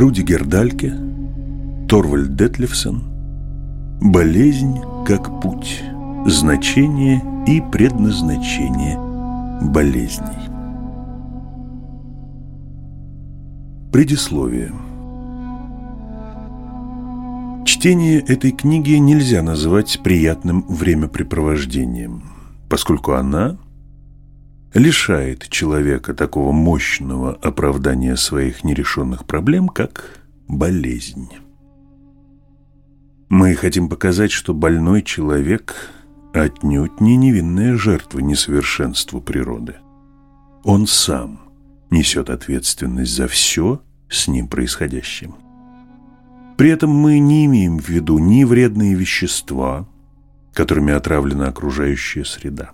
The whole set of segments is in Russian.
Руди Гердальке, Торвальд Детлевсон «Болезнь как путь. Значение и предназначение болезней». Предисловие Чтение этой книги нельзя называть приятным времяпрепровождением, поскольку она лишает человека такого мощного оправдания своих нерешенных проблем, как болезнь. Мы хотим показать, что больной человек отнюдь не невинная жертва несовершенству природы. Он сам несет ответственность за все с ним происходящим. При этом мы не имеем в виду ни вредные вещества, которыми отравлена окружающая среда,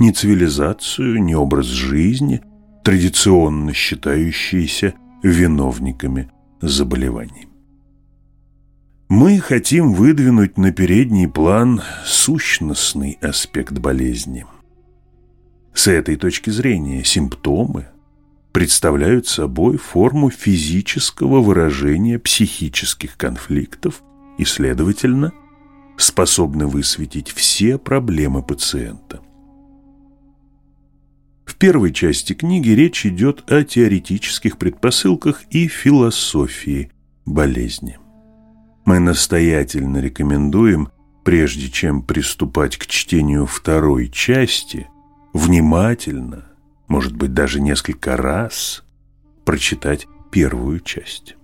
ни цивилизацию, ни образ жизни, традиционно считающиеся виновниками заболеваний. Мы хотим выдвинуть на передний план сущностный аспект болезни. С этой точки зрения симптомы представляют собой форму физического выражения психических конфликтов и, следовательно, способны высветить все проблемы пациента. В первой части книги речь идет о теоретических предпосылках и философии болезни. Мы настоятельно рекомендуем, прежде чем приступать к чтению второй части, внимательно, может быть, даже несколько раз прочитать первую часть.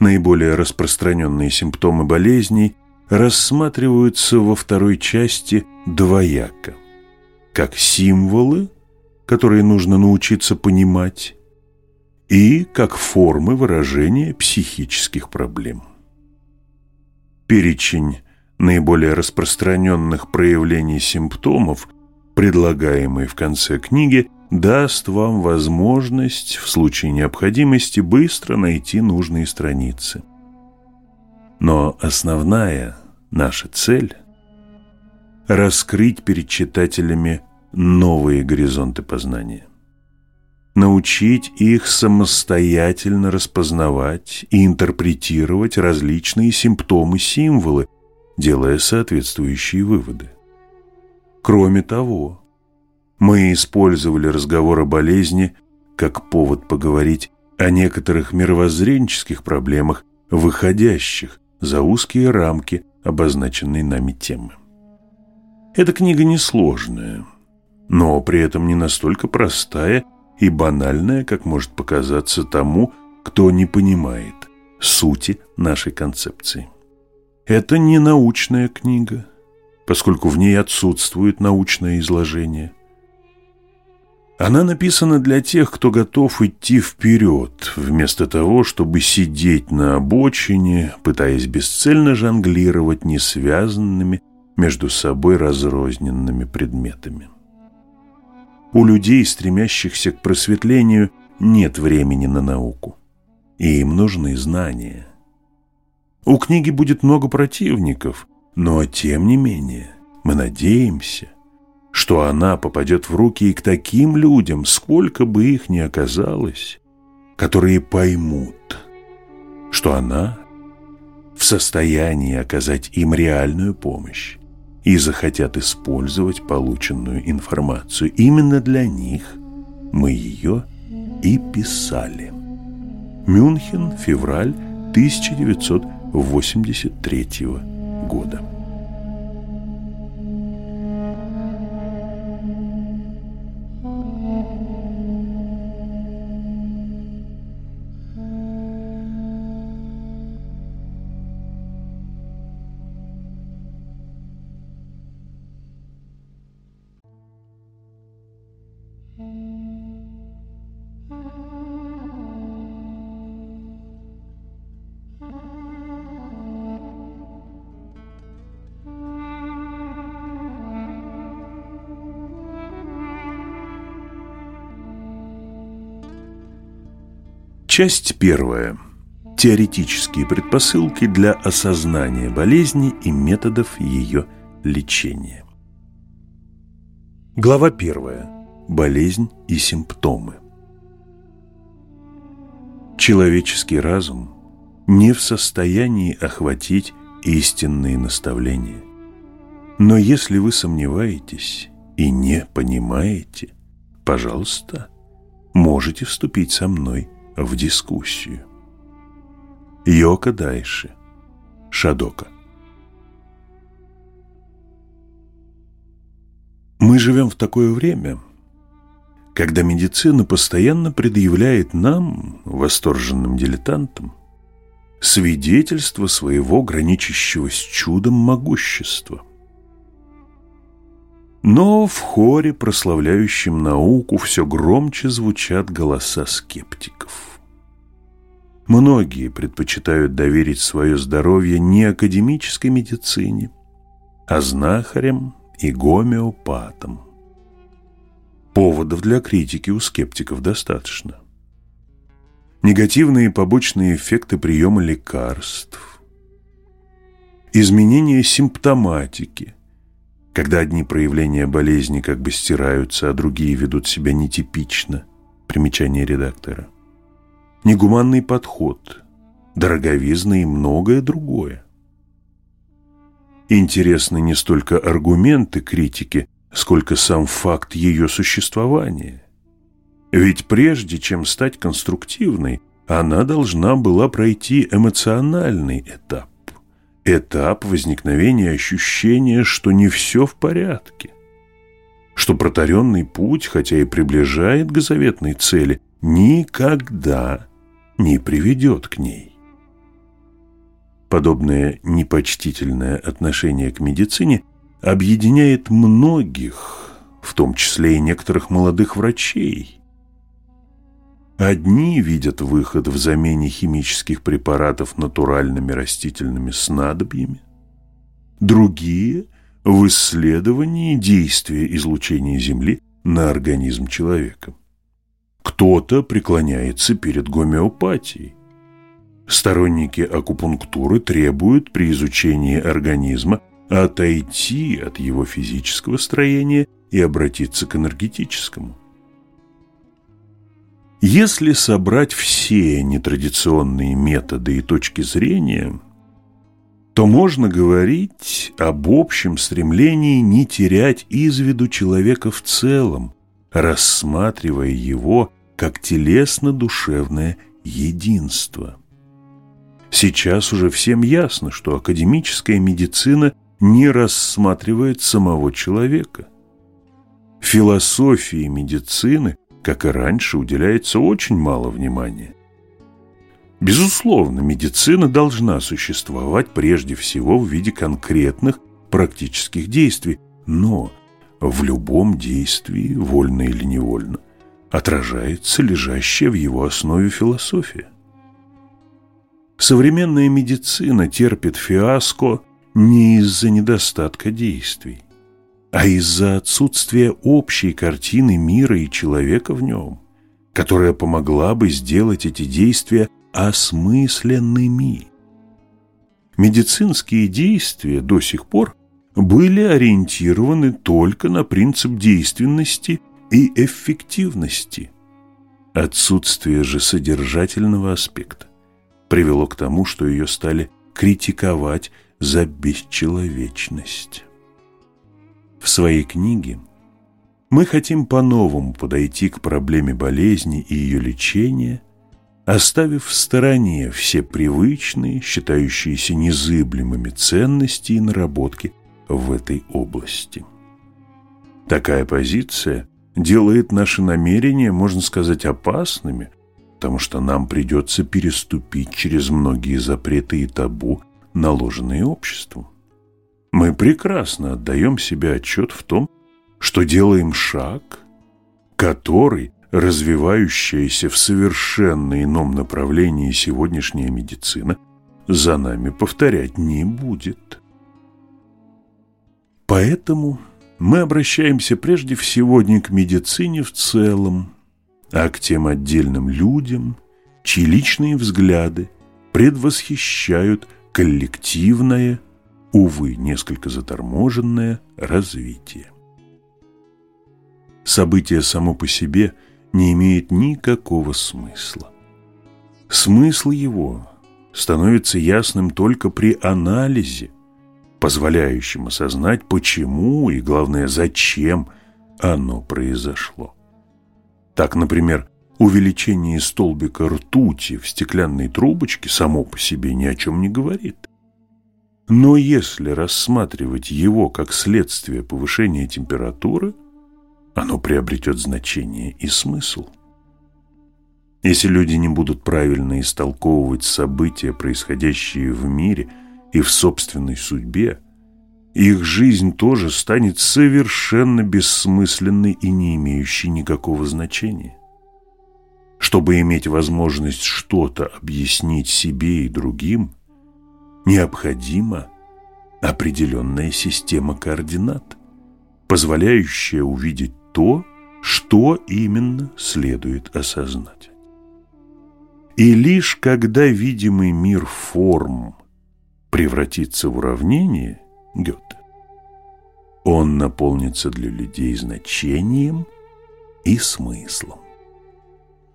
Наиболее распространенные симптомы болезней рассматриваются во второй части двояко – как символы, которые нужно научиться понимать, и как формы выражения психических проблем. Перечень наиболее распространенных проявлений симптомов, предлагаемый в конце книги, даст вам возможность в случае необходимости быстро найти нужные страницы. Но основная наша цель – раскрыть перед читателями новые горизонты познания. Научить их самостоятельно распознавать и интерпретировать различные симптомы-символы, делая соответствующие выводы. Кроме того, мы использовали разговор о болезни как повод поговорить о некоторых мировоззренческих проблемах, выходящих за узкие рамки обозначенной нами темы. Эта книга несложная, но при этом не настолько простая и банальная, как может показаться тому, кто не понимает сути нашей концепции. Это не научная книга, поскольку в ней отсутствует научное изложение. Она написана для тех, кто готов идти вперед, вместо того, чтобы сидеть на обочине, пытаясь бесцельно жонглировать несвязанными между собой разрозненными предметами. У людей, стремящихся к просветлению, нет времени на науку. И им нужны знания. У книги будет много противников, но тем не менее мы надеемся, что она попадет в руки и к таким людям, сколько бы их ни оказалось, которые поймут, что она в состоянии оказать им реальную помощь и захотят использовать полученную информацию. Именно для них мы ее и писали. Мюнхен, февраль 1983 года. Часть первая. Теоретические предпосылки для осознания болезни и методов ее лечения. Глава первая. Болезнь и симптомы. Человеческий разум не в состоянии охватить истинные наставления. Но если вы сомневаетесь и не понимаете, пожалуйста, можете вступить со мной в дискуссию. Йока Дайши, Шадока. Мы живем в такое время, когда медицина постоянно предъявляет нам, восторженным дилетантам, свидетельство своего граничащего с чудом могущества. Но в хоре, прославляющем науку, все громче звучат голоса скептиков. Многие предпочитают доверить свое здоровье не академической медицине, а знахарям и гомеопатам. Поводов для критики у скептиков достаточно. Негативные побочные эффекты приема лекарств, изменение симптоматики, когда одни проявления болезни как бы стираются, а другие ведут себя нетипично, примечание редактора, негуманный подход, дороговизна и многое другое. Интересны не столько аргументы критики, сколько сам факт ее существования. Ведь прежде чем стать конструктивной, она должна была пройти эмоциональный этап. Этап возникновения ощущения, что не все в порядке. Что протаренный путь, хотя и приближает к заветной цели, никогда не приведет к ней. Подобное непочтительное отношение к медицине объединяет многих, в том числе и некоторых молодых врачей. Одни видят выход в замене химических препаратов натуральными растительными снадобьями, другие – в исследовании действия излучения Земли на организм человека. Кто-то преклоняется перед гомеопатией, Сторонники акупунктуры требуют при изучении организма отойти от его физического строения и обратиться к энергетическому. Если собрать все нетрадиционные методы и точки зрения, то можно говорить об общем стремлении не терять из виду человека в целом, рассматривая его как телесно-душевное единство. Сейчас уже всем ясно, что академическая медицина не рассматривает самого человека. Философии медицины, как и раньше, уделяется очень мало внимания. Безусловно, медицина должна существовать прежде всего в виде конкретных практических действий, но в любом действии, вольно или невольно, отражается лежащая в его основе философия. Современная медицина терпит фиаско не из-за недостатка действий, а из-за отсутствия общей картины мира и человека в нем, которая помогла бы сделать эти действия осмысленными. Медицинские действия до сих пор были ориентированы только на принцип действенности и эффективности, отсутствие же содержательного аспекта привело к тому, что ее стали критиковать за бесчеловечность. В своей книге мы хотим по-новому подойти к проблеме болезни и ее лечения, оставив в стороне все привычные, считающиеся незыблемыми ценности и наработки в этой области. Такая позиция делает наши намерения, можно сказать, опасными – потому что нам придется переступить через многие запреты и табу, наложенные обществом. Мы прекрасно отдаем себе отчет в том, что делаем шаг, который развивающаяся в совершенно ином направлении сегодняшняя медицина за нами повторять не будет. Поэтому мы обращаемся прежде всего не к медицине в целом, а к тем отдельным людям, чьи личные взгляды предвосхищают коллективное, увы, несколько заторможенное развитие. Событие само по себе не имеет никакого смысла. Смысл его становится ясным только при анализе, позволяющем осознать, почему и, главное, зачем оно произошло. Так, например, увеличение столбика ртути в стеклянной трубочке само по себе ни о чем не говорит. Но если рассматривать его как следствие повышения температуры, оно приобретет значение и смысл. Если люди не будут правильно истолковывать события, происходящие в мире и в собственной судьбе, их жизнь тоже станет совершенно бессмысленной и не имеющей никакого значения. Чтобы иметь возможность что-то объяснить себе и другим, необходима определенная система координат, позволяющая увидеть то, что именно следует осознать. И лишь когда видимый мир форм превратится в уравнение, Гёте, он наполнится для людей значением и смыслом.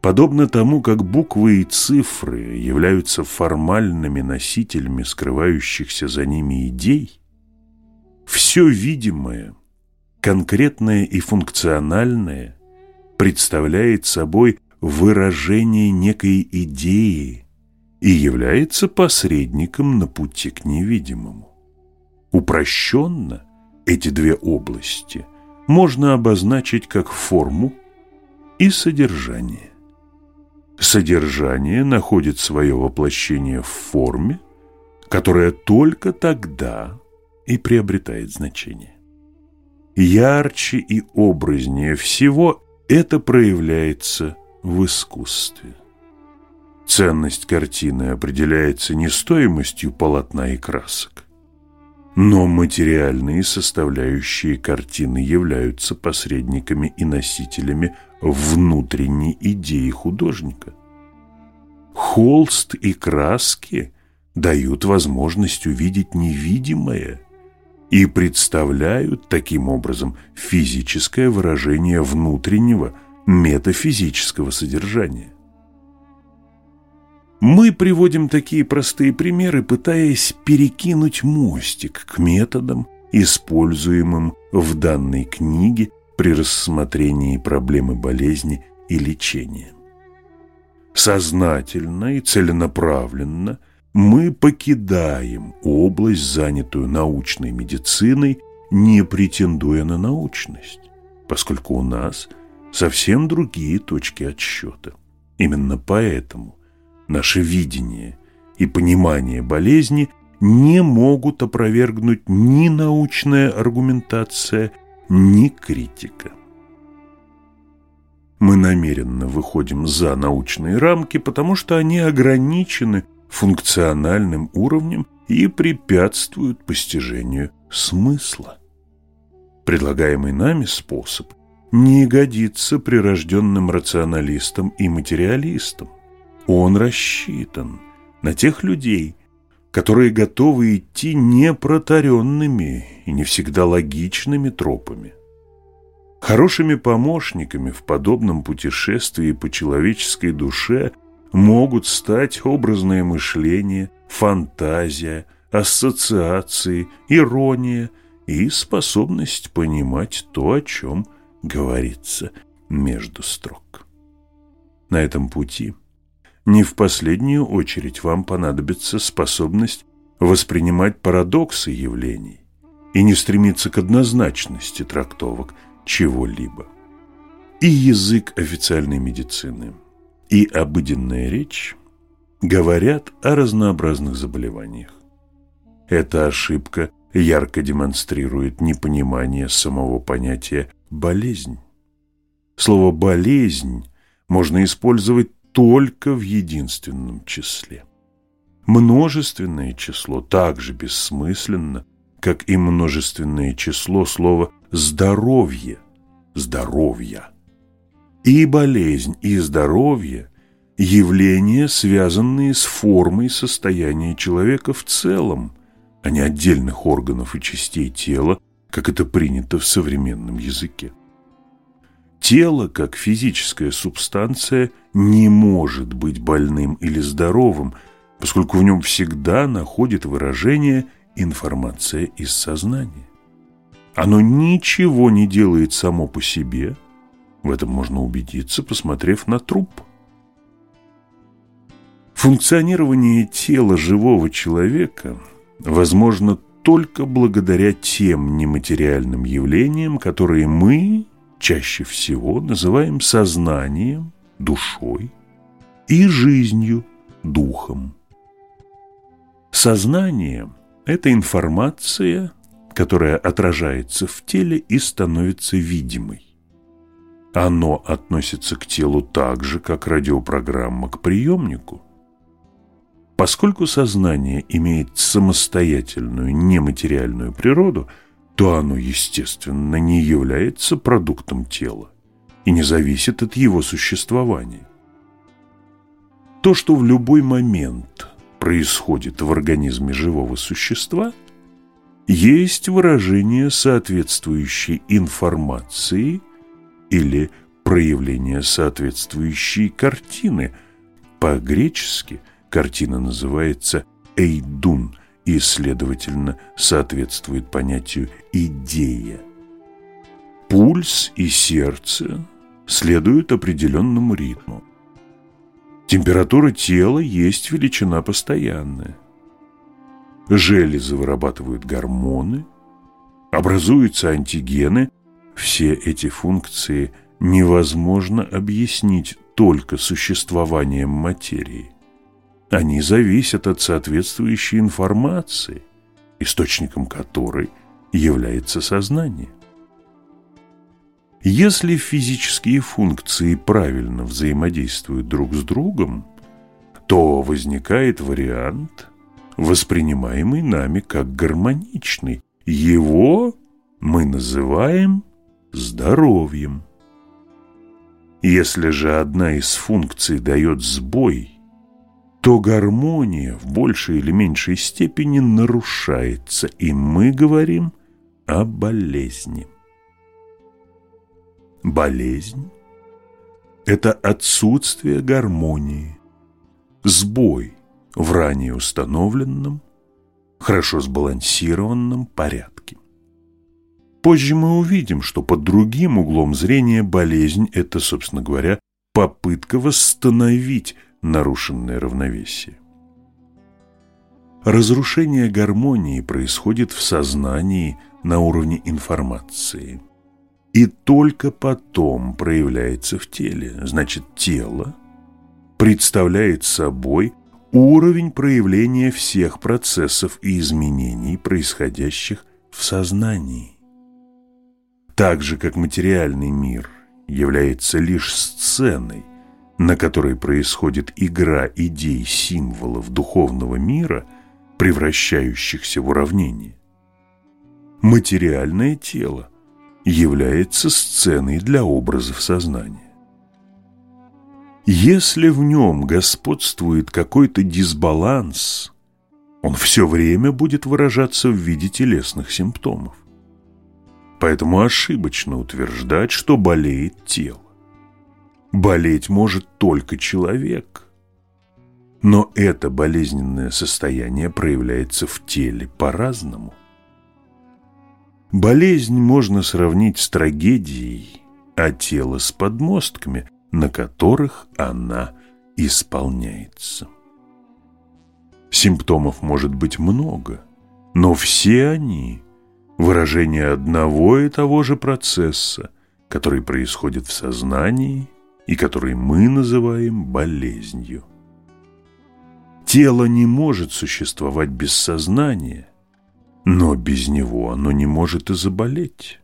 Подобно тому, как буквы и цифры являются формальными носителями скрывающихся за ними идей, все видимое, конкретное и функциональное представляет собой выражение некой идеи и является посредником на пути к невидимому. Упрощенно эти две области можно обозначить как форму и содержание. Содержание находит свое воплощение в форме, которая только тогда и приобретает значение. Ярче и образнее всего это проявляется в искусстве. Ценность картины определяется не стоимостью полотна и красок, но материальные составляющие картины являются посредниками и носителями внутренней идеи художника. Холст и краски дают возможность увидеть невидимое и представляют таким образом физическое выражение внутреннего метафизического содержания. Мы приводим такие простые примеры, пытаясь перекинуть мостик к методам, используемым в данной книге при рассмотрении проблемы болезни и лечения. Сознательно и целенаправленно мы покидаем область, занятую научной медициной, не претендуя на научность, поскольку у нас совсем другие точки отсчета. Именно поэтому наше видение и понимание болезни не могут опровергнуть ни научная аргументация, ни критика. Мы намеренно выходим за научные рамки, потому что они ограничены функциональным уровнем и препятствуют постижению смысла. Предлагаемый нами способ не годится прирожденным рационалистам и материалистам. Он рассчитан на тех людей, которые готовы идти непротаренными и не всегда логичными тропами. Хорошими помощниками в подобном путешествии по человеческой душе могут стать образное мышление, фантазия, ассоциации, ирония и способность понимать то, о чем говорится между строк. На этом пути – не в последнюю очередь вам понадобится способность воспринимать парадоксы явлений и не стремиться к однозначности трактовок чего-либо. И язык официальной медицины, и обыденная речь говорят о разнообразных заболеваниях. Эта ошибка ярко демонстрирует непонимание самого понятия «болезнь». Слово «болезнь» можно использовать только в единственном числе. Множественное число также бессмысленно, как и множественное число слова «здоровье», «здоровья». И болезнь, и здоровье – явления, связанные с формой состояния человека в целом, а не отдельных органов и частей тела, как это принято в современном языке. Тело, как физическая субстанция, не может быть больным или здоровым, поскольку в нем всегда находит выражение информация из сознания. Оно ничего не делает само по себе, в этом можно убедиться, посмотрев на труп. Функционирование тела живого человека возможно только благодаря тем нематериальным явлениям, которые мы чаще всего называем сознанием, душой и жизнью, духом. Сознание – это информация, которая отражается в теле и становится видимой. Оно относится к телу так же, как радиопрограмма к приемнику. Поскольку сознание имеет самостоятельную нематериальную природу, то оно, естественно, не является продуктом тела и не зависит от его существования. То, что в любой момент происходит в организме живого существа, есть выражение соответствующей информации или проявление соответствующей картины. По-гречески картина называется «эйдун» и, следовательно, соответствует понятию «идея». Пульс и сердце следуют определенному ритму. Температура тела есть величина постоянная. Железы вырабатывают гормоны, образуются антигены. Все эти функции невозможно объяснить только существованием материи. Они зависят от соответствующей информации, источником которой является сознание. Если физические функции правильно взаимодействуют друг с другом, то возникает вариант, воспринимаемый нами как гармоничный. Его мы называем здоровьем. Если же одна из функций дает сбой, то гармония в большей или меньшей степени нарушается, и мы говорим о болезни. Болезнь – это отсутствие гармонии, сбой в ранее установленном, хорошо сбалансированном порядке. Позже мы увидим, что под другим углом зрения болезнь – это, собственно говоря, попытка восстановить нарушенное равновесие. Разрушение гармонии происходит в сознании на уровне информации – и только потом проявляется в теле. Значит, тело представляет собой уровень проявления всех процессов и изменений, происходящих в сознании. Так же, как материальный мир является лишь сценой, на которой происходит игра идей, символов духовного мира, превращающихся в уравнение. Материальное тело – является сценой для образов сознания. Если в нем господствует какой-то дисбаланс, он все время будет выражаться в виде телесных симптомов. Поэтому ошибочно утверждать, что болеет тело. Болеть может только человек. Но это болезненное состояние проявляется в теле по-разному. Болезнь можно сравнить с трагедией, а тело с подмостками, на которых она исполняется. Симптомов может быть много, но все они – выражение одного и того же процесса, который происходит в сознании и который мы называем болезнью. Тело не может существовать без сознания, но без него оно не может и заболеть.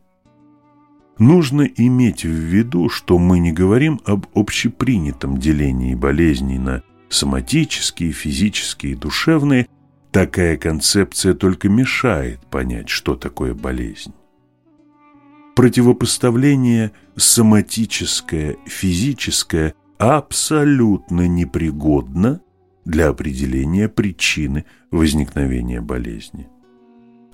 Нужно иметь в виду, что мы не говорим об общепринятом делении болезней на соматические, физические и душевные. Такая концепция только мешает понять, что такое болезнь. Противопоставление соматическое, физическое абсолютно непригодно для определения причины возникновения болезни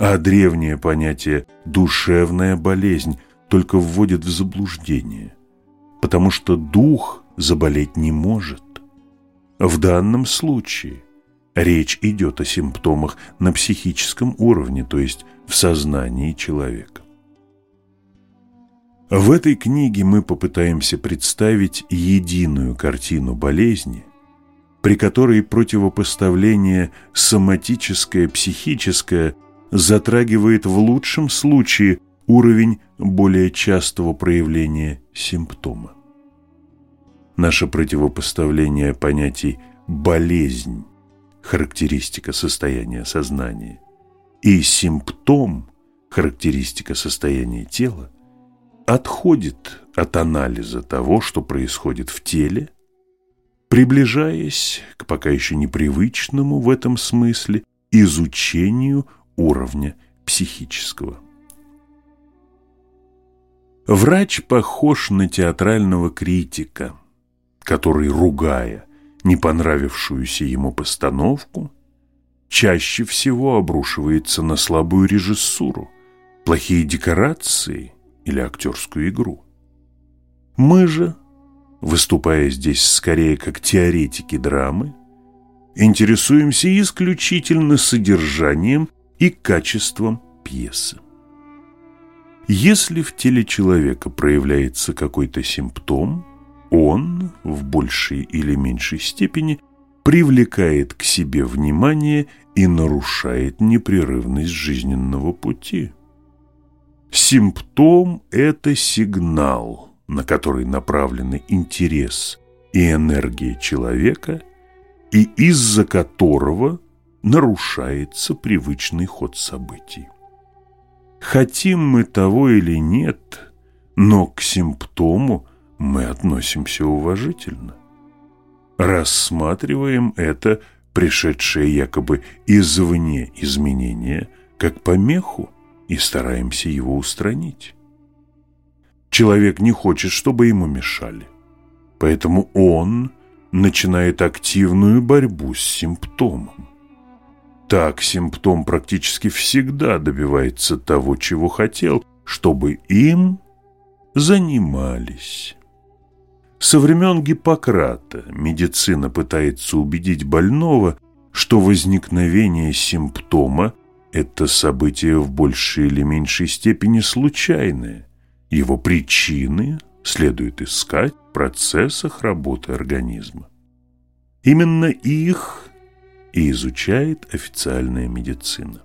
а древнее понятие «душевная болезнь» только вводит в заблуждение, потому что дух заболеть не может. В данном случае речь идет о симптомах на психическом уровне, то есть в сознании человека. В этой книге мы попытаемся представить единую картину болезни, при которой противопоставление соматическое-психическое затрагивает в лучшем случае уровень более частого проявления симптома. Наше противопоставление понятий «болезнь» – характеристика состояния сознания, и «симптом» – характеристика состояния тела, отходит от анализа того, что происходит в теле, приближаясь к пока еще непривычному в этом смысле изучению уровня психического. Врач похож на театрального критика, который, ругая не понравившуюся ему постановку, чаще всего обрушивается на слабую режиссуру, плохие декорации или актерскую игру. Мы же выступая здесь скорее как теоретики драмы, интересуемся исключительно содержанием и качеством пьесы. Если в теле человека проявляется какой-то симптом, он в большей или меньшей степени привлекает к себе внимание и нарушает непрерывность жизненного пути. Симптом – это сигнал – на который направлены интерес и энергия человека, и из-за которого нарушается привычный ход событий. Хотим мы того или нет, но к симптому мы относимся уважительно. Рассматриваем это пришедшее якобы извне изменение как помеху и стараемся его устранить. Человек не хочет, чтобы ему мешали. Поэтому он начинает активную борьбу с симптомом. Так симптом практически всегда добивается того, чего хотел, чтобы им занимались. Со времен Гиппократа медицина пытается убедить больного, что возникновение симптома – это событие в большей или меньшей степени случайное – его причины следует искать в процессах работы организма. Именно их и изучает официальная медицина.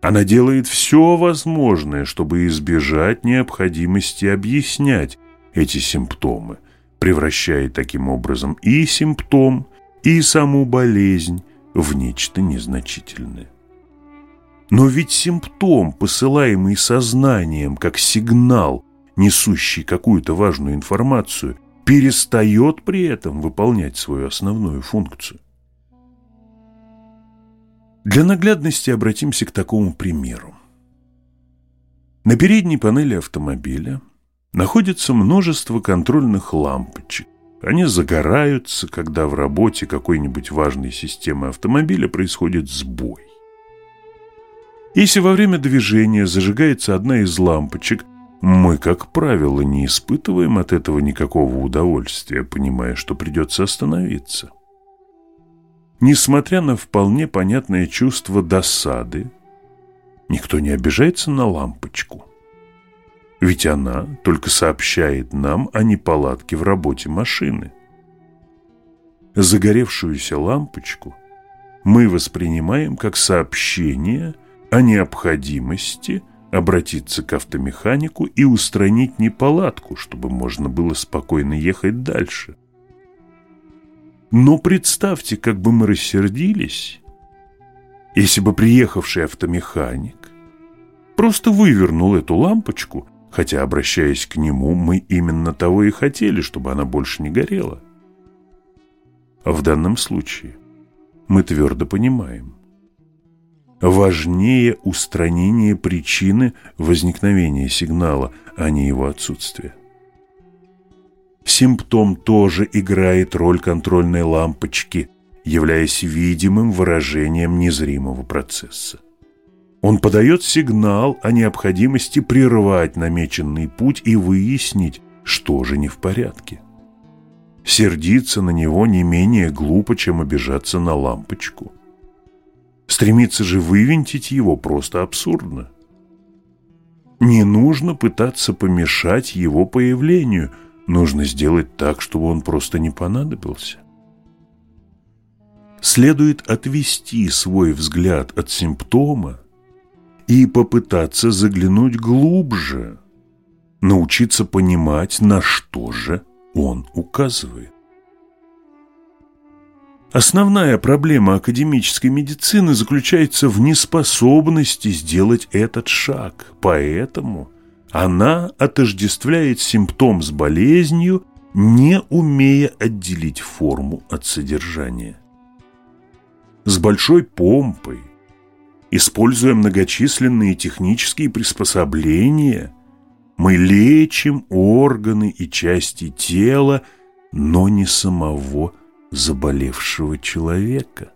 Она делает все возможное, чтобы избежать необходимости объяснять эти симптомы, превращая таким образом и симптом, и саму болезнь в нечто незначительное. Но ведь симптом, посылаемый сознанием как сигнал, несущий какую-то важную информацию, перестает при этом выполнять свою основную функцию. Для наглядности обратимся к такому примеру. На передней панели автомобиля находится множество контрольных лампочек. Они загораются, когда в работе какой-нибудь важной системы автомобиля происходит сбой. Если во время движения зажигается одна из лампочек, мы, как правило, не испытываем от этого никакого удовольствия, понимая, что придется остановиться. Несмотря на вполне понятное чувство досады, никто не обижается на лампочку. Ведь она только сообщает нам о неполадке в работе машины. Загоревшуюся лампочку мы воспринимаем как сообщение о необходимости обратиться к автомеханику и устранить неполадку, чтобы можно было спокойно ехать дальше. Но представьте, как бы мы рассердились, если бы приехавший автомеханик просто вывернул эту лампочку, хотя, обращаясь к нему, мы именно того и хотели, чтобы она больше не горела. А в данном случае мы твердо понимаем – важнее устранение причины возникновения сигнала, а не его отсутствия. Симптом тоже играет роль контрольной лампочки, являясь видимым выражением незримого процесса. Он подает сигнал о необходимости прервать намеченный путь и выяснить, что же не в порядке. Сердиться на него не менее глупо, чем обижаться на лампочку. Стремиться же вывинтить его просто абсурдно. Не нужно пытаться помешать его появлению, нужно сделать так, чтобы он просто не понадобился. Следует отвести свой взгляд от симптома и попытаться заглянуть глубже, научиться понимать, на что же он указывает. Основная проблема академической медицины заключается в неспособности сделать этот шаг, поэтому она отождествляет симптом с болезнью, не умея отделить форму от содержания. С большой помпой, используя многочисленные технические приспособления, мы лечим органы и части тела, но не самого заболевшего человека.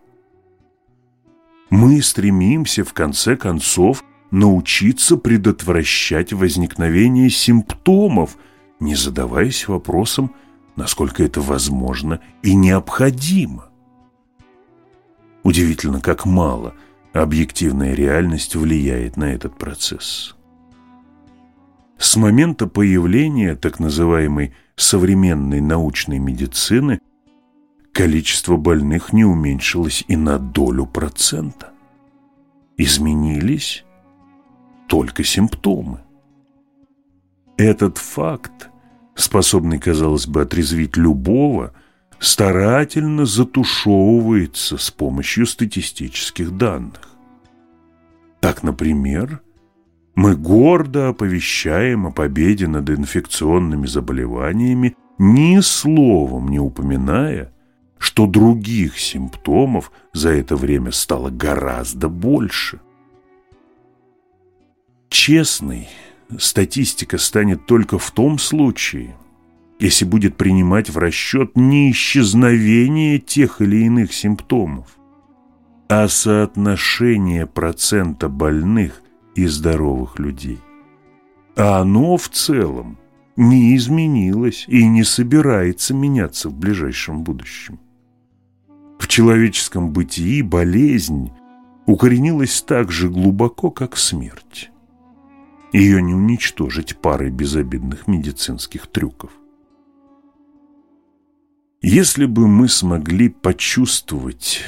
Мы стремимся, в конце концов, научиться предотвращать возникновение симптомов, не задаваясь вопросом, насколько это возможно и необходимо. Удивительно, как мало объективная реальность влияет на этот процесс. С момента появления так называемой современной научной медицины количество больных не уменьшилось и на долю процента. Изменились только симптомы. Этот факт, способный, казалось бы, отрезвить любого, старательно затушевывается с помощью статистических данных. Так, например, мы гордо оповещаем о победе над инфекционными заболеваниями, ни словом не упоминая что других симптомов за это время стало гораздо больше. Честной статистика станет только в том случае, если будет принимать в расчет не исчезновение тех или иных симптомов, а соотношение процента больных и здоровых людей. А оно в целом не изменилось и не собирается меняться в ближайшем будущем. В человеческом бытии болезнь укоренилась так же глубоко, как смерть. Ее не уничтожить парой безобидных медицинских трюков. Если бы мы смогли почувствовать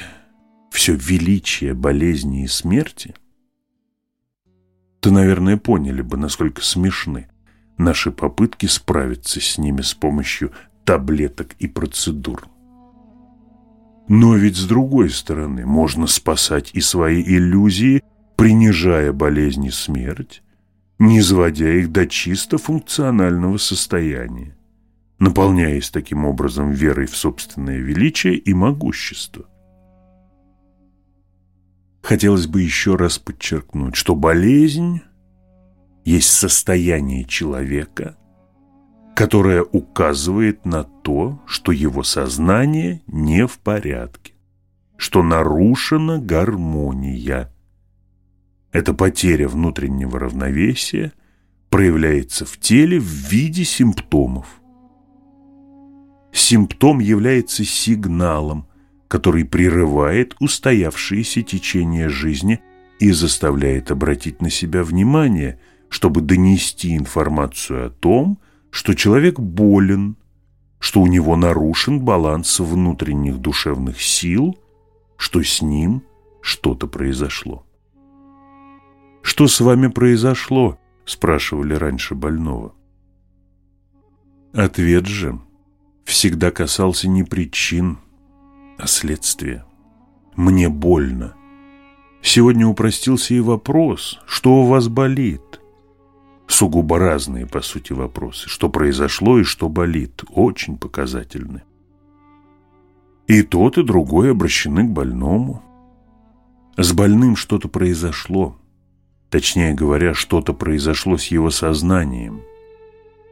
все величие болезни и смерти, то, наверное, поняли бы, насколько смешны наши попытки справиться с ними с помощью таблеток и процедур. Но ведь с другой стороны, можно спасать и свои иллюзии, принижая болезнь и смерть, не изводя их до чисто функционального состояния, наполняясь таким образом верой в собственное величие и могущество. Хотелось бы еще раз подчеркнуть, что болезнь есть состояние человека – которая указывает на то, что его сознание не в порядке, что нарушена гармония. Эта потеря внутреннего равновесия проявляется в теле в виде симптомов. Симптом является сигналом, который прерывает устоявшееся течение жизни и заставляет обратить на себя внимание, чтобы донести информацию о том, что человек болен, что у него нарушен баланс внутренних душевных сил, что с ним что-то произошло. «Что с вами произошло?» – спрашивали раньше больного. Ответ же всегда касался не причин, а следствия. «Мне больно». Сегодня упростился и вопрос, что у вас болит сугубо разные, по сути, вопросы. Что произошло и что болит, очень показательны. И тот, и другой обращены к больному. С больным что-то произошло. Точнее говоря, что-то произошло с его сознанием.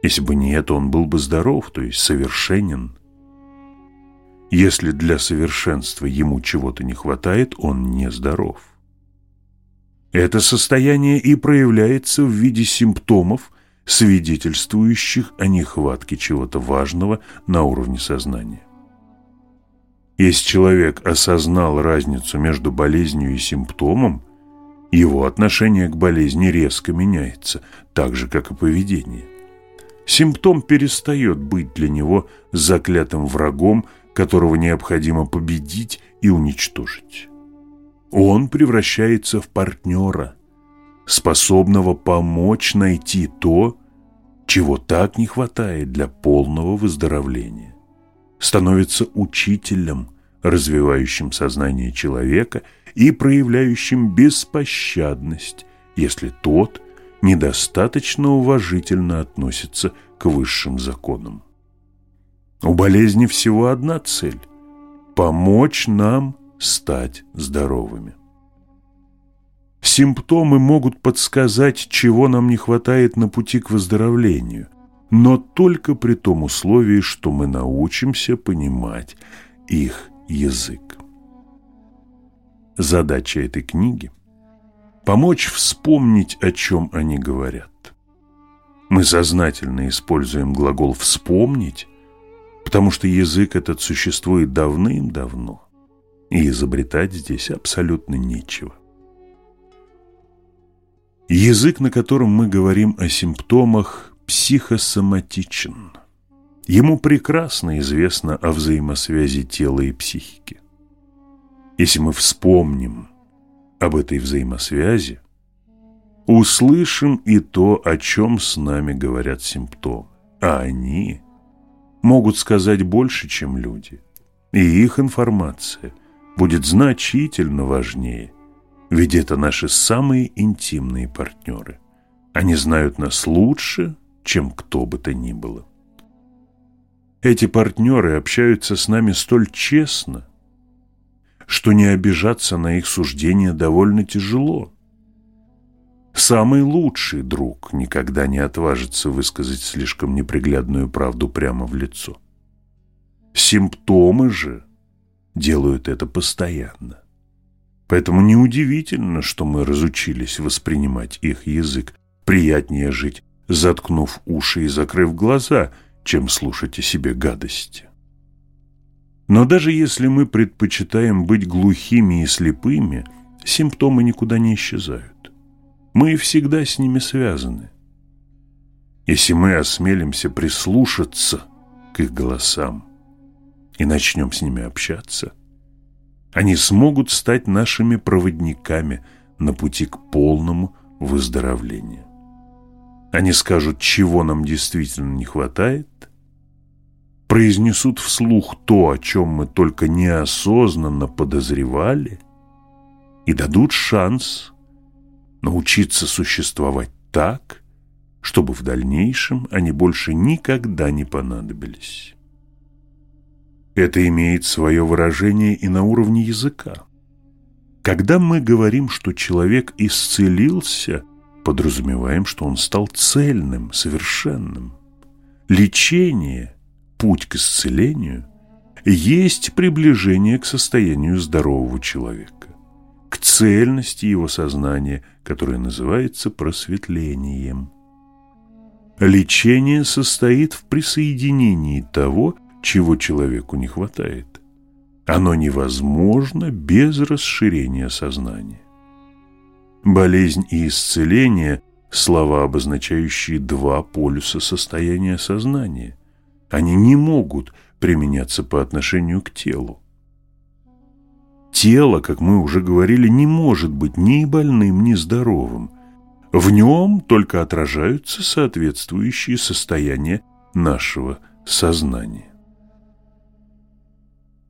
Если бы не это, он был бы здоров, то есть совершенен. Если для совершенства ему чего-то не хватает, он не здоров. Это состояние и проявляется в виде симптомов, свидетельствующих о нехватке чего-то важного на уровне сознания. Если человек осознал разницу между болезнью и симптомом, его отношение к болезни резко меняется, так же, как и поведение. Симптом перестает быть для него заклятым врагом, которого необходимо победить и уничтожить. Он превращается в партнера, способного помочь найти то, чего так не хватает для полного выздоровления. Становится учителем, развивающим сознание человека и проявляющим беспощадность, если тот недостаточно уважительно относится к высшим законам. У болезни всего одна цель – помочь нам стать здоровыми. Симптомы могут подсказать, чего нам не хватает на пути к выздоровлению, но только при том условии, что мы научимся понимать их язык. Задача этой книги – помочь вспомнить, о чем они говорят. Мы сознательно используем глагол «вспомнить», потому что язык этот существует давным-давно, и изобретать здесь абсолютно нечего. Язык, на котором мы говорим о симптомах, психосоматичен. Ему прекрасно известно о взаимосвязи тела и психики. Если мы вспомним об этой взаимосвязи, услышим и то, о чем с нами говорят симптомы. А они могут сказать больше, чем люди. И их информация будет значительно важнее, ведь это наши самые интимные партнеры. Они знают нас лучше, чем кто бы то ни было. Эти партнеры общаются с нами столь честно, что не обижаться на их суждения довольно тяжело. Самый лучший друг никогда не отважится высказать слишком неприглядную правду прямо в лицо. Симптомы же делают это постоянно. Поэтому неудивительно, что мы разучились воспринимать их язык. Приятнее жить, заткнув уши и закрыв глаза, чем слушать о себе гадости. Но даже если мы предпочитаем быть глухими и слепыми, симптомы никуда не исчезают. Мы всегда с ними связаны. Если мы осмелимся прислушаться к их голосам и начнем с ними общаться – они смогут стать нашими проводниками на пути к полному выздоровлению. Они скажут, чего нам действительно не хватает, произнесут вслух то, о чем мы только неосознанно подозревали, и дадут шанс научиться существовать так, чтобы в дальнейшем они больше никогда не понадобились. Это имеет свое выражение и на уровне языка. Когда мы говорим, что человек исцелился, подразумеваем, что он стал цельным, совершенным. Лечение, путь к исцелению, есть приближение к состоянию здорового человека, к цельности его сознания, которое называется просветлением. Лечение состоит в присоединении того, чего человеку не хватает. Оно невозможно без расширения сознания. Болезнь и исцеление – слова, обозначающие два полюса состояния сознания. Они не могут применяться по отношению к телу. Тело, как мы уже говорили, не может быть ни больным, ни здоровым. В нем только отражаются соответствующие состояния нашего сознания.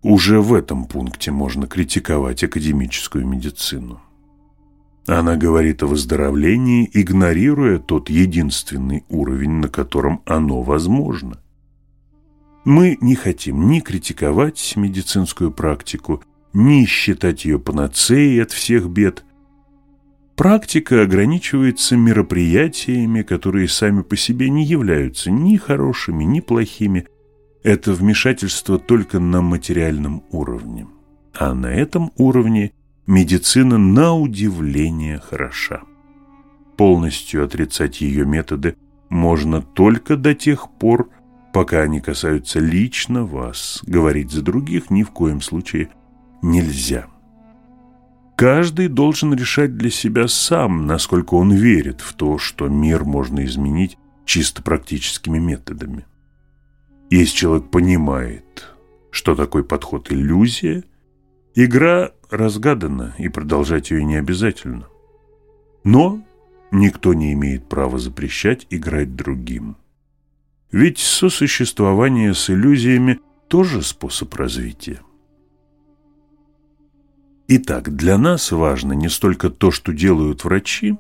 Уже в этом пункте можно критиковать академическую медицину. Она говорит о выздоровлении, игнорируя тот единственный уровень, на котором оно возможно. Мы не хотим ни критиковать медицинскую практику, ни считать ее панацеей от всех бед. Практика ограничивается мероприятиями, которые сами по себе не являются ни хорошими, ни плохими, это вмешательство только на материальном уровне. А на этом уровне медицина на удивление хороша. Полностью отрицать ее методы можно только до тех пор, пока они касаются лично вас. Говорить за других ни в коем случае нельзя. Каждый должен решать для себя сам, насколько он верит в то, что мир можно изменить чисто практическими методами. Если человек понимает, что такой подход иллюзия, игра разгадана и продолжать ее не обязательно. Но никто не имеет права запрещать играть другим. Ведь сосуществование с иллюзиями тоже способ развития. Итак, для нас важно не столько то, что делают врачи,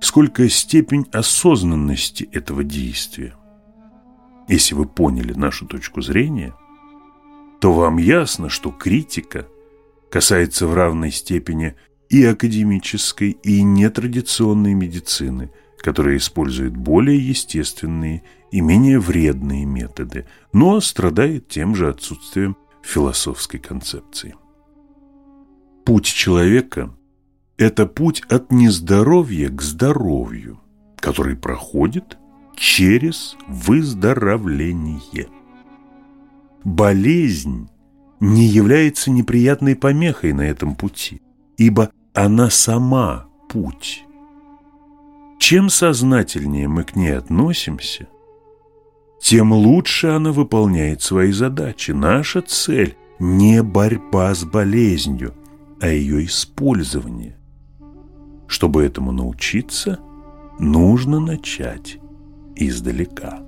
сколько степень осознанности этого действия. Если вы поняли нашу точку зрения, то вам ясно, что критика касается в равной степени и академической, и нетрадиционной медицины, которая использует более естественные и менее вредные методы, но страдает тем же отсутствием философской концепции. Путь человека – это путь от нездоровья к здоровью, который проходит через выздоровление. Болезнь не является неприятной помехой на этом пути, ибо она сама путь. Чем сознательнее мы к ней относимся, тем лучше она выполняет свои задачи. Наша цель – не борьба с болезнью – а ее использование. Чтобы этому научиться, нужно начать издалека.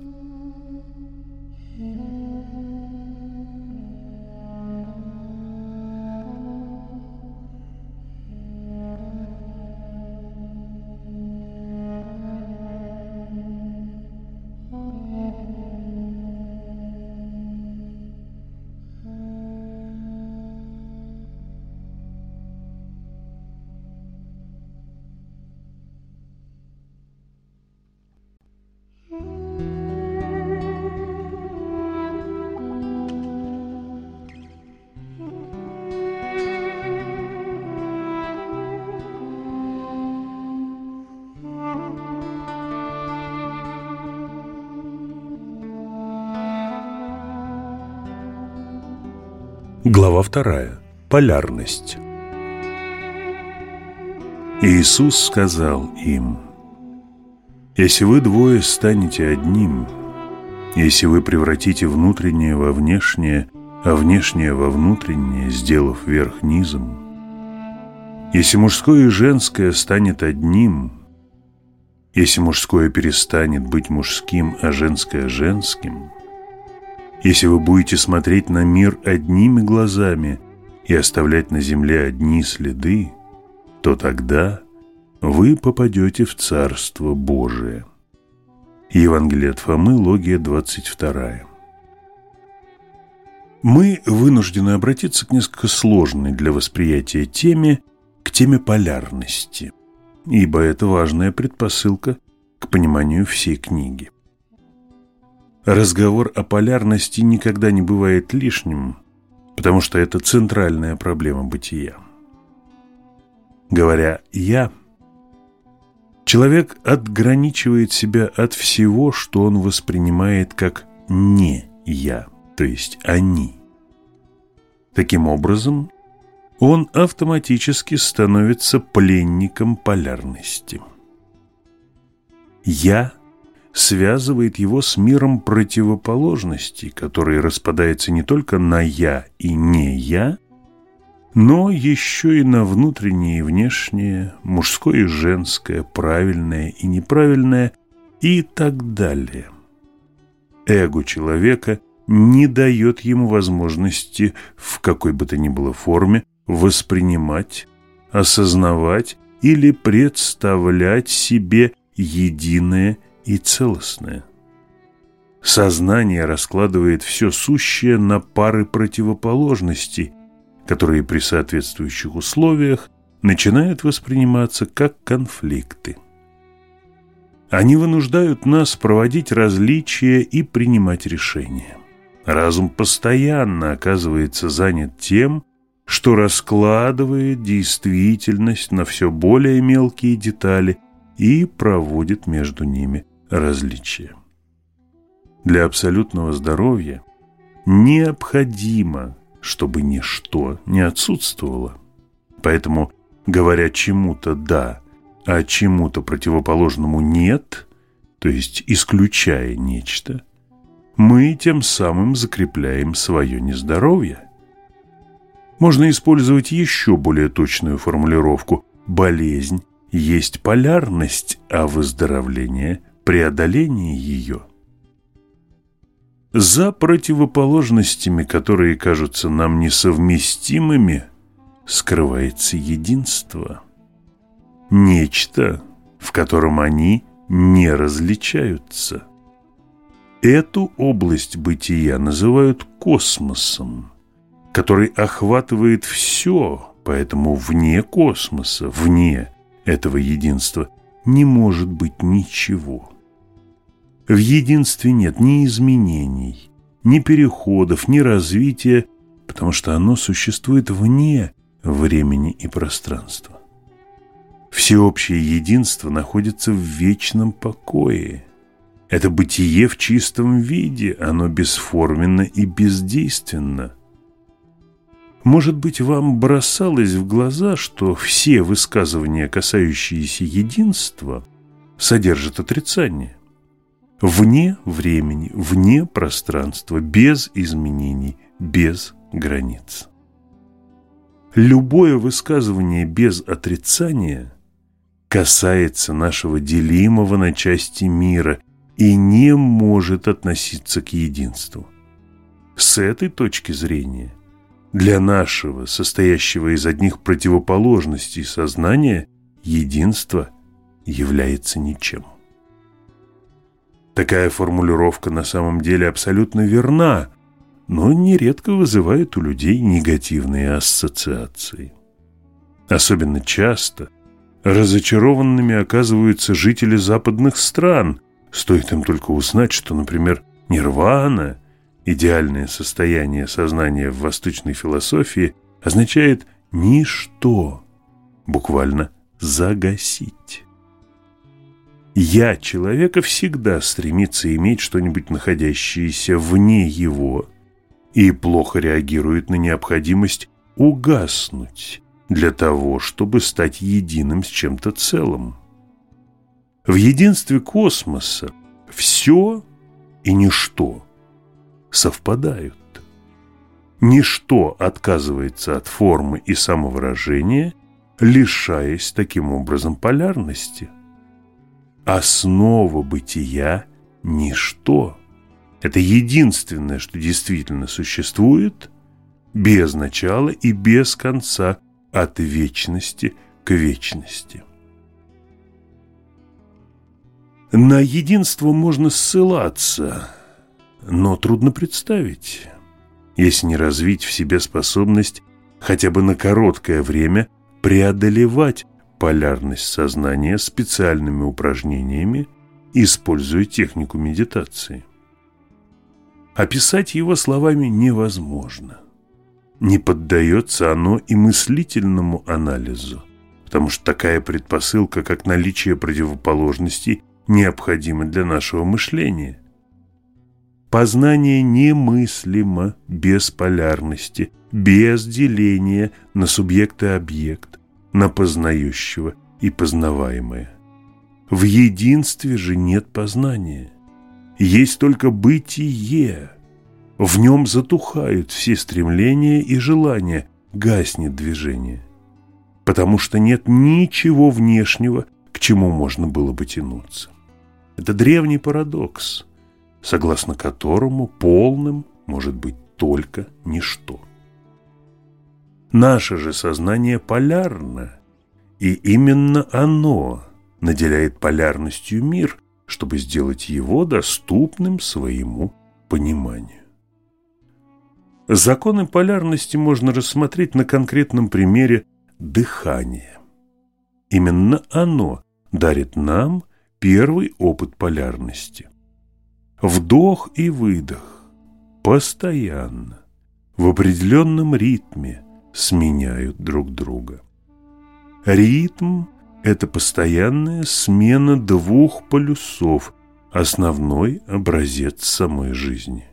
Глава вторая. Полярность. Иисус сказал им, «Если вы двое станете одним, если вы превратите внутреннее во внешнее, а внешнее во внутреннее, сделав верх низом, если мужское и женское станет одним, если мужское перестанет быть мужским, а женское – женским – если вы будете смотреть на мир одними глазами и оставлять на земле одни следы, то тогда вы попадете в Царство Божие. Евангелие от Фомы, Логия 22. Мы вынуждены обратиться к несколько сложной для восприятия теме, к теме полярности, ибо это важная предпосылка к пониманию всей книги. Разговор о полярности никогда не бывает лишним, потому что это центральная проблема бытия. Говоря «я», человек отграничивает себя от всего, что он воспринимает как «не я», то есть «они». Таким образом, он автоматически становится пленником полярности. «Я» связывает его с миром противоположностей, который распадается не только на «я» и «не я», но еще и на внутреннее и внешнее, мужское и женское, правильное и неправильное и так далее. Эго человека не дает ему возможности в какой бы то ни было форме воспринимать, осознавать или представлять себе единое и целостное. Сознание раскладывает все сущее на пары противоположностей, которые при соответствующих условиях начинают восприниматься как конфликты. Они вынуждают нас проводить различия и принимать решения. Разум постоянно оказывается занят тем, что раскладывает действительность на все более мелкие детали и проводит между ними различия. Для абсолютного здоровья необходимо, чтобы ничто не отсутствовало. Поэтому, говоря чему-то «да», а чему-то противоположному «нет», то есть исключая нечто, мы тем самым закрепляем свое нездоровье. Можно использовать еще более точную формулировку «болезнь есть полярность, а выздоровление – преодоление ее». За противоположностями, которые кажутся нам несовместимыми, скрывается единство. Нечто, в котором они не различаются. Эту область бытия называют космосом, который охватывает все, поэтому вне космоса, вне этого единства не может быть ничего. В единстве нет ни изменений, ни переходов, ни развития, потому что оно существует вне времени и пространства. Всеобщее единство находится в вечном покое. Это бытие в чистом виде, оно бесформенно и бездейственно. Может быть, вам бросалось в глаза, что все высказывания, касающиеся единства, содержат отрицание вне времени, вне пространства, без изменений, без границ. Любое высказывание без отрицания касается нашего делимого на части мира и не может относиться к единству. С этой точки зрения для нашего, состоящего из одних противоположностей сознания, единство является ничем. Такая формулировка на самом деле абсолютно верна, но нередко вызывает у людей негативные ассоциации. Особенно часто разочарованными оказываются жители западных стран, стоит им только узнать, что, например, нирвана, идеальное состояние сознания в восточной философии, означает «ничто», буквально «загасить». «Я» человека всегда стремится иметь что-нибудь находящееся вне его и плохо реагирует на необходимость угаснуть для того, чтобы стать единым с чем-то целым. В единстве космоса все и ничто совпадают. Ничто отказывается от формы и самовыражения, лишаясь таким образом полярности – основа бытия – ничто. Это единственное, что действительно существует без начала и без конца от вечности к вечности. На единство можно ссылаться, но трудно представить, если не развить в себе способность хотя бы на короткое время преодолевать полярность сознания специальными упражнениями, используя технику медитации. Описать его словами невозможно. Не поддается оно и мыслительному анализу, потому что такая предпосылка, как наличие противоположностей, необходима для нашего мышления. Познание немыслимо без полярности, без деления на субъект и объект, на познающего и познаваемое. В единстве же нет познания. Есть только бытие. В нем затухают все стремления и желания, гаснет движение. Потому что нет ничего внешнего, к чему можно было бы тянуться. Это древний парадокс, согласно которому полным может быть только ничто. Наше же сознание полярно, и именно оно наделяет полярностью мир, чтобы сделать его доступным своему пониманию. Законы полярности можно рассмотреть на конкретном примере дыхания. Именно оно дарит нам первый опыт полярности. Вдох и выдох постоянно, в определенном ритме – сменяют друг друга. Ритм – это постоянная смена двух полюсов, основной образец самой жизни.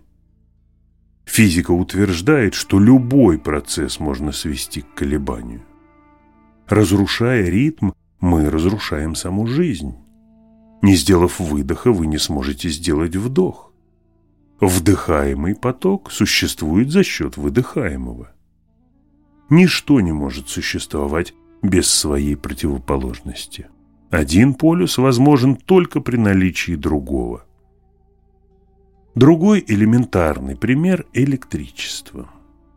Физика утверждает, что любой процесс можно свести к колебанию. Разрушая ритм, мы разрушаем саму жизнь. Не сделав выдоха, вы не сможете сделать вдох. Вдыхаемый поток существует за счет выдыхаемого. Ничто не может существовать без своей противоположности. Один полюс возможен только при наличии другого. Другой элементарный пример – электричество.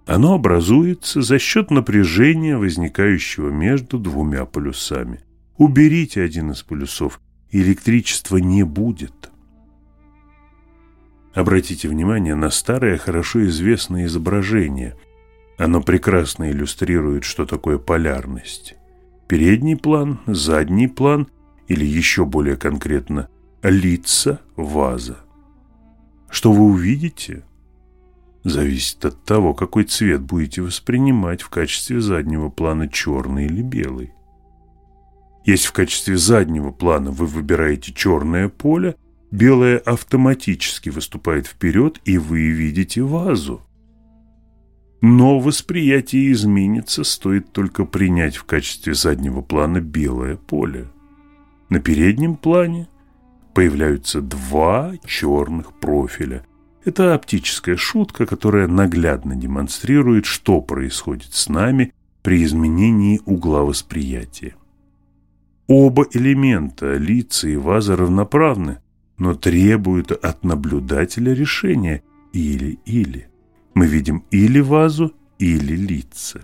Оно образуется за счет напряжения, возникающего между двумя полюсами. Уберите один из полюсов, электричества не будет. Обратите внимание на старое, хорошо известное изображение. Оно прекрасно иллюстрирует, что такое полярность. Передний план, задний план или еще более конкретно лица ваза. Что вы увидите, зависит от того, какой цвет будете воспринимать в качестве заднего плана черный или белый. Если в качестве заднего плана вы выбираете черное поле, белое автоматически выступает вперед, и вы видите вазу. Но восприятие изменится, стоит только принять в качестве заднего плана белое поле. На переднем плане появляются два черных профиля. Это оптическая шутка, которая наглядно демонстрирует, что происходит с нами при изменении угла восприятия. Оба элемента, лица и ваза равноправны, но требуют от наблюдателя решения или-или. Мы видим или вазу, или лица.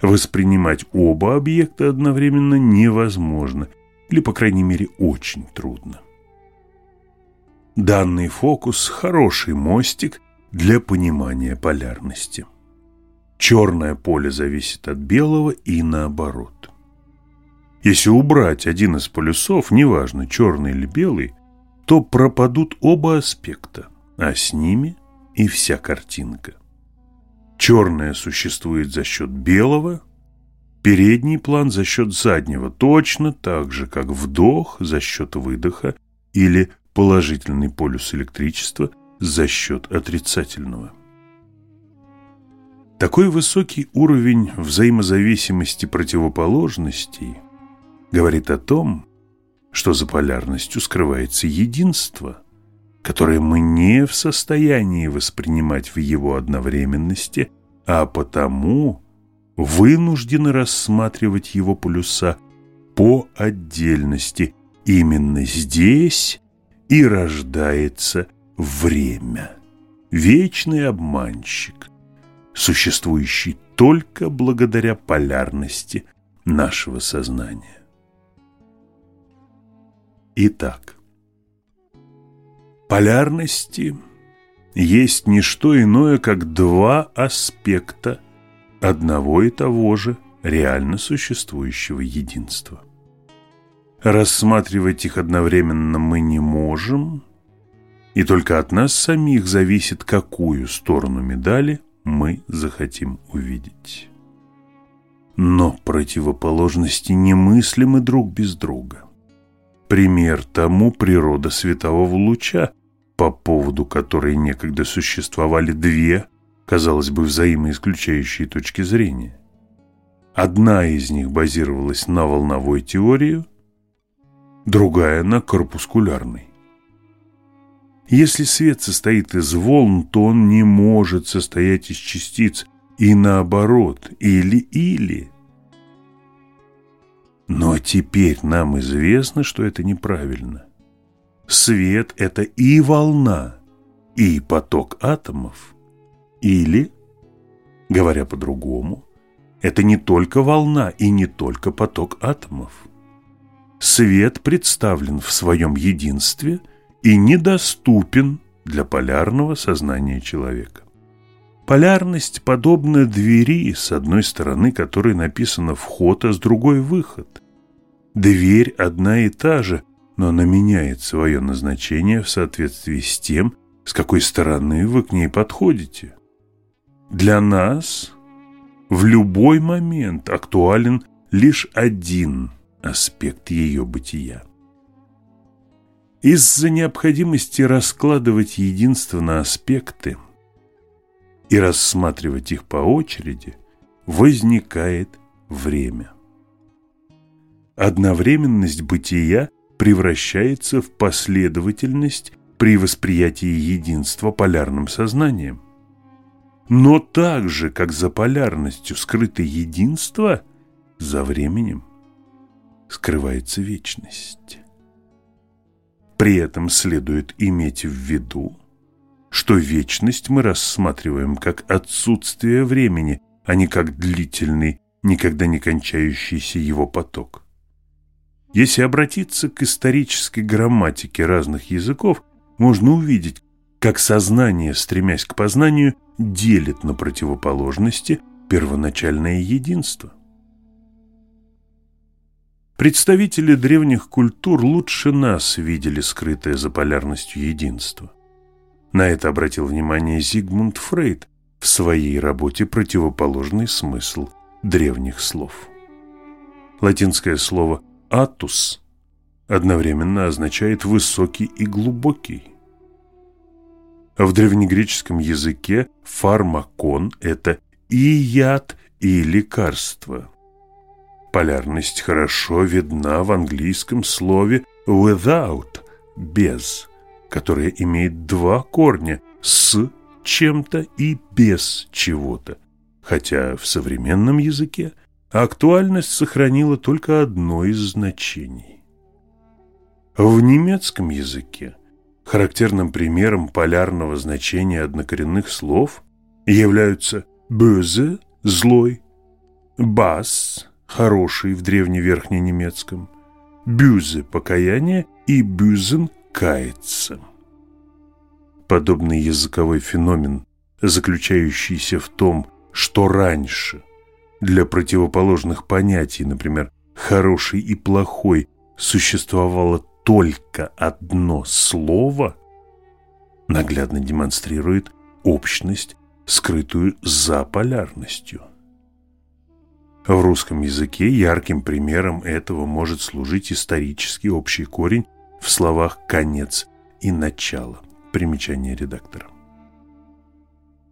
Воспринимать оба объекта одновременно невозможно, или, по крайней мере, очень трудно. Данный фокус – хороший мостик для понимания полярности. Черное поле зависит от белого и наоборот. Если убрать один из полюсов, неважно, черный или белый, то пропадут оба аспекта, а с ними и вся картинка. Черное существует за счет белого, передний план за счет заднего, точно так же, как вдох за счет выдоха или положительный полюс электричества за счет отрицательного. Такой высокий уровень взаимозависимости противоположностей говорит о том, что за полярностью скрывается единство, которое мы не в состоянии воспринимать в его одновременности, а потому вынуждены рассматривать его полюса по отдельности. Именно здесь и рождается время. Вечный обманщик, существующий только благодаря полярности нашего сознания. Итак, полярности есть не что иное, как два аспекта одного и того же реально существующего единства. Рассматривать их одновременно мы не можем, и только от нас самих зависит, какую сторону медали мы захотим увидеть. Но противоположности немыслимы друг без друга. Пример тому природа светового луча, по поводу которой некогда существовали две, казалось бы, взаимоисключающие точки зрения. Одна из них базировалась на волновой теории, другая на корпускулярной. Если свет состоит из волн, то он не может состоять из частиц, и наоборот, или-или. Но теперь нам известно, что это неправильно. Свет – это и волна, и поток атомов. Или, говоря по-другому, это не только волна и не только поток атомов свет представлен в своем единстве и недоступен для полярного сознания человека. Полярность подобна двери, с одной стороны которой написано «вход», а с другой «выход». Дверь одна и та же, но она меняет свое назначение в соответствии с тем, с какой стороны вы к ней подходите. Для нас в любой момент актуален лишь один – аспект ее бытия. Из-за необходимости раскладывать единство на аспекты и рассматривать их по очереди, возникает время. Одновременность бытия превращается в последовательность при восприятии единства полярным сознанием. Но так же, как за полярностью скрыто единство, за временем скрывается вечность. При этом следует иметь в виду, что вечность мы рассматриваем как отсутствие времени, а не как длительный, никогда не кончающийся его поток. Если обратиться к исторической грамматике разных языков, можно увидеть, как сознание, стремясь к познанию, делит на противоположности первоначальное единство. Представители древних культур лучше нас видели скрытое за полярностью единство. На это обратил внимание Зигмунд Фрейд в своей работе «Противоположный смысл древних слов». Латинское слово «атус» одновременно означает «высокий» и «глубокий». А в древнегреческом языке фармакон – это и яд, и лекарство. Полярность хорошо видна в английском слове without – без, которое имеет два корня – с чем-то и без чего-то, хотя в современном языке актуальность сохранила только одно из значений. В немецком языке характерным примером полярного значения однокоренных слов являются «böse» – «злой», «bass» хороший в древневерхненемецком, бюзе – покаяние и бюзен – кается. Подобный языковой феномен, заключающийся в том, что раньше для противоположных понятий, например, хороший и плохой, существовало только одно слово, наглядно демонстрирует общность, скрытую за полярностью. В русском языке ярким примером этого может служить исторический общий корень в словах «конец» и «начало». Примечание редактора.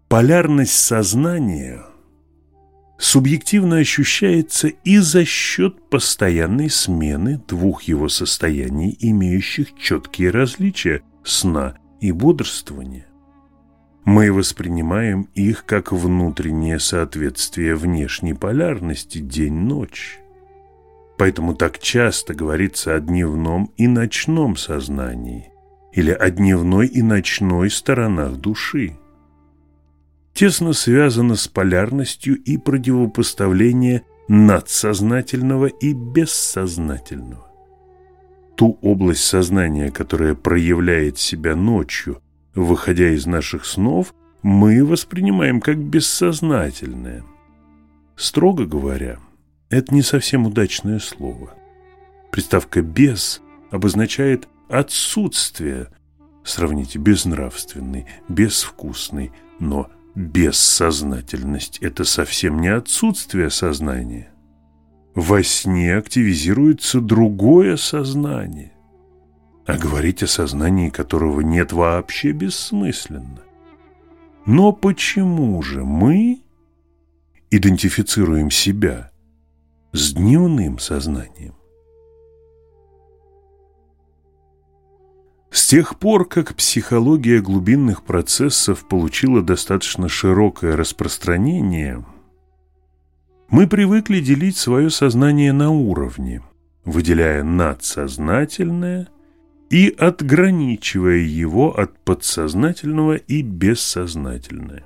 Полярность сознания субъективно ощущается и за счет постоянной смены двух его состояний, имеющих четкие различия – сна и бодрствования. Мы воспринимаем их как внутреннее соответствие внешней полярности день-ночь. Поэтому так часто говорится о дневном и ночном сознании или о дневной и ночной сторонах души. Тесно связано с полярностью и противопоставление надсознательного и бессознательного. Ту область сознания, которая проявляет себя ночью – выходя из наших снов, мы воспринимаем как бессознательное. Строго говоря, это не совсем удачное слово. Приставка «без» обозначает отсутствие, сравните, безнравственный, безвкусный, но бессознательность – это совсем не отсутствие сознания. Во сне активизируется другое сознание. А говорить о сознании, которого нет вообще, бессмысленно. Но почему же мы идентифицируем себя с дневным сознанием? С тех пор, как психология глубинных процессов получила достаточно широкое распространение, мы привыкли делить свое сознание на уровни, выделяя надсознательное – и отграничивая его от подсознательного и бессознательное.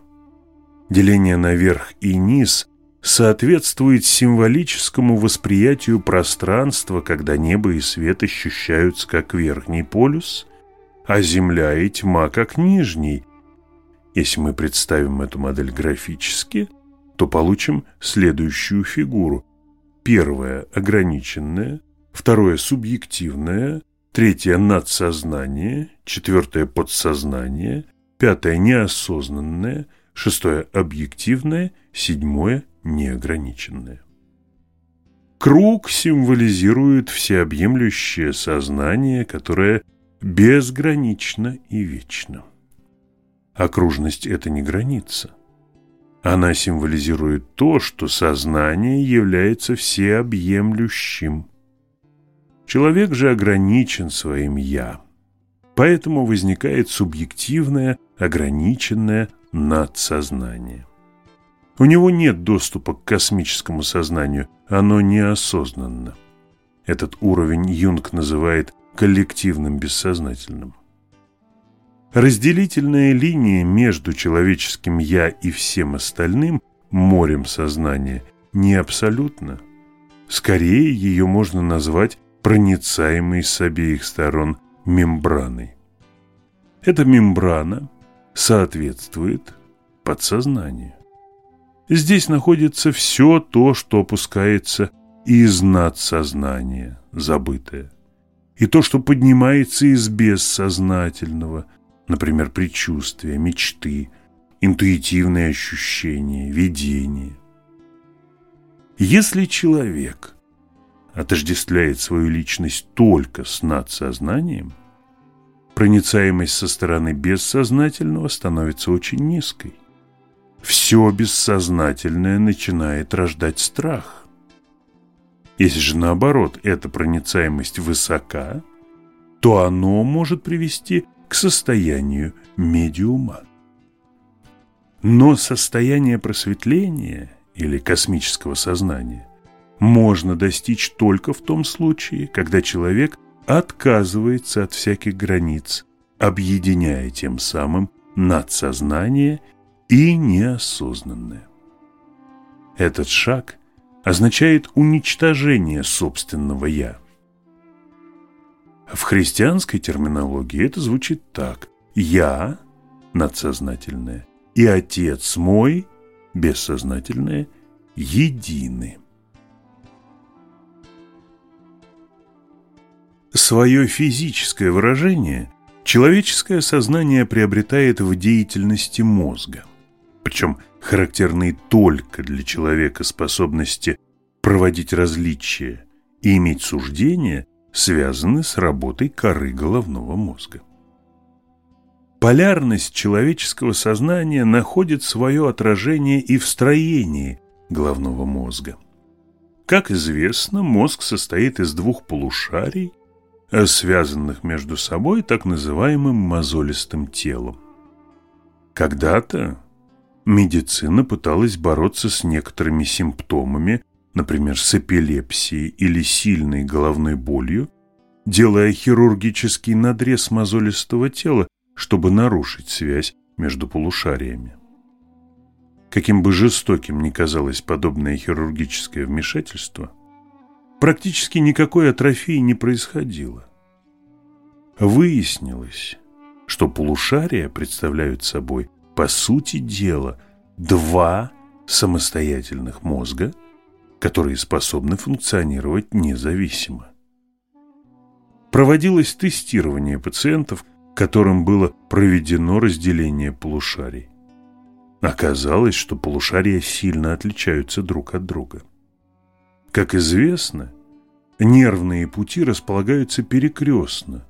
Деление на верх и низ соответствует символическому восприятию пространства, когда небо и свет ощущаются как верхний полюс, а земля и тьма как нижний. Если мы представим эту модель графически, то получим следующую фигуру. Первое – ограниченное, второе – субъективное – третье – надсознание, четвертое – подсознание, пятое – неосознанное, шестое – объективное, седьмое – неограниченное. Круг символизирует всеобъемлющее сознание, которое безгранична и вечна. Окружность – это не граница. Она символизирует то, что сознание является всеобъемлющим. Человек же ограничен своим «я», поэтому возникает субъективное, ограниченное надсознание. У него нет доступа к космическому сознанию, оно неосознанно. Этот уровень Юнг называет коллективным бессознательным. Разделительная линия между человеческим «я» и всем остальным, морем сознания, не абсолютна. Скорее ее можно назвать проницаемой с обеих сторон мембраной. Эта мембрана соответствует подсознанию. Здесь находится все то, что опускается из надсознания, забытое, и то, что поднимается из бессознательного – например, предчувствия, мечты, интуитивные ощущения, видения. Если человек отождествляет свою личность только с надсознанием, проницаемость со стороны бессознательного становится очень низкой. Все бессознательное начинает рождать страх. Если же наоборот эта проницаемость высока, то оно может привести к состоянию медиума. Но состояние просветления или космического сознания можно достичь только в том случае, когда человек отказывается от всяких границ, объединяя тем самым надсознание и неосознанное. Этот шаг означает уничтожение собственного «я», в христианской терминологии это звучит так. «Я» – надсознательное, и «Отец мой» – бессознательное – едины. Свое физическое выражение человеческое сознание приобретает в деятельности мозга. Причем характерные только для человека способности проводить различия и иметь суждения связаны с работой коры головного мозга. Полярность человеческого сознания находит свое отражение и в строении головного мозга. Как известно, мозг состоит из двух полушарий, связанных между собой так называемым мозолистым телом. Когда-то медицина пыталась бороться с некоторыми симптомами например, с эпилепсией или сильной головной болью, делая хирургический надрез мозолистого тела, чтобы нарушить связь между полушариями. Каким бы жестоким ни казалось подобное хирургическое вмешательство, практически никакой атрофии не происходило. Выяснилось, что полушария представляют собой, по сути дела, два самостоятельных мозга – которые способны функционировать независимо. Проводилось тестирование пациентов, которым было проведено разделение полушарий. Оказалось, что полушария сильно отличаются друг от друга. Как известно, нервные пути располагаются перекрестно,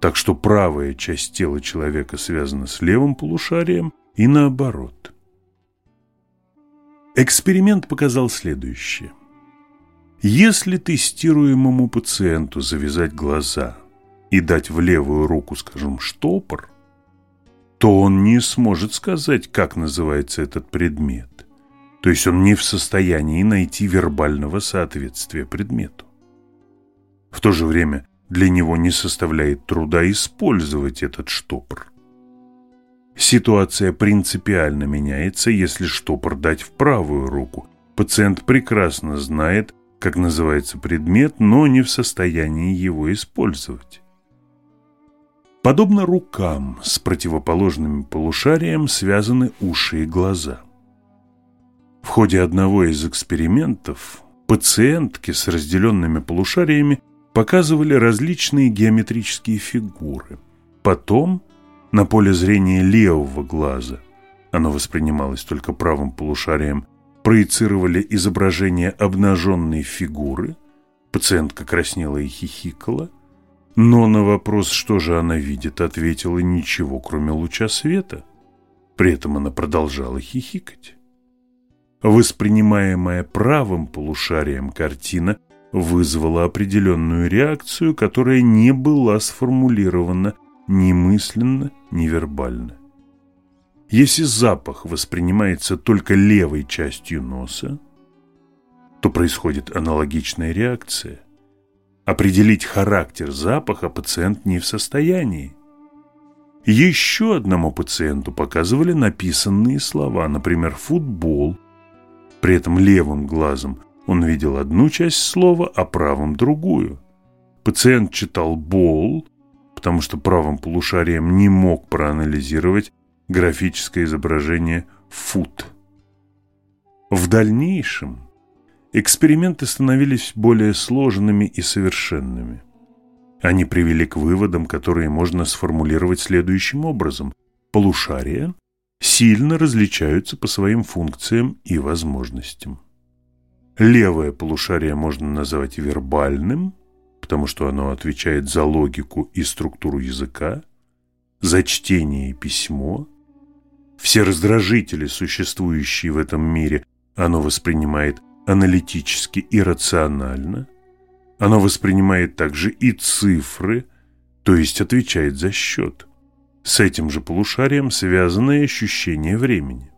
так что правая часть тела человека связана с левым полушарием и наоборот – Эксперимент показал следующее. Если тестируемому пациенту завязать глаза и дать в левую руку, скажем, штопор, то он не сможет сказать, как называется этот предмет. То есть он не в состоянии найти вербального соответствия предмету. В то же время для него не составляет труда использовать этот штопор. Ситуация принципиально меняется, если штопор дать в правую руку. Пациент прекрасно знает, как называется предмет, но не в состоянии его использовать. Подобно рукам с противоположным полушарием связаны уши и глаза. В ходе одного из экспериментов пациентки с разделенными полушариями показывали различные геометрические фигуры. Потом на поле зрения левого глаза, оно воспринималось только правым полушарием, проецировали изображение обнаженной фигуры, пациентка краснела и хихикала, Но на вопрос, что же она видит, ответила ничего, кроме луча света. При этом она продолжала хихикать. Воспринимаемая правым полушарием картина вызвала определенную реакцию, которая не была сформулирована ни мысленно, ни вербально. Если запах воспринимается только левой частью носа, то происходит аналогичная реакция. Определить характер запаха пациент не в состоянии. Еще одному пациенту показывали написанные слова, например, «футбол». При этом левым глазом он видел одну часть слова, а правым – другую. Пациент читал «бол», потому что правым полушарием не мог проанализировать графическое изображение «фут». В дальнейшем эксперименты становились более сложными и совершенными. Они привели к выводам, которые можно сформулировать следующим образом. Полушария сильно различаются по своим функциям и возможностям. Левое полушарие можно назвать вербальным, потому что оно отвечает за логику и структуру языка, за чтение и письмо. Все раздражители, существующие в этом мире, оно воспринимает аналитически и рационально – оно воспринимает также и цифры, то есть отвечает за счет. С этим же полушарием связано и ощущение времени.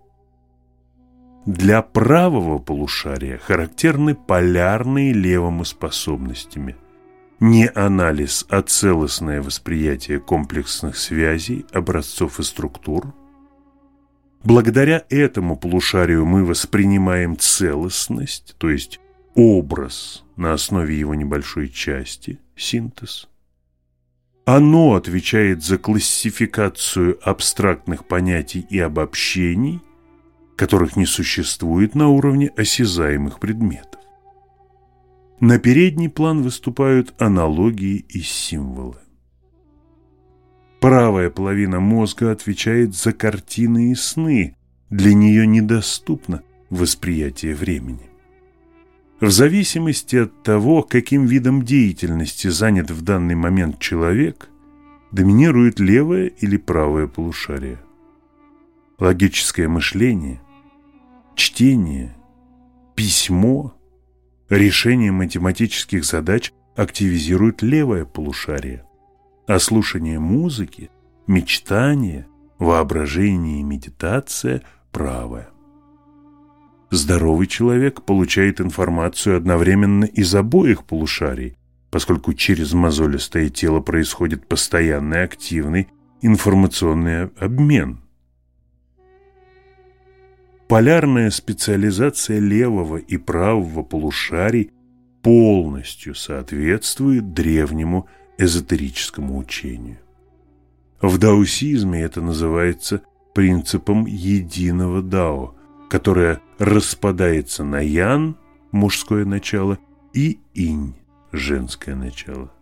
Для правого полушария характерны полярные левыми способностями. Не анализ, а целостное восприятие комплексных связей, образцов и структур. Благодаря этому полушарию мы воспринимаем целостность, то есть образ на основе его небольшой части, синтез. Оно отвечает за классификацию абстрактных понятий и обобщений, которых не существует на уровне осязаемых предметов. На передний план выступают аналогии и символы. Правая половина мозга отвечает за картины и сны, для нее недоступно восприятие времени. В зависимости от того, каким видом деятельности занят в данный момент человек, доминирует левое или правое полушарие. Логическое мышление, чтение, письмо, решение математических задач активизирует левое полушарие, а слушание музыки, мечтание, воображение и медитация – правое. Здоровый человек получает информацию одновременно из обоих полушарий, поскольку через мозолистое тело происходит постоянный активный информационный обмен. Полярная специализация левого и правого полушарий полностью соответствует древнему эзотерическому учению. В даосизме это называется принципом единого дао – которая распадается на ян, мужское начало, и инь, женское начало.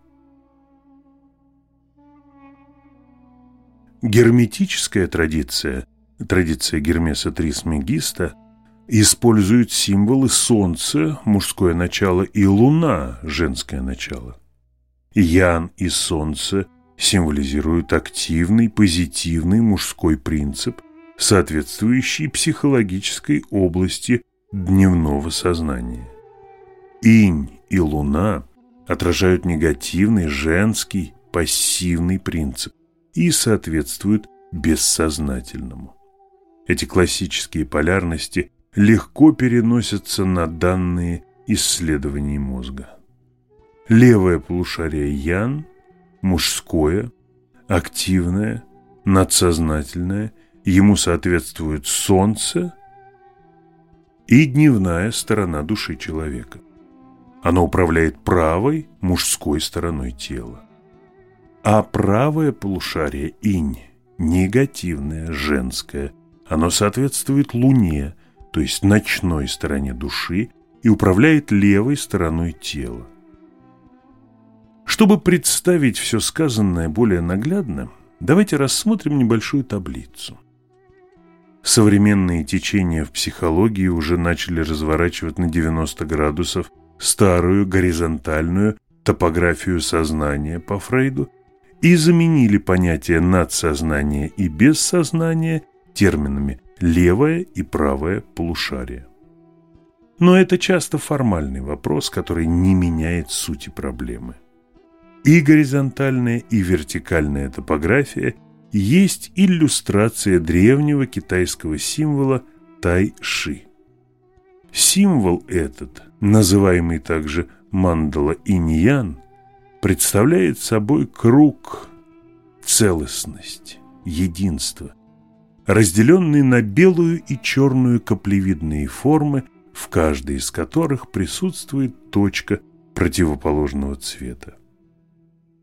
Герметическая традиция, традиция Гермеса Трисмегиста, использует символы Солнца, мужское начало, и Луна, женское начало. Ян и Солнце символизируют активный, позитивный мужской принцип, соответствующий психологической области дневного сознания. Инь и луна отражают негативный женский пассивный принцип и соответствуют бессознательному. Эти классические полярности легко переносятся на данные исследований мозга. Левое полушарие ян, мужское, активное, надсознательное Ему соответствует солнце и дневная сторона души человека. Оно управляет правой, мужской стороной тела. А правое полушарие инь, негативное, женское, оно соответствует луне, то есть ночной стороне души, и управляет левой стороной тела. Чтобы представить все сказанное более наглядно, давайте рассмотрим небольшую таблицу. Современные течения в психологии уже начали разворачивать на 90 градусов старую горизонтальную топографию сознания по Фрейду и заменили понятия надсознания и бессознания терминами левое и правое полушарие. Но это часто формальный вопрос, который не меняет сути проблемы. И горизонтальная, и вертикальная топография есть иллюстрация древнего китайского символа Тай-Ши. Символ этот, называемый также мандала иньян, представляет собой круг, целостность, единство, разделенный на белую и черную каплевидные формы, в каждой из которых присутствует точка противоположного цвета.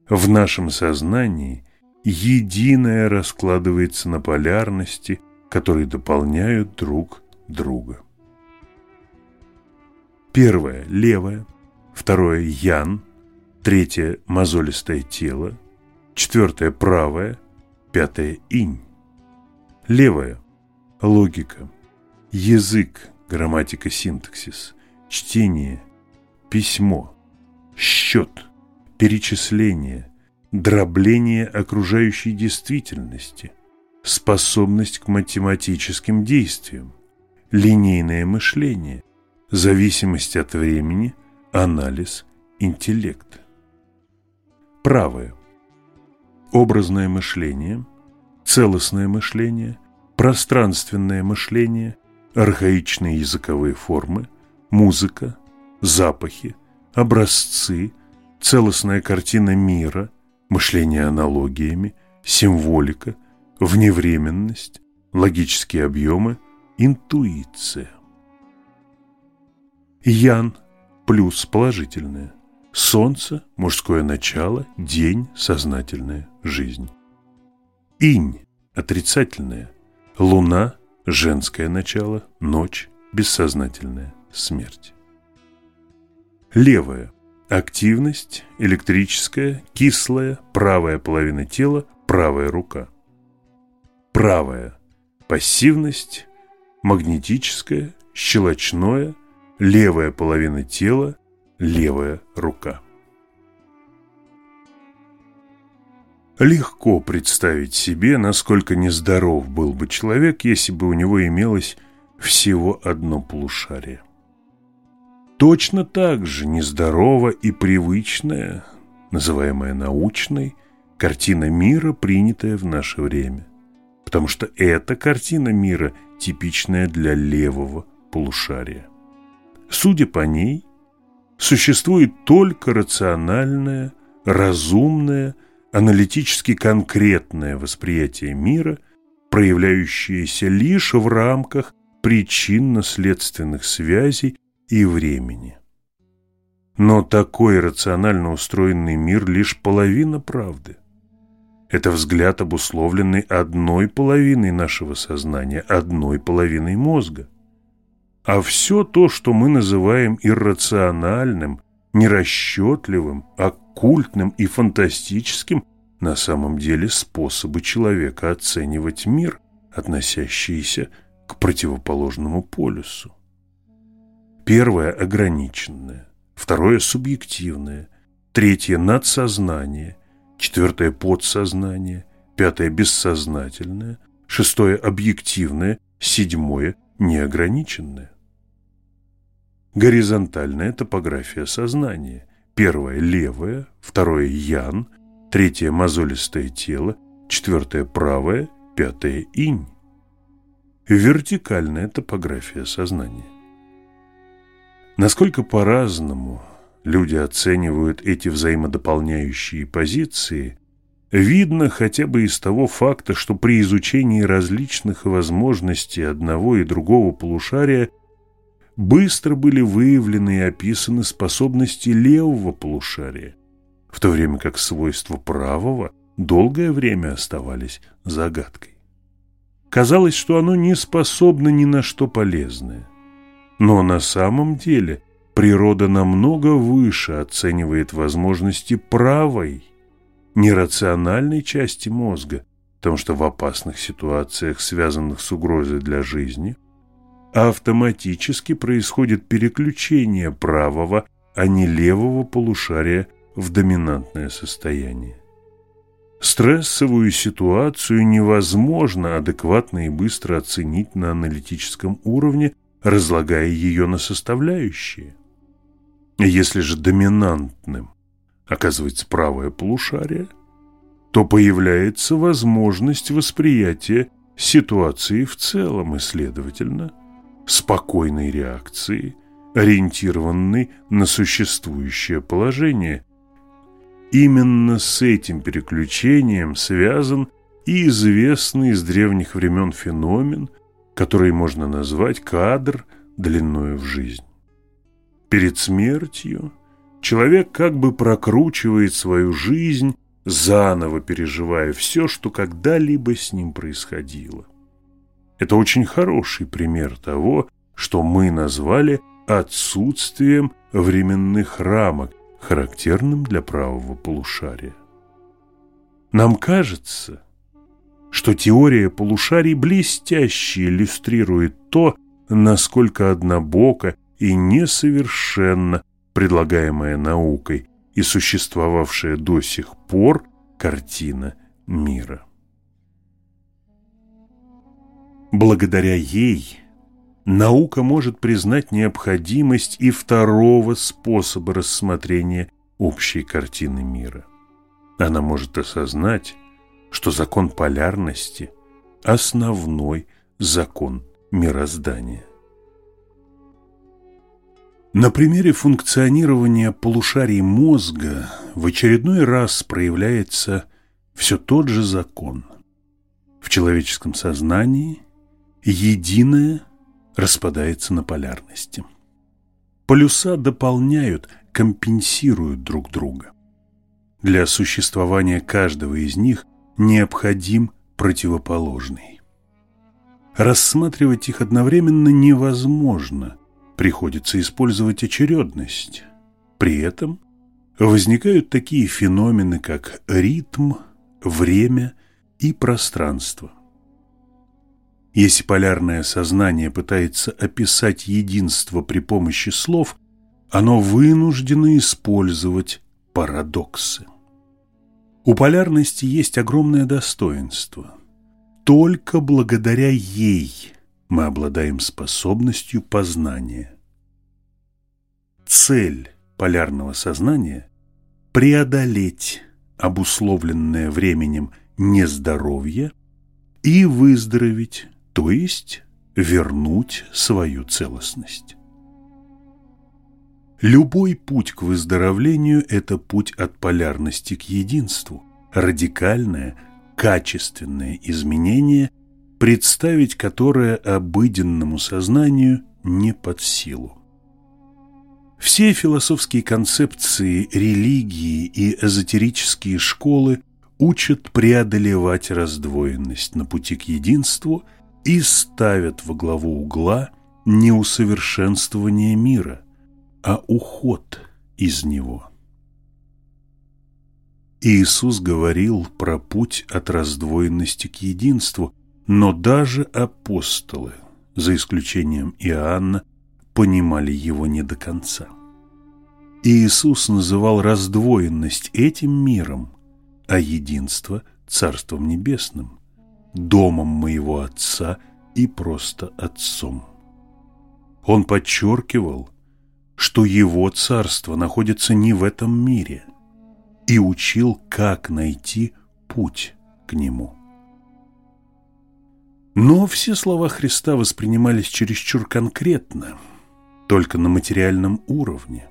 В нашем сознании единое раскладывается на полярности, которые дополняют друг друга. Первое – левое, второе – ян, третье – мозолистое тело, четвертое – правое, пятое – инь. Левое – логика, язык, грамматика, синтаксис, чтение, письмо, счет, перечисление, дробление окружающей действительности, способность к математическим действиям, линейное мышление, зависимость от времени, анализ, интеллект. Правое. Образное мышление, целостное мышление, пространственное мышление, архаичные языковые формы, музыка, запахи, образцы, целостная картина мира, мышление аналогиями, символика, вневременность, логические объемы, интуиция. Ян плюс положительное. Солнце – мужское начало, день – сознательная жизнь. Инь – отрицательное. Луна – женское начало, ночь – бессознательная смерть. Левое – активность, электрическая, кислая, правая половина тела, правая рука. Правая – пассивность, магнетическая, щелочное – левая половина тела, левая рука. Легко представить себе, насколько нездоров был бы человек, если бы у него имелось всего одно полушарие. Точно так же нездорова и привычная, называемая научной, картина мира, принятая в наше время. Потому что эта картина мира типичная для левого полушария. Судя по ней, существует только рациональное, разумное, аналитически конкретное восприятие мира, проявляющееся лишь в рамках причинно-следственных связей и времени. Но такой рационально устроенный мир лишь половина правды. Это взгляд, обусловленный одной половиной нашего сознания, одной половиной мозга. А все то, что мы называем иррациональным, нерасчетливым, оккультным и фантастическим, на самом деле способы человека оценивать мир, относящиеся к противоположному полюсу. Первое – ограниченное, второе – субъективное, третье – надсознание, четвертое – подсознание, пятое – бессознательное, шестое – объективное, седьмое – неограниченное. Горизонтальная топография сознания. Первое – левое, второе – ян, третье – мозолистое тело, четвертое – правое, пятое – инь. Вертикальная топография сознания. Насколько по-разному люди оценивают эти взаимодополняющие позиции, видно хотя бы из того факта, что при изучении различных возможностей одного и другого полушария – быстро были выявлены и описаны способности левого полушария, в то время как свойства правого долгое время оставались загадкой. Казалось, что оно не способно ни на что полезное. Но на самом деле природа намного выше оценивает возможности правой, нерациональной части мозга, потому что в опасных ситуациях, связанных с угрозой для жизни, автоматически происходит переключение правого, а не левого полушария в доминантное состояние. Стрессовую ситуацию невозможно адекватно и быстро оценить на аналитическом уровне, разлагая ее на составляющие. Если же доминантным оказывается правое полушарие, то появляется возможность восприятия ситуации в целом и, следовательно, спокойной реакции, ориентированной на существующее положение. Именно с этим переключением связан и известный с древних времен феномен, который можно назвать кадр длиною в жизнь. Перед смертью человек как бы прокручивает свою жизнь, заново переживая все, что когда-либо с ним происходило. Это очень хороший пример того, что мы назвали отсутствием временных рамок, характерным для правого полушария. Нам кажется, что теория полушарий блестяще иллюстрирует то, насколько однобоко и несовершенно предлагаемая наукой и существовавшая до сих пор картина мира. Благодаря ей наука может признать необходимость и второго способа рассмотрения общей картины мира. Она может осознать, что закон полярности – основной закон мироздания. На примере функционирования полушарий мозга в очередной раз проявляется все тот же закон. В человеческом сознании единое распадается на полярности. Полюса дополняют, компенсируют друг друга. Для существования каждого из них необходим противоположный. Рассматривать их одновременно невозможно – приходится использовать очередность. При этом возникают такие феномены, как ритм, время и пространство. Если полярное сознание пытается описать единство при помощи слов, оно вынуждено использовать парадоксы. У полярности есть огромное достоинство. Только благодаря ей мы обладаем способностью познания. Цель полярного сознания – преодолеть обусловленное временем нездоровье и выздороветь, то есть вернуть свою целостность. Любой путь к выздоровлению – это путь от полярности к единству, радикальное, качественное изменение – представить которое обыденному сознанию не под силу. Все философские концепции, религии и эзотерические школы учат преодолевать раздвоенность на пути к единству и ставят во главу угла не усовершенствование мира, а уход из него. Иисус говорил про путь от раздвоенности к единству – но даже апостолы, за исключением Иоанна, понимали его не до конца. Иисус называл раздвоенность этим миром, а единство – Царством Небесным, домом моего Отца и просто Отцом. Он подчеркивал, что его царство находится не в этом мире, и учил, как найти путь к нему. Но все слова Христа воспринимались чересчур конкретно, только на материальном уровне.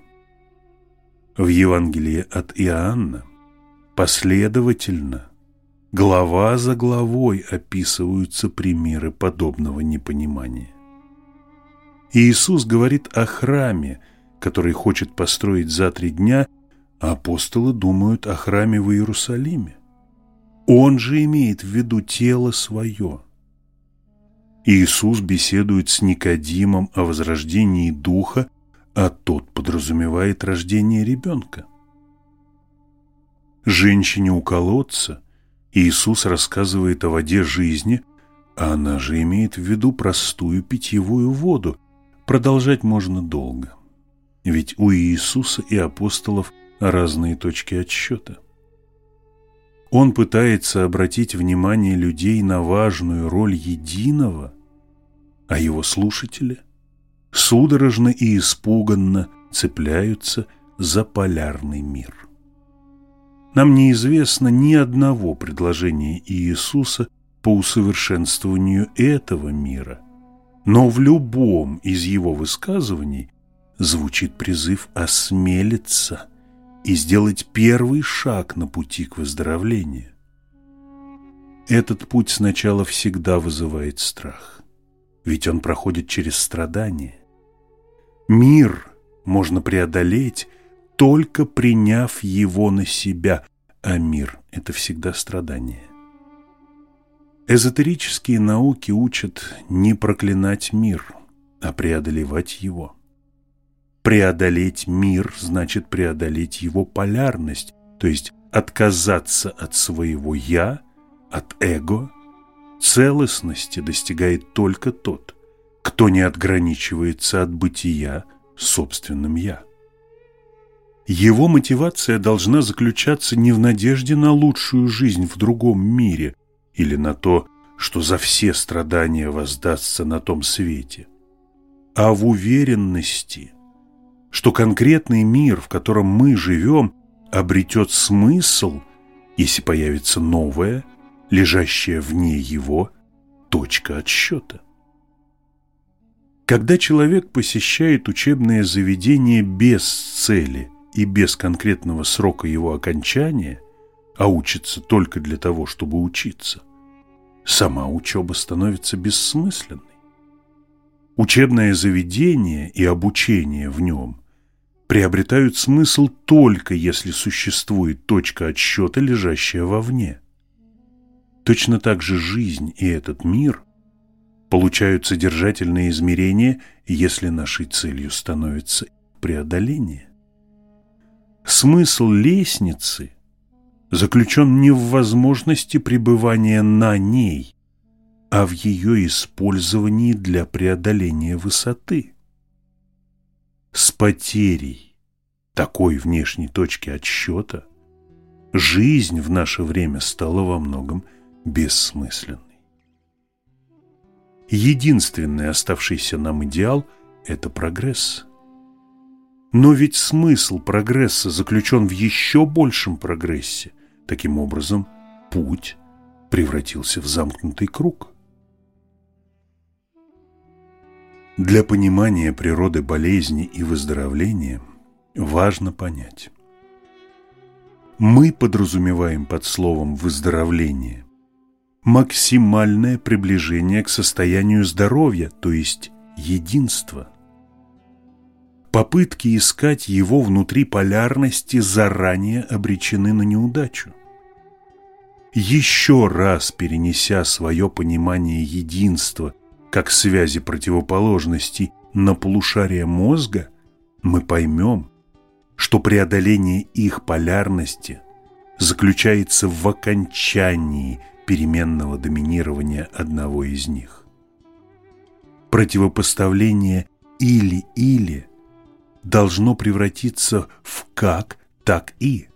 В Евангелии от Иоанна последовательно, глава за главой описываются примеры подобного непонимания. Иисус говорит о храме, который хочет построить за три дня, а апостолы думают о храме в Иерусалиме. Он же имеет в виду тело свое – Иисус беседует с Никодимом о возрождении духа, а тот подразумевает рождение ребенка. Женщине у колодца Иисус рассказывает о воде жизни, а она же имеет в виду простую питьевую воду. Продолжать можно долго. Ведь у Иисуса и апостолов разные точки отсчета. Он пытается обратить внимание людей на важную роль единого, а его слушатели судорожно и испуганно цепляются за полярный мир. Нам неизвестно ни одного предложения Иисуса по усовершенствованию этого мира, но в любом из его высказываний звучит призыв осмелиться и сделать первый шаг на пути к выздоровлению. Этот путь сначала всегда вызывает страх, ведь он проходит через страдания. Мир можно преодолеть, только приняв его на себя, а мир – это всегда страдание. Эзотерические науки учат не проклинать мир, а преодолевать его. Преодолеть мир значит преодолеть его полярность, то есть отказаться от своего «я», от эго. Целостности достигает только тот, кто не отграничивается от бытия собственным «я». Его мотивация должна заключаться не в надежде на лучшую жизнь в другом мире или на то, что за все страдания воздастся на том свете, а в уверенности, что конкретный мир, в котором мы живем, обретет смысл, если появится новая, лежащая вне его, точка отсчета. Когда человек посещает учебное заведение без цели и без конкретного срока его окончания, а учится только для того, чтобы учиться, сама учеба становится бессмысленной. Учебное заведение и обучение в нем приобретают смысл только если существует точка отсчета, лежащая вовне. Точно так же жизнь и этот мир получают содержательные измерения, если нашей целью становится преодоление. Смысл лестницы заключен не в возможности пребывания на ней, а в ее использовании для преодоления высоты. С потерей такой внешней точки отсчета жизнь в наше время стала во многом бессмысленной. Единственный оставшийся нам идеал – это прогресс. Но ведь смысл прогресса заключен в еще большем прогрессе. Таким образом, путь превратился в замкнутый круг. Для понимания природы болезни и выздоровления важно понять. Мы подразумеваем под словом «выздоровление» максимальное приближение к состоянию здоровья, то есть единства. Попытки искать его внутри полярности заранее обречены на неудачу. Еще раз перенеся свое понимание единства как связи противоположностей на полушарие мозга, мы поймем, что преодоление их полярности заключается в окончании – переменного доминирования одного из них. Противопоставление «или-или» должно превратиться в «как», «так и».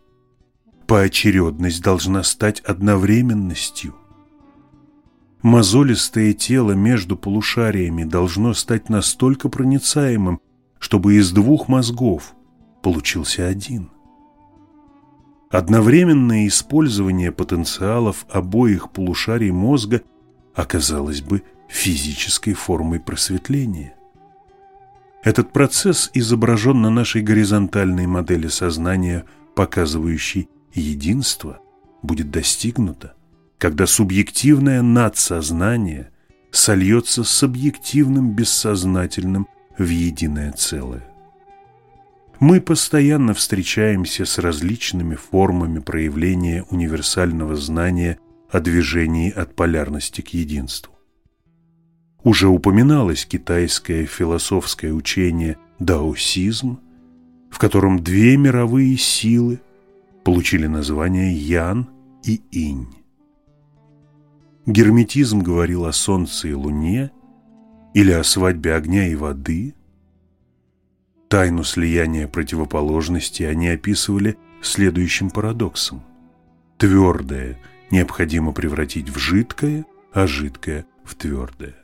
Поочередность должна стать одновременностью. Мозолистое тело между полушариями должно стать настолько проницаемым, чтобы из двух мозгов получился один – Одновременное использование потенциалов обоих полушарий мозга оказалось бы физической формой просветления. Этот процесс изображен на нашей горизонтальной модели сознания, показывающей единство, будет достигнуто, когда субъективное надсознание сольется с объективным бессознательным в единое целое. Мы постоянно встречаемся с различными формами проявления универсального знания о движении от полярности к единству. Уже упоминалось китайское философское учение даосизм, в котором две мировые силы получили название Ян и Инь. Герметизм говорил о солнце и луне или о свадьбе огня и воды – Тайну слияния противоположностей они описывали следующим парадоксом. Твердое необходимо превратить в жидкое, а жидкое в твердое.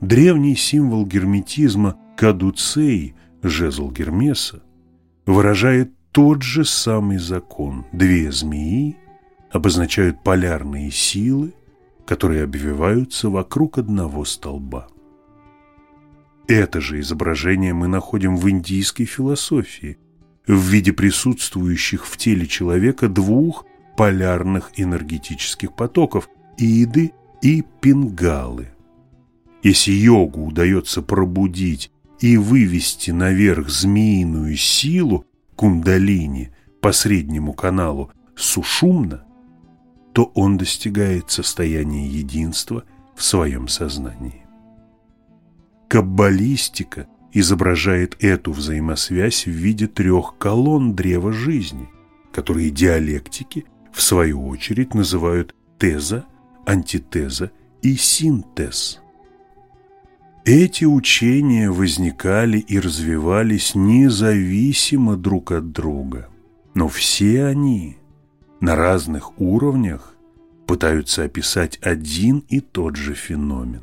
Древний символ герметизма кадуцей, жезл Гермеса, выражает тот же самый закон. Две змеи обозначают полярные силы, которые обвиваются вокруг одного столба. Это же изображение мы находим в индийской философии в виде присутствующих в теле человека двух полярных энергетических потоков – иды и пингалы. Если йогу удается пробудить и вывести наверх змеиную силу кундалини по среднему каналу сушумно, то он достигает состояния единства в своем сознании. Каббалистика изображает эту взаимосвязь в виде трех колонн древа жизни, которые диалектики, в свою очередь, называют теза, антитеза и синтез. Эти учения возникали и развивались независимо друг от друга, но все они на разных уровнях пытаются описать один и тот же феномен.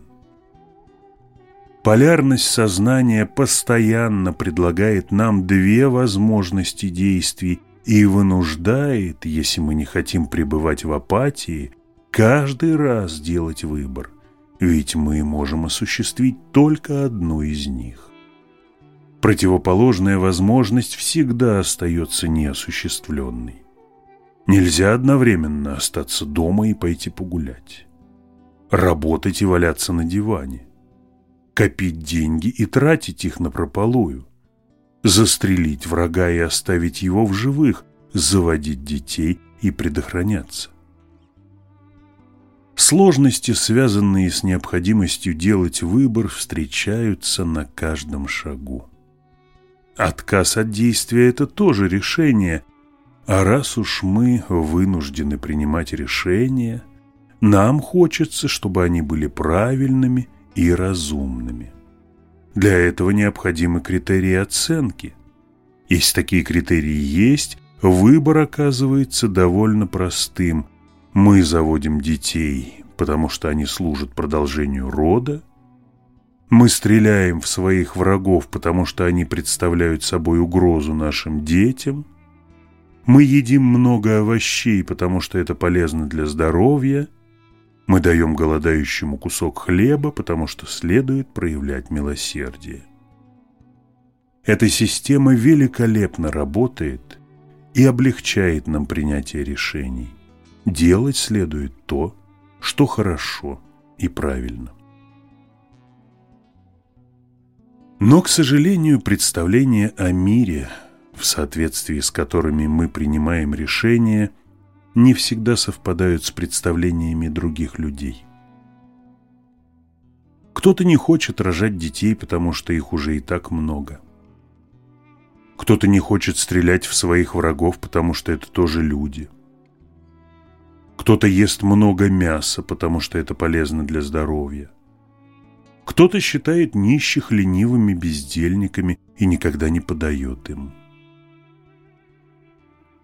Полярность сознания постоянно предлагает нам две возможности действий и вынуждает, если мы не хотим пребывать в апатии, каждый раз делать выбор, ведь мы можем осуществить только одну из них. Противоположная возможность всегда остается неосуществленной. Нельзя одновременно остаться дома и пойти погулять. Работать и валяться на диване – копить деньги и тратить их на прополую, застрелить врага и оставить его в живых, заводить детей и предохраняться. Сложности, связанные с необходимостью делать выбор, встречаются на каждом шагу. Отказ от действия – это тоже решение, а раз уж мы вынуждены принимать решения, нам хочется, чтобы они были правильными и разумными. Для этого необходимы критерии оценки. Если такие критерии есть, выбор оказывается довольно простым. Мы заводим детей, потому что они служат продолжению рода. Мы стреляем в своих врагов, потому что они представляют собой угрозу нашим детям. Мы едим много овощей, потому что это полезно для здоровья – мы даем голодающему кусок хлеба, потому что следует проявлять милосердие. Эта система великолепно работает и облегчает нам принятие решений. Делать следует то, что хорошо и правильно. Но, к сожалению, представления о мире, в соответствии с которыми мы принимаем решения – не всегда совпадают с представлениями других людей. Кто-то не хочет рожать детей, потому что их уже и так много. Кто-то не хочет стрелять в своих врагов, потому что это тоже люди. Кто-то ест много мяса, потому что это полезно для здоровья. Кто-то считает нищих ленивыми бездельниками и никогда не подает им.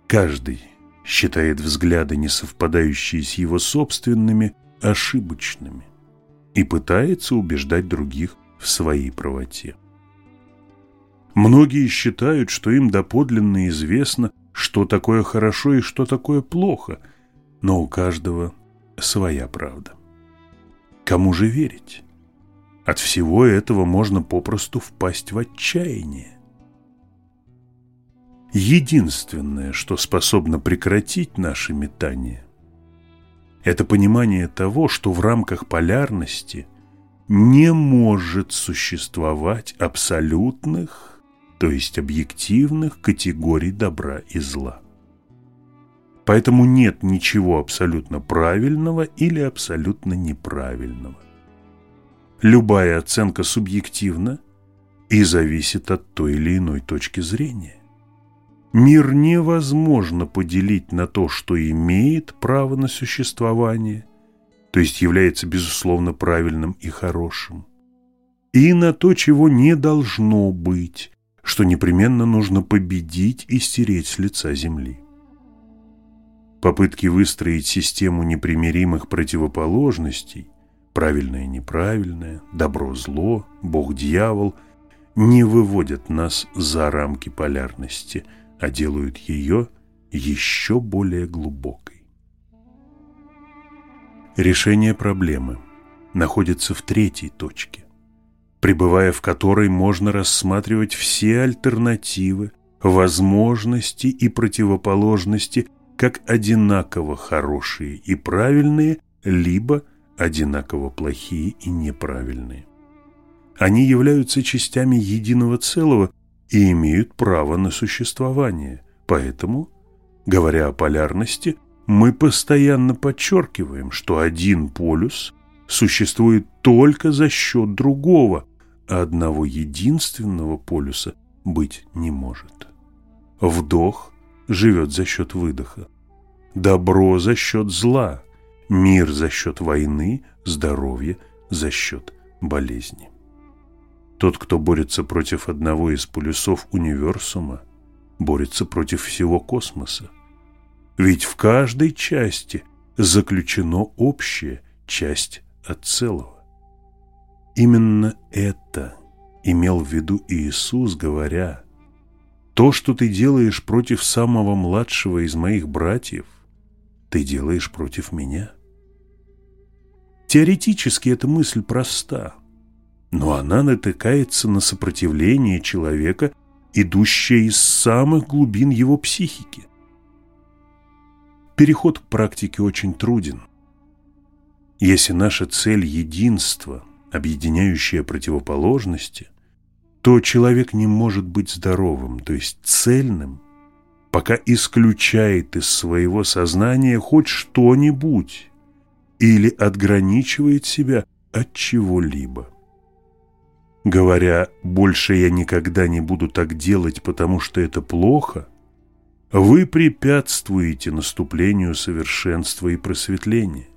Каждый считает взгляды, не совпадающие с его собственными, ошибочными и пытается убеждать других в своей правоте. Многие считают, что им доподлинно известно, что такое хорошо и что такое плохо, но у каждого своя правда. Кому же верить? От всего этого можно попросту впасть в отчаяние. Единственное, что способно прекратить наши метания, это понимание того, что в рамках полярности не может существовать абсолютных, то есть объективных категорий добра и зла. Поэтому нет ничего абсолютно правильного или абсолютно неправильного. Любая оценка субъективна и зависит от той или иной точки зрения. Мир невозможно поделить на то, что имеет право на существование, то есть является безусловно правильным и хорошим, и на то, чего не должно быть, что непременно нужно победить и стереть с лица земли. Попытки выстроить систему непримиримых противоположностей правильное-неправильное, добро-зло, Бог-дьявол не выводят нас за рамки полярности, а делают ее еще более глубокой. Решение проблемы находится в третьей точке, пребывая в которой можно рассматривать все альтернативы, возможности и противоположности как одинаково хорошие и правильные, либо одинаково плохие и неправильные. Они являются частями единого целого и имеют право на существование. Поэтому, говоря о полярности, мы постоянно подчеркиваем, что один полюс существует только за счет другого, а одного единственного полюса быть не может. Вдох живет за счет выдоха, добро за счет зла, мир за счет войны, здоровье за счет болезни. Тот, кто борется против одного из полюсов универсума, борется против всего космоса. Ведь в каждой части заключено общее часть от целого. Именно это имел в виду Иисус, говоря, «То, что ты делаешь против самого младшего из моих братьев, ты делаешь против меня». Теоретически эта мысль проста – но она натыкается на сопротивление человека, идущее из самых глубин его психики. Переход к практике очень труден. Если наша цель – единство, объединяющее противоположности, то человек не может быть здоровым, то есть цельным, пока исключает из своего сознания хоть что-нибудь или отграничивает себя от чего-либо. Говоря «больше я никогда не буду так делать, потому что это плохо», вы препятствуете наступлению совершенства и просветления.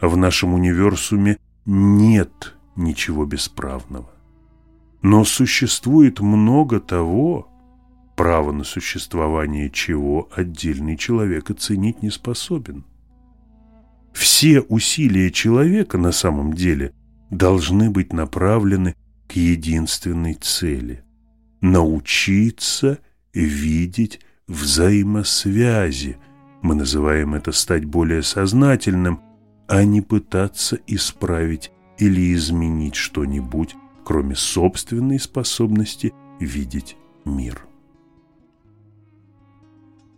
В нашем универсуме нет ничего бесправного. Но существует много того, право на существование чего отдельный человек оценить не способен. Все усилия человека на самом деле должны быть направлены к единственной цели – научиться видеть взаимосвязи. Мы называем это стать более сознательным, а не пытаться исправить или изменить что-нибудь, кроме собственной способности видеть мир.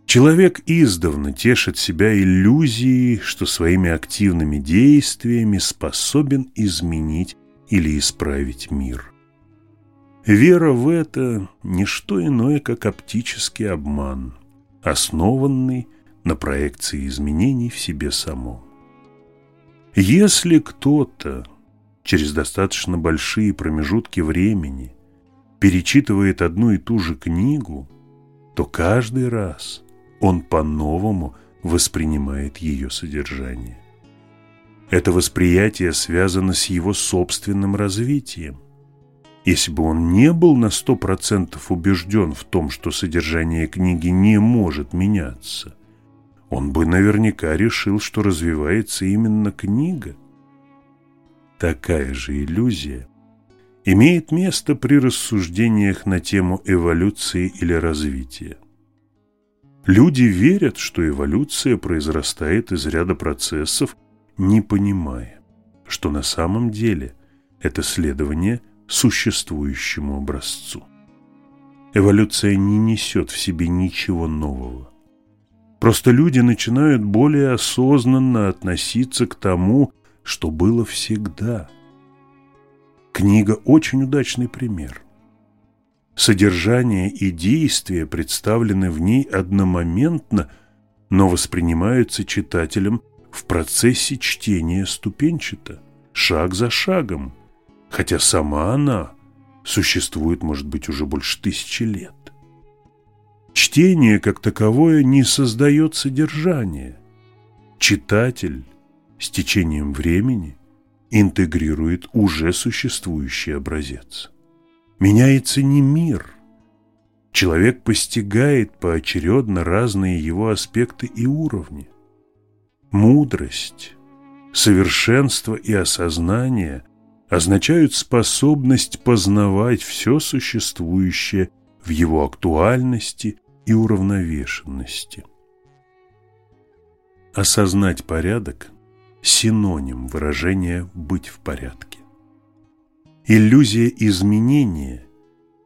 Человек издавна тешит себя иллюзией, что своими активными действиями способен изменить или исправить мир. Вера в это – не что иное, как оптический обман, основанный на проекции изменений в себе самом. Если кто-то через достаточно большие промежутки времени перечитывает одну и ту же книгу, то каждый раз он по-новому воспринимает ее содержание. Это восприятие связано с его собственным развитием. Если бы он не был на сто процентов убежден в том, что содержание книги не может меняться, он бы наверняка решил, что развивается именно книга. Такая же иллюзия имеет место при рассуждениях на тему эволюции или развития. Люди верят, что эволюция произрастает из ряда процессов, не понимая, что на самом деле это следование существующему образцу. Эволюция не несет в себе ничего нового. Просто люди начинают более осознанно относиться к тому, что было всегда. Книга – очень удачный пример – Содержание и действия представлены в ней одномоментно, но воспринимаются читателем в процессе чтения ступенчато, шаг за шагом, хотя сама она существует, может быть, уже больше тысячи лет. Чтение, как таковое, не создает содержание. Читатель с течением времени интегрирует уже существующий образец. Меняется не мир. Человек постигает поочередно разные его аспекты и уровни. Мудрость, совершенство и осознание означают способность познавать все существующее в его актуальности и уравновешенности. Осознать порядок – синоним выражения «быть в порядке». Иллюзия изменения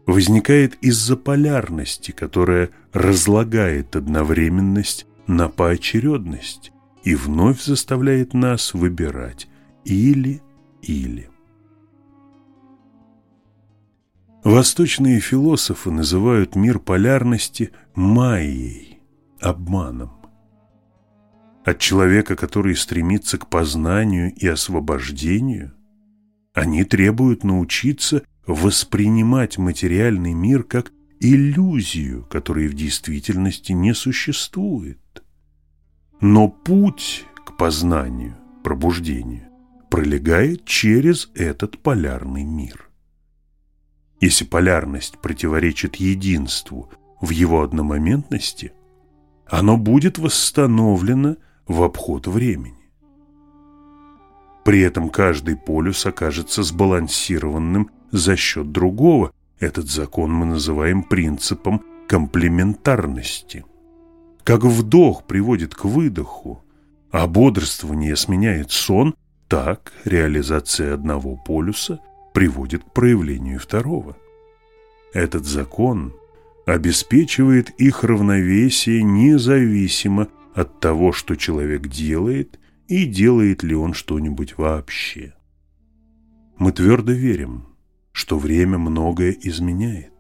возникает из-за полярности, которая разлагает одновременность на поочередность и вновь заставляет нас выбирать или-или. Восточные философы называют мир полярности майей, обманом. От человека, который стремится к познанию и освобождению, они требуют научиться воспринимать материальный мир как иллюзию, которой в действительности не существует. Но путь к познанию, пробуждению, пролегает через этот полярный мир. Если полярность противоречит единству в его одномоментности, оно будет восстановлено в обход времени. При этом каждый полюс окажется сбалансированным за счет другого. Этот закон мы называем принципом комплементарности. Как вдох приводит к выдоху, а бодрствование сменяет сон, так реализация одного полюса – приводит к проявлению второго. Этот закон обеспечивает их равновесие независимо от того, что человек делает и делает ли он что-нибудь вообще. Мы твердо верим, что время многое изменяет.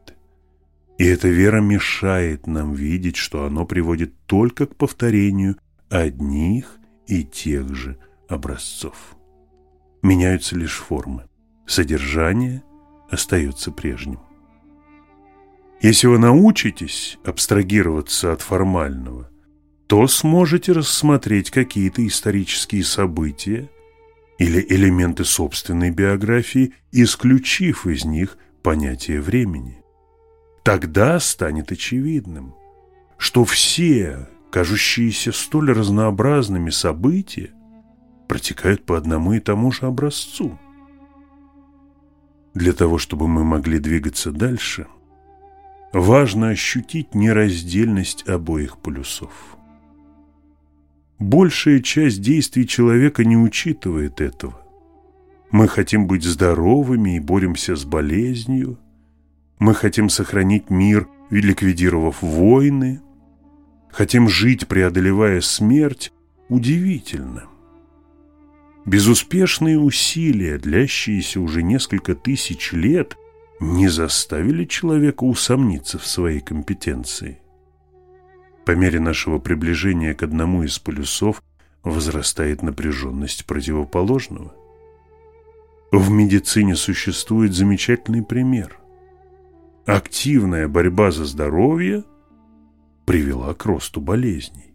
И эта вера мешает нам видеть, что оно приводит только к повторению одних и тех же образцов. Меняются лишь формы содержание остается прежним. Если вы научитесь абстрагироваться от формального, то сможете рассмотреть какие-то исторические события или элементы собственной биографии, исключив из них понятие времени. Тогда станет очевидным, что все кажущиеся столь разнообразными события протекают по одному и тому же образцу – для того, чтобы мы могли двигаться дальше, важно ощутить нераздельность обоих полюсов. Большая часть действий человека не учитывает этого. Мы хотим быть здоровыми и боремся с болезнью. Мы хотим сохранить мир, ликвидировав войны. Хотим жить, преодолевая смерть. Удивительно. Безуспешные усилия, длящиеся уже несколько тысяч лет, не заставили человека усомниться в своей компетенции. По мере нашего приближения к одному из полюсов возрастает напряженность противоположного. В медицине существует замечательный пример. Активная борьба за здоровье привела к росту болезней.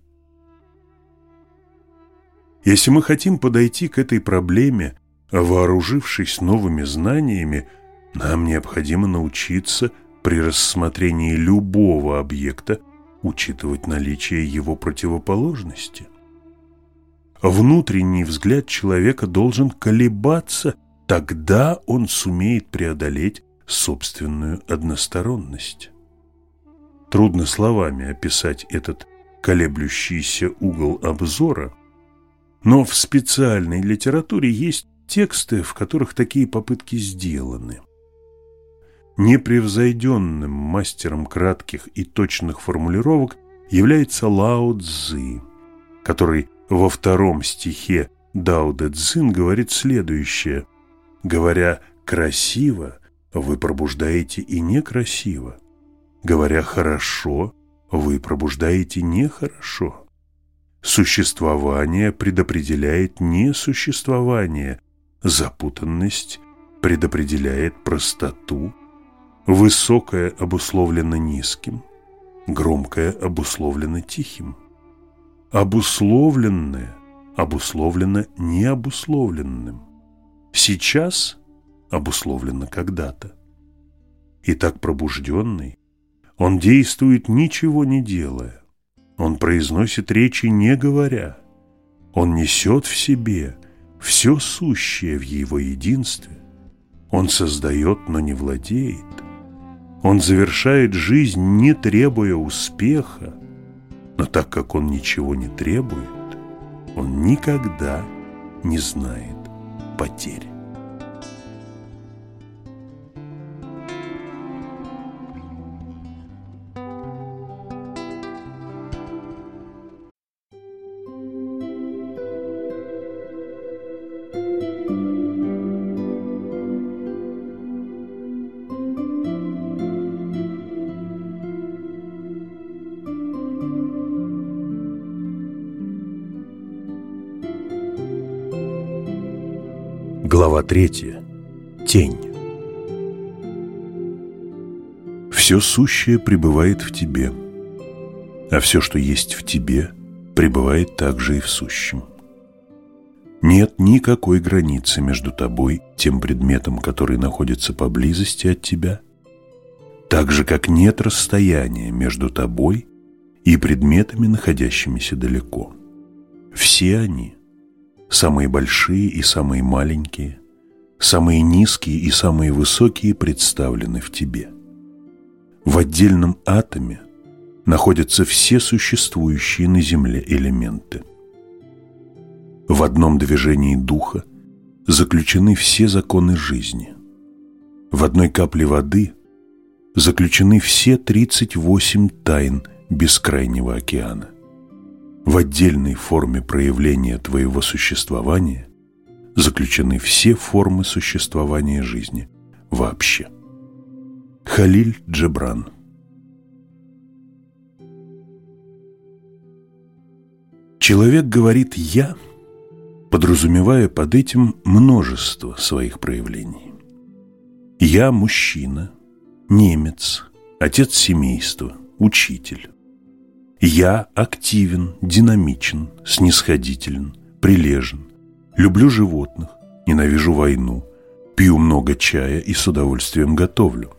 Если мы хотим подойти к этой проблеме, вооружившись новыми знаниями, нам необходимо научиться при рассмотрении любого объекта учитывать наличие его противоположности. Внутренний взгляд человека должен колебаться, тогда он сумеет преодолеть собственную односторонность. Трудно словами описать этот колеблющийся угол обзора, но в специальной литературе есть тексты, в которых такие попытки сделаны. Непревзойденным мастером кратких и точных формулировок является Лао Цзы, который во втором стихе Дао Дэ Цзин говорит следующее. Говоря «красиво», вы пробуждаете и некрасиво. Говоря «хорошо», вы пробуждаете нехорошо. Существование предопределяет несуществование, запутанность предопределяет простоту, высокое обусловлено низким, громкое обусловлено тихим, обусловленное обусловлено необусловленным, сейчас обусловлено когда-то. И так пробужденный, он действует ничего не делая. Он произносит речи не говоря. Он несет в себе все сущее в его единстве. Он создает, но не владеет. Он завершает жизнь, не требуя успеха. Но так как он ничего не требует, он никогда не знает потери. Третья. Тень. Все сущее пребывает в тебе, а все, что есть в тебе, пребывает также и в сущем. Нет никакой границы между тобой, тем предметом, который находится поблизости от тебя, так же, как нет расстояния между тобой и предметами, находящимися далеко. Все они – Самые большие и самые маленькие, самые низкие и самые высокие представлены в тебе. В отдельном атоме находятся все существующие на Земле элементы. В одном движении духа заключены все законы жизни. В одной капле воды заключены все 38 тайн бескрайнего океана в отдельной форме проявления твоего существования заключены все формы существования жизни вообще. Халиль Джебран Человек говорит «я», подразумевая под этим множество своих проявлений. Я мужчина, немец, отец семейства, учитель. Я активен, динамичен, снисходителен, прилежен, люблю животных, ненавижу войну, пью много чая и с удовольствием готовлю.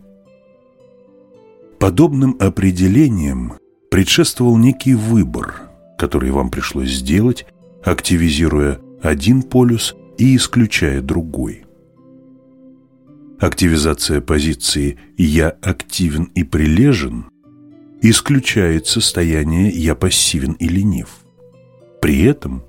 Подобным определением предшествовал некий выбор, который вам пришлось сделать, активизируя один полюс и исключая другой. Активизация позиции «я активен и прилежен» исключает состояние «я пассивен и ленив». При этом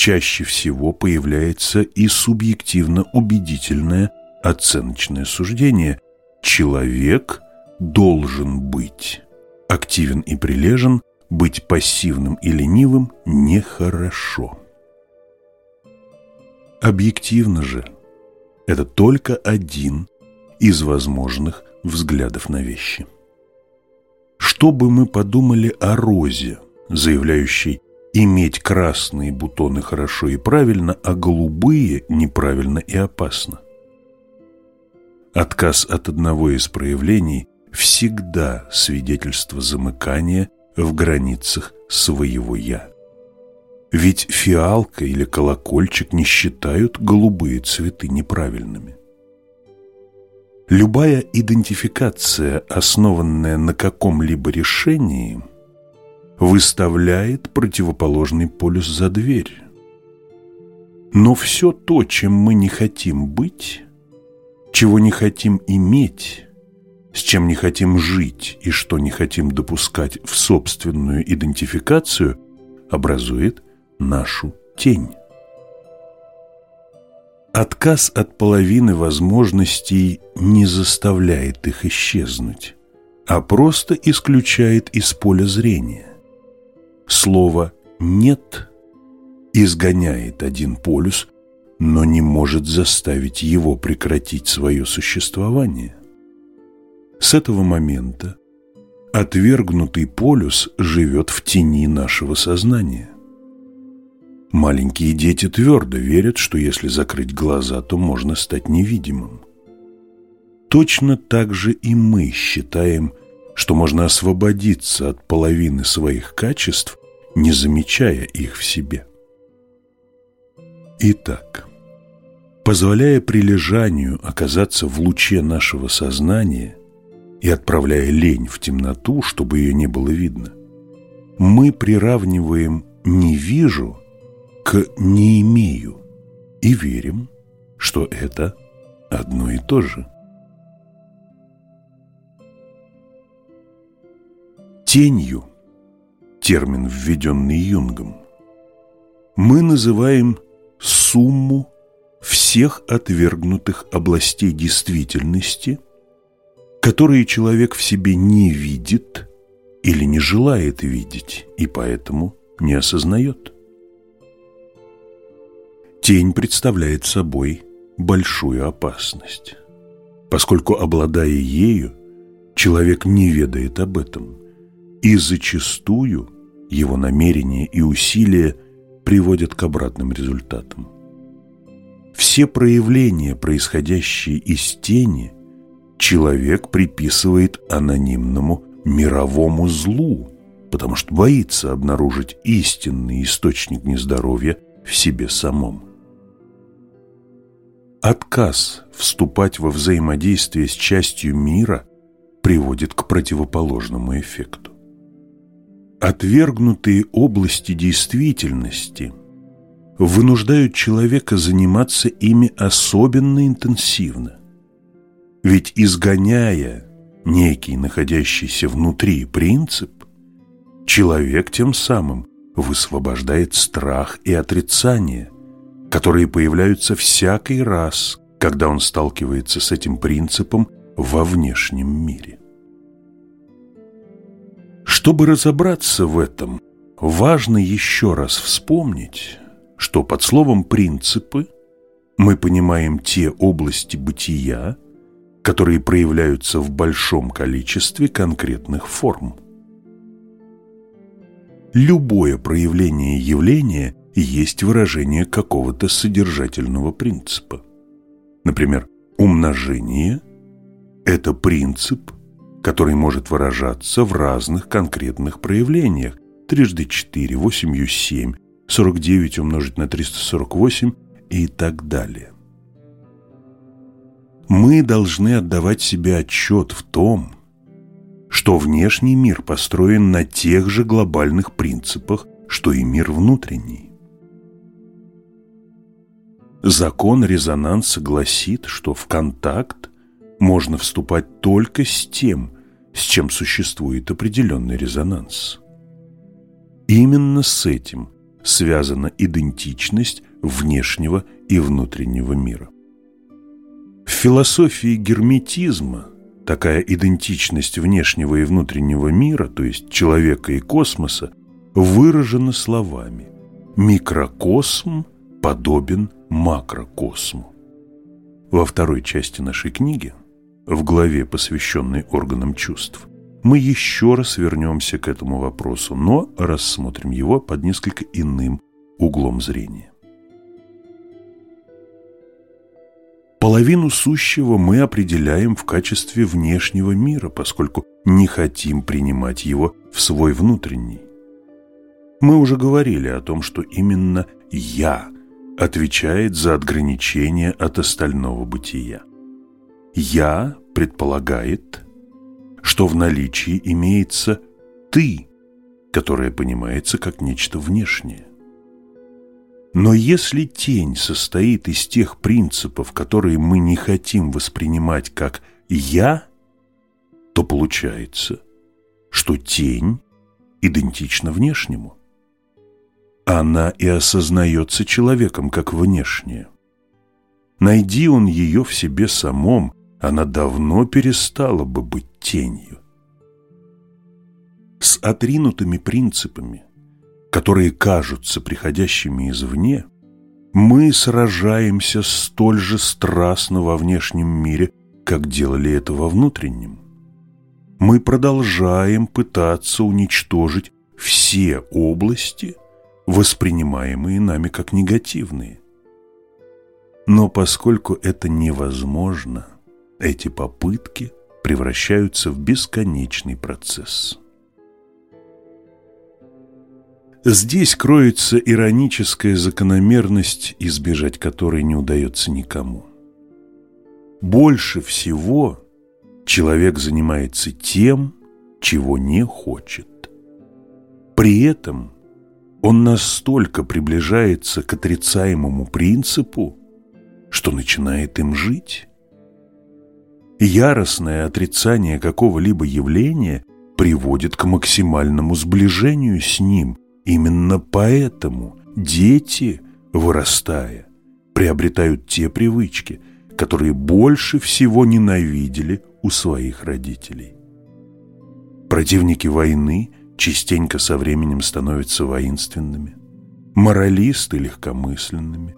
чаще всего появляется и субъективно убедительное оценочное суждение «человек должен быть активен и прилежен, быть пассивным и ленивым нехорошо». Объективно же это только один из возможных взглядов на вещи. Что бы мы подумали о розе, заявляющей иметь красные бутоны хорошо и правильно, а голубые неправильно и опасно? Отказ от одного из проявлений всегда свидетельство замыкания в границах своего «я». Ведь фиалка или колокольчик не считают голубые цветы неправильными. Любая идентификация, основанная на каком-либо решении, выставляет противоположный полюс за дверь. Но все то, чем мы не хотим быть, чего не хотим иметь, с чем не хотим жить и что не хотим допускать в собственную идентификацию, образует нашу тень. Отказ от половины возможностей не заставляет их исчезнуть, а просто исключает из поля зрения. Слово «нет» изгоняет один полюс, но не может заставить его прекратить свое существование. С этого момента отвергнутый полюс живет в тени нашего сознания. Маленькие дети твердо верят, что если закрыть глаза, то можно стать невидимым. Точно так же и мы считаем, что можно освободиться от половины своих качеств, не замечая их в себе. Итак, позволяя прилежанию оказаться в луче нашего сознания и отправляя лень в темноту, чтобы ее не было видно, мы приравниваем «не вижу» к «не имею» и верим, что это одно и то же. Тенью, термин, введенный Юнгом, мы называем сумму всех отвергнутых областей действительности, которые человек в себе не видит или не желает видеть и поэтому не осознает. Тень представляет собой большую опасность, поскольку, обладая ею, человек не ведает об этом, и зачастую его намерения и усилия приводят к обратным результатам. Все проявления, происходящие из тени, человек приписывает анонимному мировому злу, потому что боится обнаружить истинный источник нездоровья в себе самом. Отказ вступать во взаимодействие с частью мира приводит к противоположному эффекту. Отвергнутые области действительности вынуждают человека заниматься ими особенно интенсивно. Ведь изгоняя некий находящийся внутри принцип, человек тем самым высвобождает страх и отрицание, которые появляются всякий раз, когда он сталкивается с этим принципом во внешнем мире. Чтобы разобраться в этом, важно еще раз вспомнить, что под словом «принципы» мы понимаем те области бытия, которые проявляются в большом количестве конкретных форм. Любое проявление явления есть выражение какого-то содержательного принципа. Например, умножение – это принцип, который может выражаться в разных конкретных проявлениях. Трижды 4, 8 7, 49 умножить на 348 и так далее. Мы должны отдавать себе отчет в том, что внешний мир построен на тех же глобальных принципах, что и мир внутренний. Закон резонанса гласит, что в контакт можно вступать только с тем, с чем существует определенный резонанс. Именно с этим связана идентичность внешнего и внутреннего мира. В философии герметизма такая идентичность внешнего и внутреннего мира, то есть человека и космоса, выражена словами «микрокосм подобен макрокосму». Во второй части нашей книги, в главе, посвященной органам чувств, мы еще раз вернемся к этому вопросу, но рассмотрим его под несколько иным углом зрения. Половину сущего мы определяем в качестве внешнего мира, поскольку не хотим принимать его в свой внутренний. Мы уже говорили о том, что именно «я» отвечает за отграничение от остального бытия. «Я» предполагает, что в наличии имеется «ты», которое понимается как нечто внешнее. Но если тень состоит из тех принципов, которые мы не хотим воспринимать как «я», то получается, что тень идентична внешнему. Она и осознается человеком как внешняя. Найди он ее в себе самом, она давно перестала бы быть тенью. С отринутыми принципами – которые кажутся приходящими извне, мы сражаемся столь же страстно во внешнем мире, как делали это во внутреннем. Мы продолжаем пытаться уничтожить все области, воспринимаемые нами как негативные. Но поскольку это невозможно, эти попытки превращаются в бесконечный процесс. Здесь кроется ироническая закономерность, избежать которой не удается никому. Больше всего человек занимается тем, чего не хочет. При этом он настолько приближается к отрицаемому принципу, что начинает им жить. Яростное отрицание какого-либо явления приводит к максимальному сближению с ним. Именно поэтому дети, вырастая, приобретают те привычки, которые больше всего ненавидели у своих родителей. Противники войны частенько со временем становятся воинственными, моралисты легкомысленными,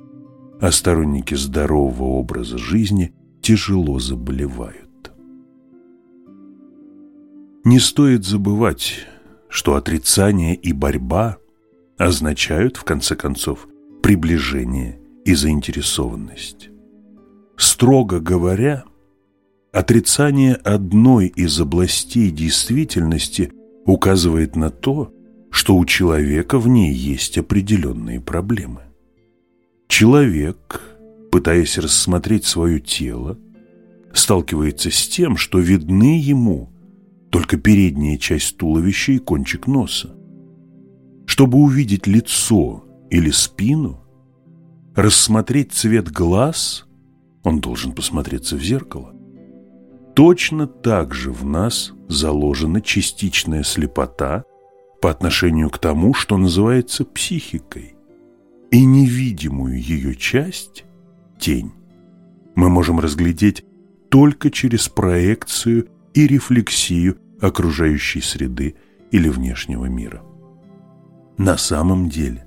а сторонники здорового образа жизни тяжело заболевают. Не стоит забывать, что отрицание и борьба означают, в конце концов, приближение и заинтересованность. Строго говоря, отрицание одной из областей действительности указывает на то, что у человека в ней есть определенные проблемы. Человек, пытаясь рассмотреть свое тело, сталкивается с тем, что видны ему только передняя часть туловища и кончик носа. Чтобы увидеть лицо или спину, рассмотреть цвет глаз, он должен посмотреться в зеркало. Точно так же в нас заложена частичная слепота по отношению к тому, что называется психикой и невидимую ее часть, тень, мы можем разглядеть только через проекцию и рефлексию окружающей среды или внешнего мира. На самом деле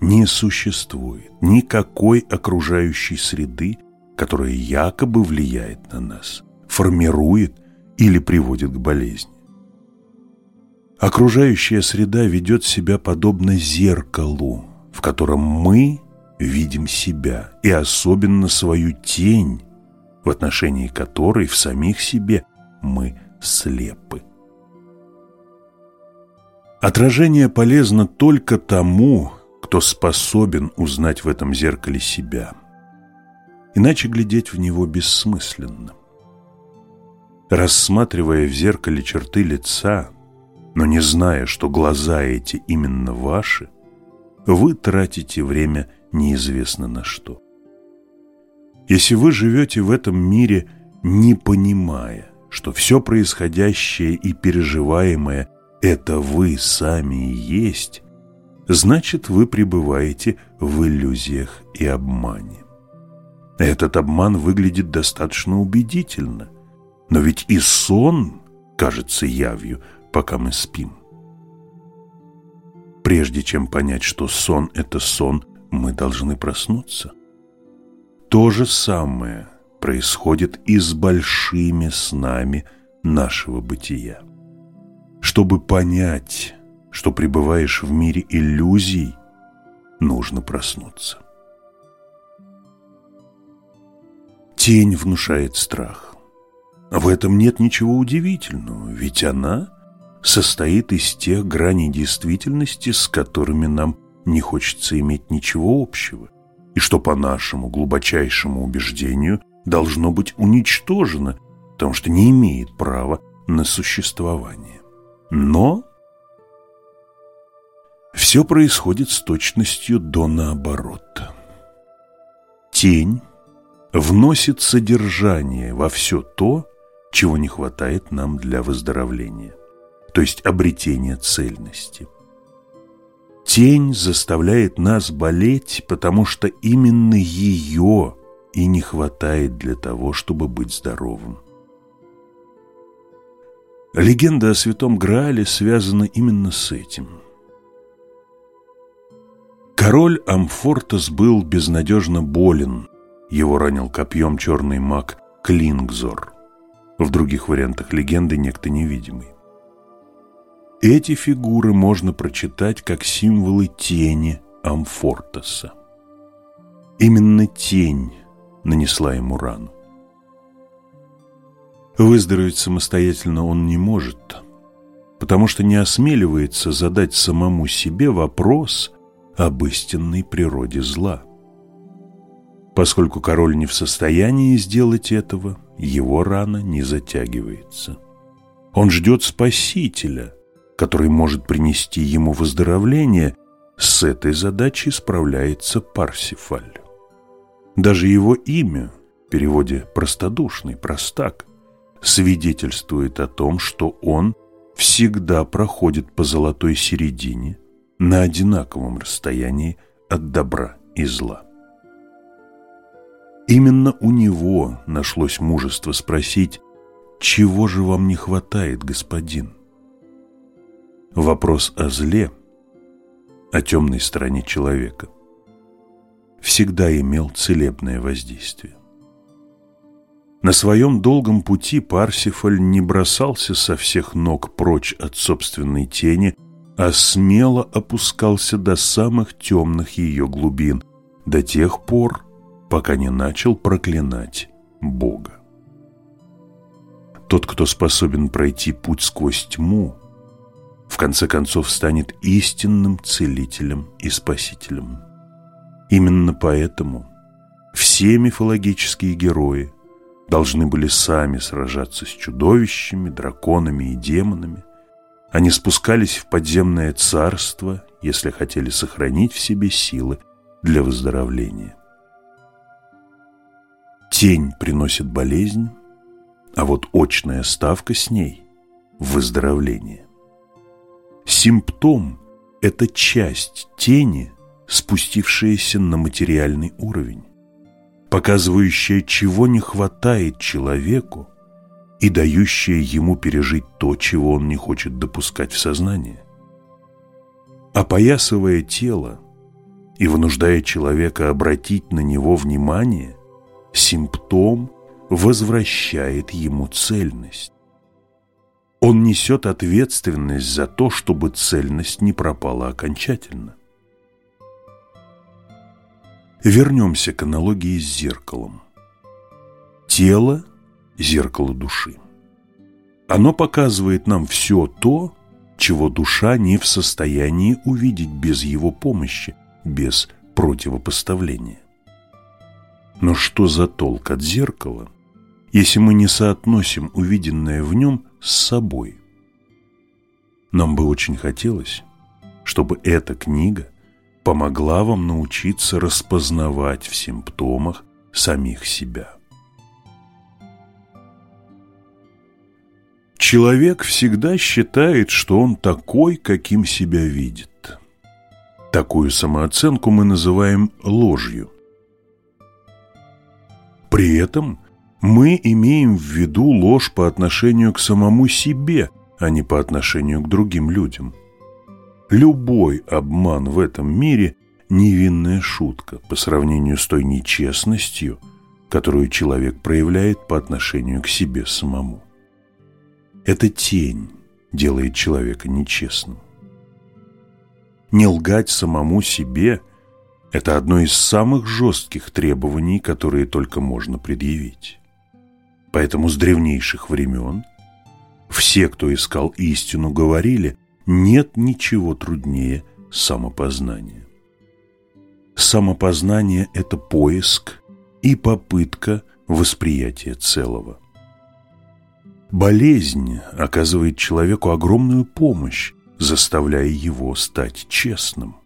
не существует никакой окружающей среды, которая якобы влияет на нас, формирует или приводит к болезни. Окружающая среда ведет себя подобно зеркалу, в котором мы видим себя и особенно свою тень, в отношении которой в самих себе мы слепы. Отражение полезно только тому, кто способен узнать в этом зеркале себя. Иначе глядеть в него бессмысленно. Рассматривая в зеркале черты лица, но не зная, что глаза эти именно ваши, вы тратите время неизвестно на что. Если вы живете в этом мире, не понимая, что все происходящее и переживаемое – это вы сами и есть, значит, вы пребываете в иллюзиях и обмане. Этот обман выглядит достаточно убедительно, но ведь и сон кажется явью, пока мы спим. Прежде чем понять, что сон – это сон, мы должны проснуться. То же самое происходит и с большими снами нашего бытия. Чтобы понять, что пребываешь в мире иллюзий, нужно проснуться. Тень внушает страх. В этом нет ничего удивительного, ведь она состоит из тех граней действительности, с которыми нам не хочется иметь ничего общего, и что по нашему глубочайшему убеждению должно быть уничтожено, потому что не имеет права на существование. Но все происходит с точностью до наоборот. Тень вносит содержание во все то, чего не хватает нам для выздоровления, то есть обретения цельности. Тень заставляет нас болеть, потому что именно ее и не хватает для того, чтобы быть здоровым. Легенда о святом Граале связана именно с этим. Король Амфортас был безнадежно болен. Его ранил копьем черный маг Клингзор. В других вариантах легенды некто невидимый. Эти фигуры можно прочитать как символы тени Амфортаса. Именно тень нанесла ему рану. Выздороветь самостоятельно он не может. потому что не осмеливается задать самому себе вопрос об истинной природе зла. Поскольку король не в состоянии сделать этого, его рана не затягивается. Он ждет спасителя, который может принести ему выздоровление. С этой задачей справляется Парсифаль. Даже его имя, в переводе «простодушный», «простак», свидетельствует о том, что он всегда проходит по золотой середине на одинаковом расстоянии от добра и зла. Именно у него нашлось мужество спросить, «Чего же вам не хватает, господин?» Вопрос о зле, о темной стороне человека, всегда имел целебное воздействие. На своем долгом пути Парсифаль не бросался со всех ног прочь от собственной тени, а смело опускался до самых темных ее глубин, до тех пор, пока не начал проклинать Бога. Тот, кто способен пройти путь сквозь тьму, в конце концов станет истинным целителем и спасителем. Именно поэтому все мифологические герои должны были сами сражаться с чудовищами, драконами и демонами. Они спускались в подземное царство, если хотели сохранить в себе силы для выздоровления. Тень приносит болезнь, а вот очная ставка с ней – выздоровление. Симптом – это часть тени, спустившаяся на материальный уровень показывающая, чего не хватает человеку и дающая ему пережить то, чего он не хочет допускать в сознание. Опоясывая тело и вынуждая человека обратить на него внимание, симптом возвращает ему цельность. Он несет ответственность за то, чтобы цельность не пропала окончательно. Вернемся к аналогии с зеркалом. Тело – зеркало души. Оно показывает нам все то, чего душа не в состоянии увидеть без его помощи, без противопоставления. Но что за толк от зеркала, если мы не соотносим увиденное в нем с собой? Нам бы очень хотелось, чтобы эта книга помогла вам научиться распознавать в симптомах самих себя. Человек всегда считает, что он такой, каким себя видит. Такую самооценку мы называем ложью. При этом мы имеем в виду ложь по отношению к самому себе, а не по отношению к другим людям – Любой обман в этом мире – невинная шутка по сравнению с той нечестностью, которую человек проявляет по отношению к себе самому. Эта тень делает человека нечестным. Не лгать самому себе – это одно из самых жестких требований, которые только можно предъявить. Поэтому с древнейших времен все, кто искал истину, говорили – нет ничего труднее самопознания. Самопознание – это поиск и попытка восприятия целого. Болезнь оказывает человеку огромную помощь, заставляя его стать честным.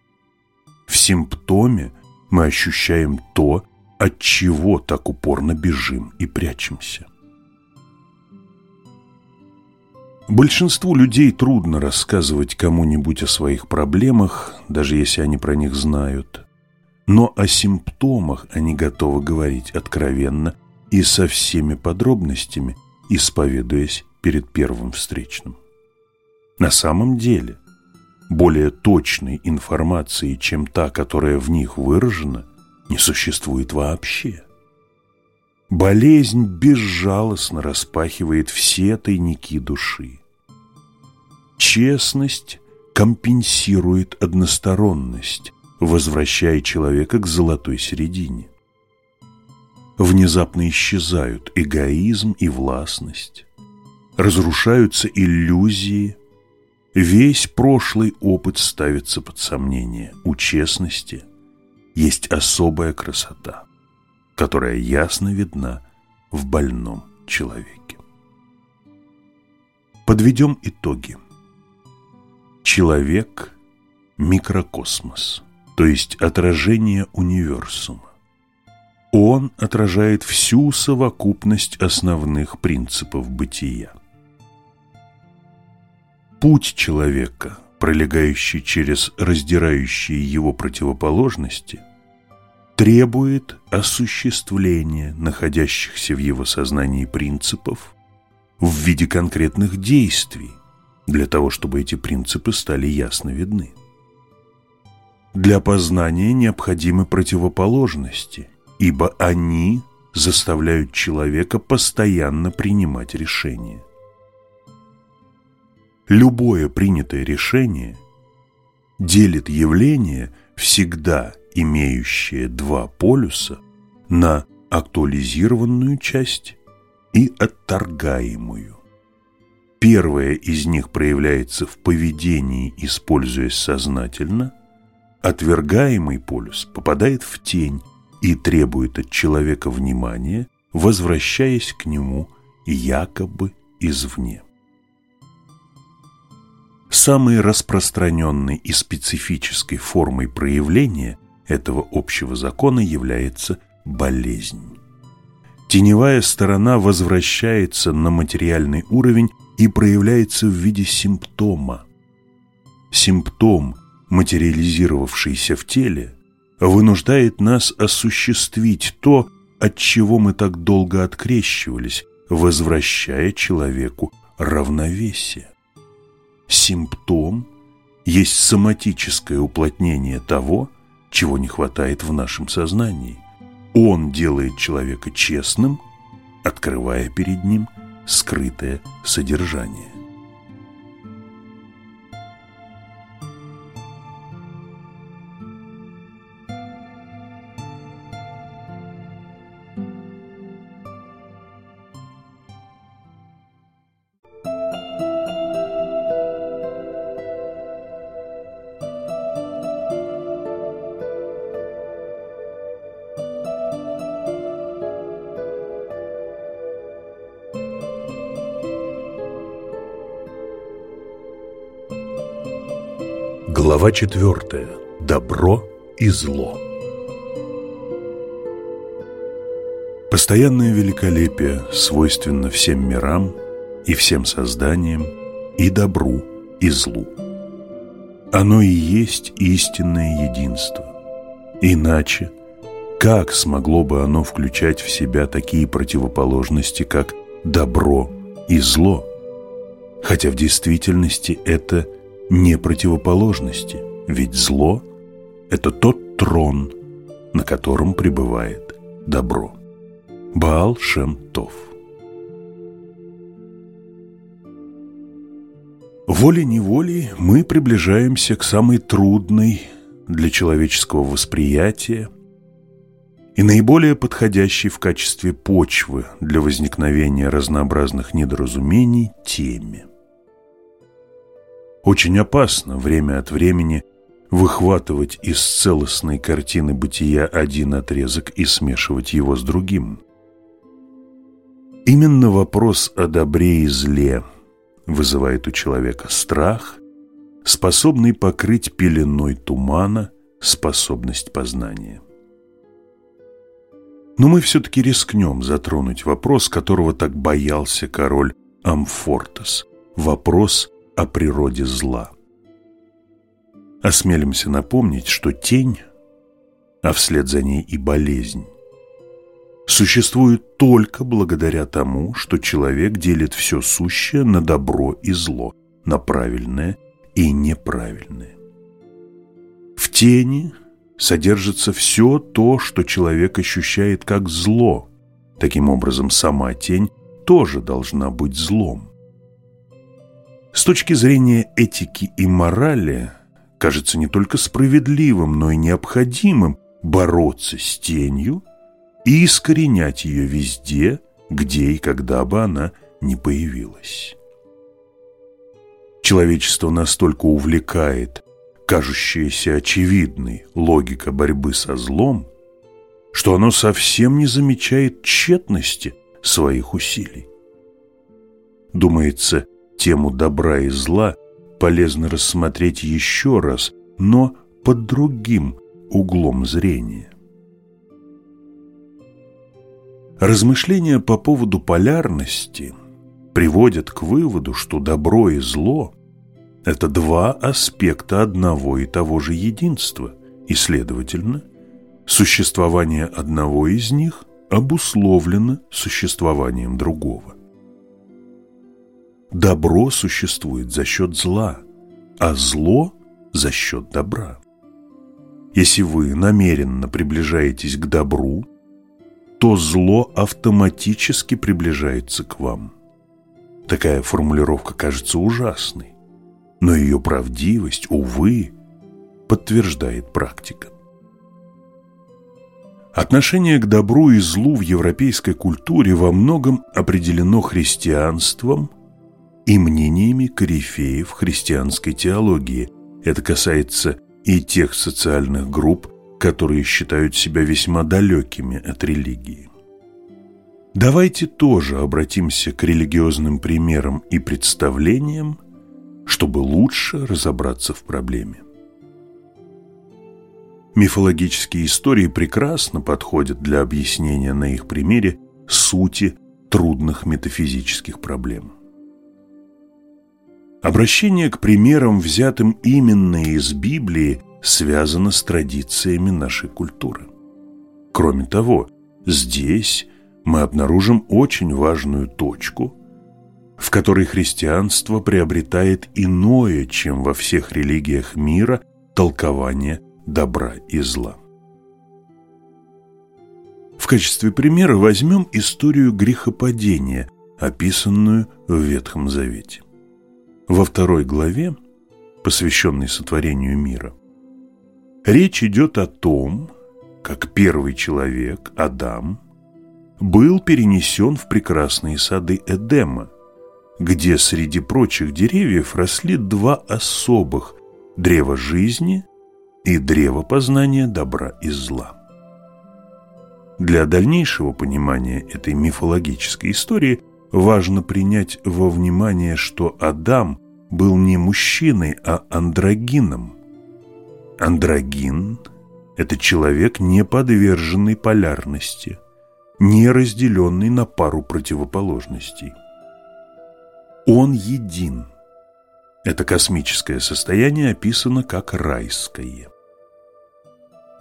В симптоме мы ощущаем то, от чего так упорно бежим и прячемся. Большинству людей трудно рассказывать кому-нибудь о своих проблемах, даже если они про них знают. Но о симптомах они готовы говорить откровенно и со всеми подробностями, исповедуясь перед первым встречным. На самом деле, более точной информации, чем та, которая в них выражена, не существует вообще. Болезнь безжалостно распахивает все тайники души. Честность компенсирует односторонность, возвращая человека к золотой середине. Внезапно исчезают эгоизм и властность, разрушаются иллюзии, весь прошлый опыт ставится под сомнение. У честности есть особая красота, которая ясно видна в больном человеке. Подведем итоги. Человек – микрокосмос, то есть отражение универсума. Он отражает всю совокупность основных принципов бытия. Путь человека, пролегающий через раздирающие его противоположности, требует осуществления находящихся в его сознании принципов в виде конкретных действий, для того, чтобы эти принципы стали ясно видны. Для познания необходимы противоположности – ибо они заставляют человека постоянно принимать решения. Любое принятое решение делит явление, всегда имеющее два полюса, на актуализированную часть и отторгаемую. Первая из них проявляется в поведении, используясь сознательно, отвергаемый полюс попадает в тень, и требует от человека внимания, возвращаясь к нему якобы извне. Самой распространенной и специфической формой проявления этого общего закона является болезнь. Теневая сторона возвращается на материальный уровень и проявляется в виде симптома. Симптом, материализировавшийся в теле, вынуждает нас осуществить то, от чего мы так долго открещивались, возвращая человеку равновесие. Симптом есть соматическое уплотнение того, чего не хватает в нашем сознании. Он делает человека честным, открывая перед ним скрытое содержание. Глава четвертая. Добро и зло. Постоянное великолепие свойственно всем мирам и всем созданиям, и добру, и злу. Оно и есть истинное единство. Иначе, как смогло бы оно включать в себя такие противоположности, как добро и зло? Хотя в действительности это – не противоположности, ведь зло – это тот трон, на котором пребывает добро. Баал Шем Тов Волей-неволей мы приближаемся к самой трудной для человеческого восприятия и наиболее подходящей в качестве почвы для возникновения разнообразных недоразумений теме. Очень опасно время от времени выхватывать из целостной картины бытия один отрезок и смешивать его с другим. Именно вопрос о добре и зле вызывает у человека страх, способный покрыть пеленой тумана способность познания. Но мы все-таки рискнем затронуть вопрос, которого так боялся король Амфортес. Вопрос о природе зла. Осмелимся напомнить, что тень, а вслед за ней и болезнь, существует только благодаря тому, что человек делит все сущее на добро и зло, на правильное и неправильное. В тени содержится все то, что человек ощущает как зло. Таким образом, сама тень тоже должна быть злом. С точки зрения этики и морали, кажется не только справедливым, но и необходимым бороться с тенью и искоренять ее везде, где и когда бы она ни появилась. Человечество настолько увлекает кажущаяся очевидной логика борьбы со злом, что оно совсем не замечает тщетности своих усилий. Думается, тему добра и зла полезно рассмотреть еще раз, но под другим углом зрения. Размышления по поводу полярности приводят к выводу, что добро и зло – это два аспекта одного и того же единства, и, следовательно, существование одного из них обусловлено существованием другого. Добро существует за счет зла, а зло – за счет добра. Если вы намеренно приближаетесь к добру, то зло автоматически приближается к вам. Такая формулировка кажется ужасной, но ее правдивость, увы, подтверждает практика. Отношение к добру и злу в европейской культуре во многом определено христианством и мнениями корифеев христианской теологии. Это касается и тех социальных групп, которые считают себя весьма далекими от религии. Давайте тоже обратимся к религиозным примерам и представлениям, чтобы лучше разобраться в проблеме. Мифологические истории прекрасно подходят для объяснения на их примере сути трудных метафизических проблем. Обращение к примерам, взятым именно из Библии, связано с традициями нашей культуры. Кроме того, здесь мы обнаружим очень важную точку, в которой христианство приобретает иное, чем во всех религиях мира, толкование добра и зла. В качестве примера возьмем историю грехопадения, описанную в Ветхом Завете. Во второй главе, посвященной сотворению мира, речь идет о том, как первый человек, Адам, был перенесен в прекрасные сады Эдема, где среди прочих деревьев росли два особых – древо жизни и древо познания добра и зла. Для дальнейшего понимания этой мифологической истории важно принять во внимание, что Адам был не мужчиной, а андрогином. Андрогин – это человек, не подверженный полярности, не разделенный на пару противоположностей. Он един. Это космическое состояние описано как райское.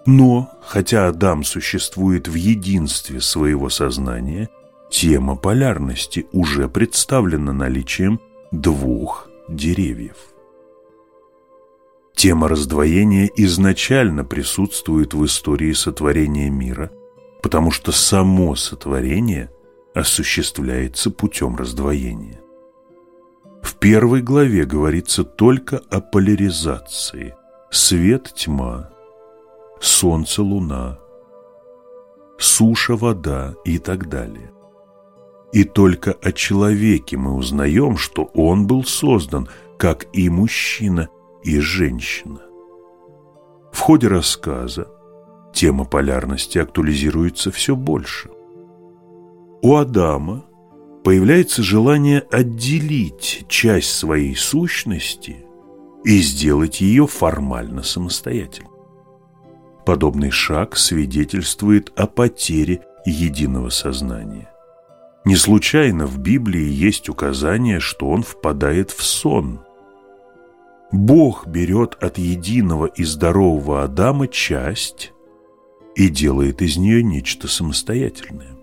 Но, хотя Адам существует в единстве своего сознания, тема полярности уже представлена наличием двух деревьев. Тема раздвоения изначально присутствует в истории сотворения мира, потому что само сотворение осуществляется путем раздвоения. В первой главе говорится только о поляризации – свет-тьма, солнце-луна, суша-вода и так далее. И только о человеке мы узнаем, что он был создан, как и мужчина, и женщина. В ходе рассказа тема полярности актуализируется все больше. У Адама появляется желание отделить часть своей сущности и сделать ее формально самостоятельной. Подобный шаг свидетельствует о потере единого сознания. Не случайно в Библии есть указание, что он впадает в сон. Бог берет от единого и здорового Адама часть и делает из нее нечто самостоятельное.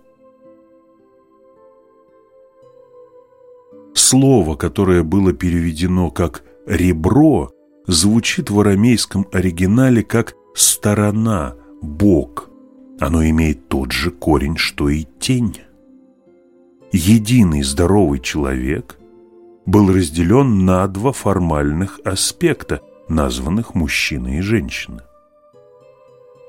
Слово, которое было переведено как «ребро», звучит в арамейском оригинале как сторона, бок. Оно имеет тот же корень, что и тень. Единый здоровый человек был разделен на два формальных аспекта, названных мужчина и женщина.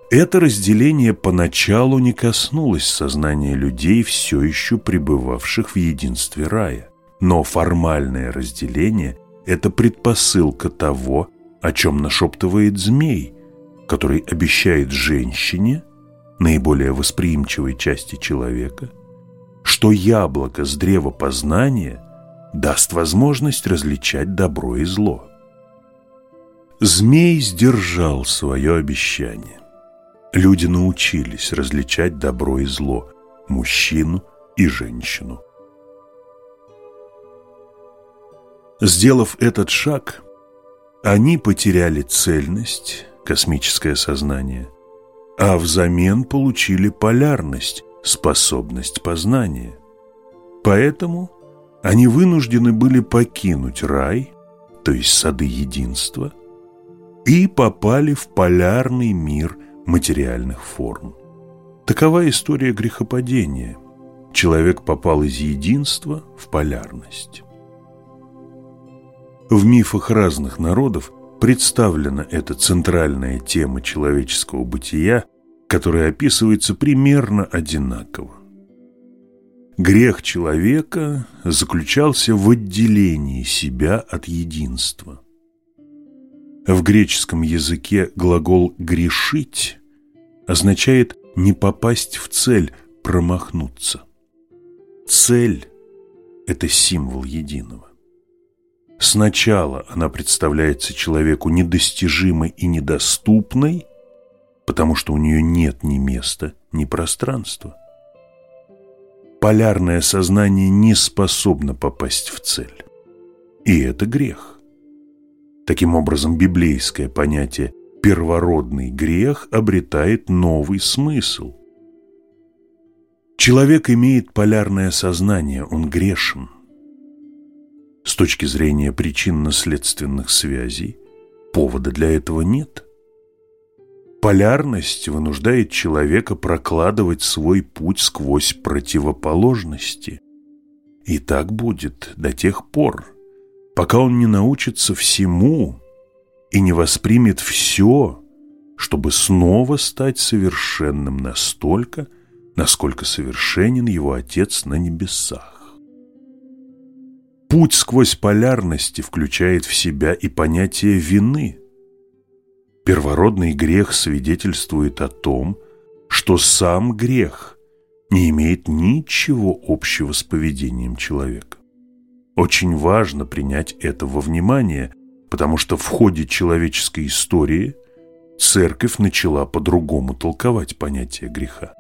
Это разделение поначалу не коснулось сознания людей, все еще пребывавших в единстве рая. Но формальное разделение это предпосылка того, о чем нашептывает змей, который обещает женщине, наиболее восприимчивой части человека, что яблоко с древа познания даст возможность различать добро и зло. Змей сдержал свое обещание. Люди научились различать добро и зло, мужчину и женщину. Сделав этот шаг, они потеряли цельность, космическое сознание, а взамен получили полярность, способность познания. Поэтому они вынуждены были покинуть рай, то есть сады единства, и попали в полярный мир материальных форм. Такова история грехопадения. Человек попал из единства в полярность. В мифах разных народов представлена эта центральная тема человеческого бытия, которая описывается примерно одинаково. Грех человека заключался в отделении себя от единства. В греческом языке глагол «грешить» означает не попасть в цель, промахнуться. Цель – это символ единого. Сначала она представляется человеку недостижимой и недоступной, потому что у нее нет ни места, ни пространства. Полярное сознание не способно попасть в цель. И это грех. Таким образом, библейское понятие «первородный грех» обретает новый смысл. Человек имеет полярное сознание, он грешен. С точки зрения причинно-следственных связей повода для этого нет. Полярность вынуждает человека прокладывать свой путь сквозь противоположности. И так будет до тех пор, пока он не научится всему и не воспримет все, чтобы снова стать совершенным настолько, насколько совершенен его Отец на небесах. Путь сквозь полярности включает в себя и понятие вины. Первородный грех свидетельствует о том, что сам грех не имеет ничего общего с поведением человека. Очень важно принять это во внимание, потому что в ходе человеческой истории церковь начала по-другому толковать понятие греха.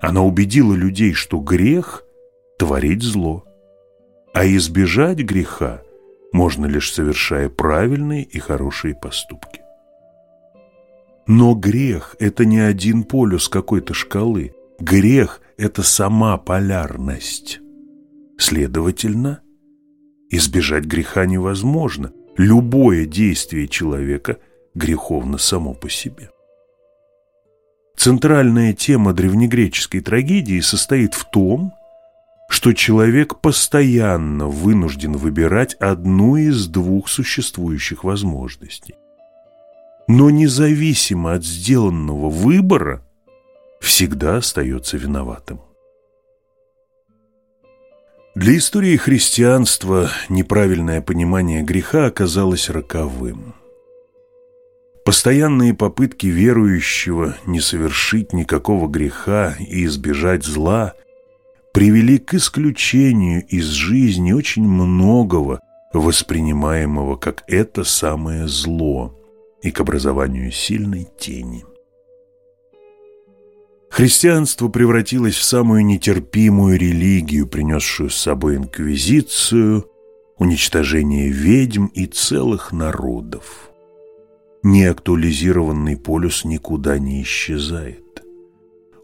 Она убедила людей, что грех – творить зло – а избежать греха можно лишь совершая правильные и хорошие поступки. Но грех – это не один полюс какой-то шкалы. Грех – это сама полярность. Следовательно, избежать греха невозможно. Любое действие человека греховно само по себе. Центральная тема древнегреческой трагедии состоит в том, что человек постоянно вынужден выбирать одну из двух существующих возможностей. Но независимо от сделанного выбора, всегда остается виноватым. Для истории христианства неправильное понимание греха оказалось роковым. Постоянные попытки верующего не совершить никакого греха и избежать зла – привели к исключению из жизни очень многого, воспринимаемого как это самое зло, и к образованию сильной тени. Христианство превратилось в самую нетерпимую религию, принесшую с собой инквизицию, уничтожение ведьм и целых народов. Неактуализированный полюс никуда не исчезает.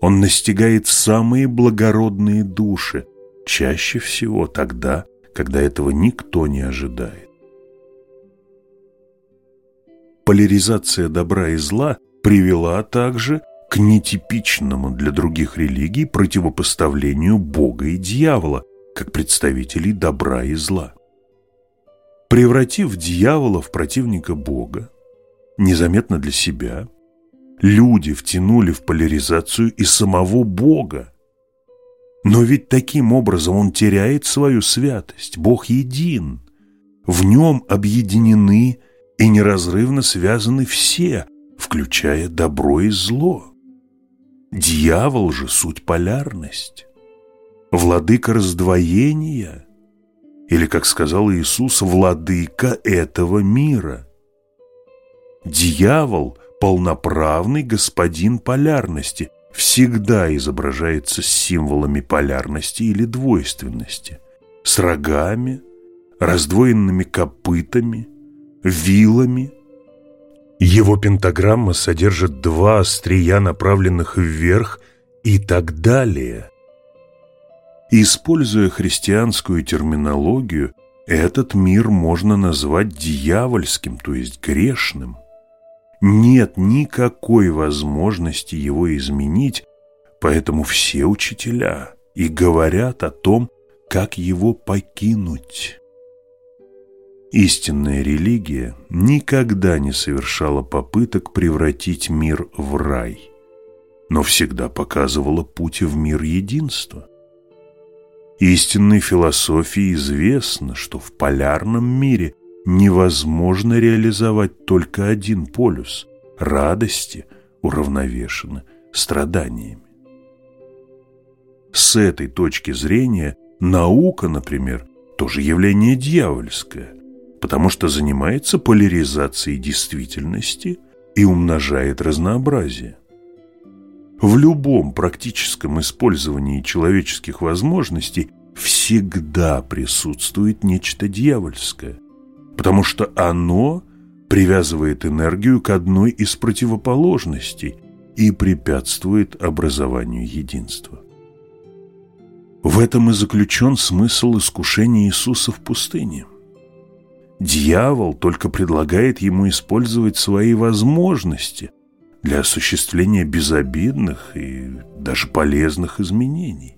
Он настигает самые благородные души, чаще всего тогда, когда этого никто не ожидает. Поляризация добра и зла привела также к нетипичному для других религий противопоставлению Бога и дьявола, как представителей добра и зла. Превратив дьявола в противника Бога, незаметно для себя, люди втянули в поляризацию и самого Бога. Но ведь таким образом он теряет свою святость. Бог един. В нем объединены и неразрывно связаны все, включая добро и зло. Дьявол же суть полярность, владыка раздвоения, или, как сказал Иисус, владыка этого мира. Дьявол – полноправный господин полярности, всегда изображается с символами полярности или двойственности, с рогами, раздвоенными копытами, вилами. Его пентаграмма содержит два острия, направленных вверх, и так далее. Используя христианскую терминологию, этот мир можно назвать дьявольским, то есть грешным нет никакой возможности его изменить, поэтому все учителя и говорят о том, как его покинуть. Истинная религия никогда не совершала попыток превратить мир в рай, но всегда показывала путь в мир единства. Истинной философии известно, что в полярном мире – невозможно реализовать только один полюс – радости, уравновешены страданиями. С этой точки зрения наука, например, тоже явление дьявольское, потому что занимается поляризацией действительности и умножает разнообразие. В любом практическом использовании человеческих возможностей всегда присутствует нечто дьявольское, потому что оно привязывает энергию к одной из противоположностей и препятствует образованию единства. В этом и заключен смысл искушения Иисуса в пустыне. Дьявол только предлагает ему использовать свои возможности для осуществления безобидных и даже полезных изменений.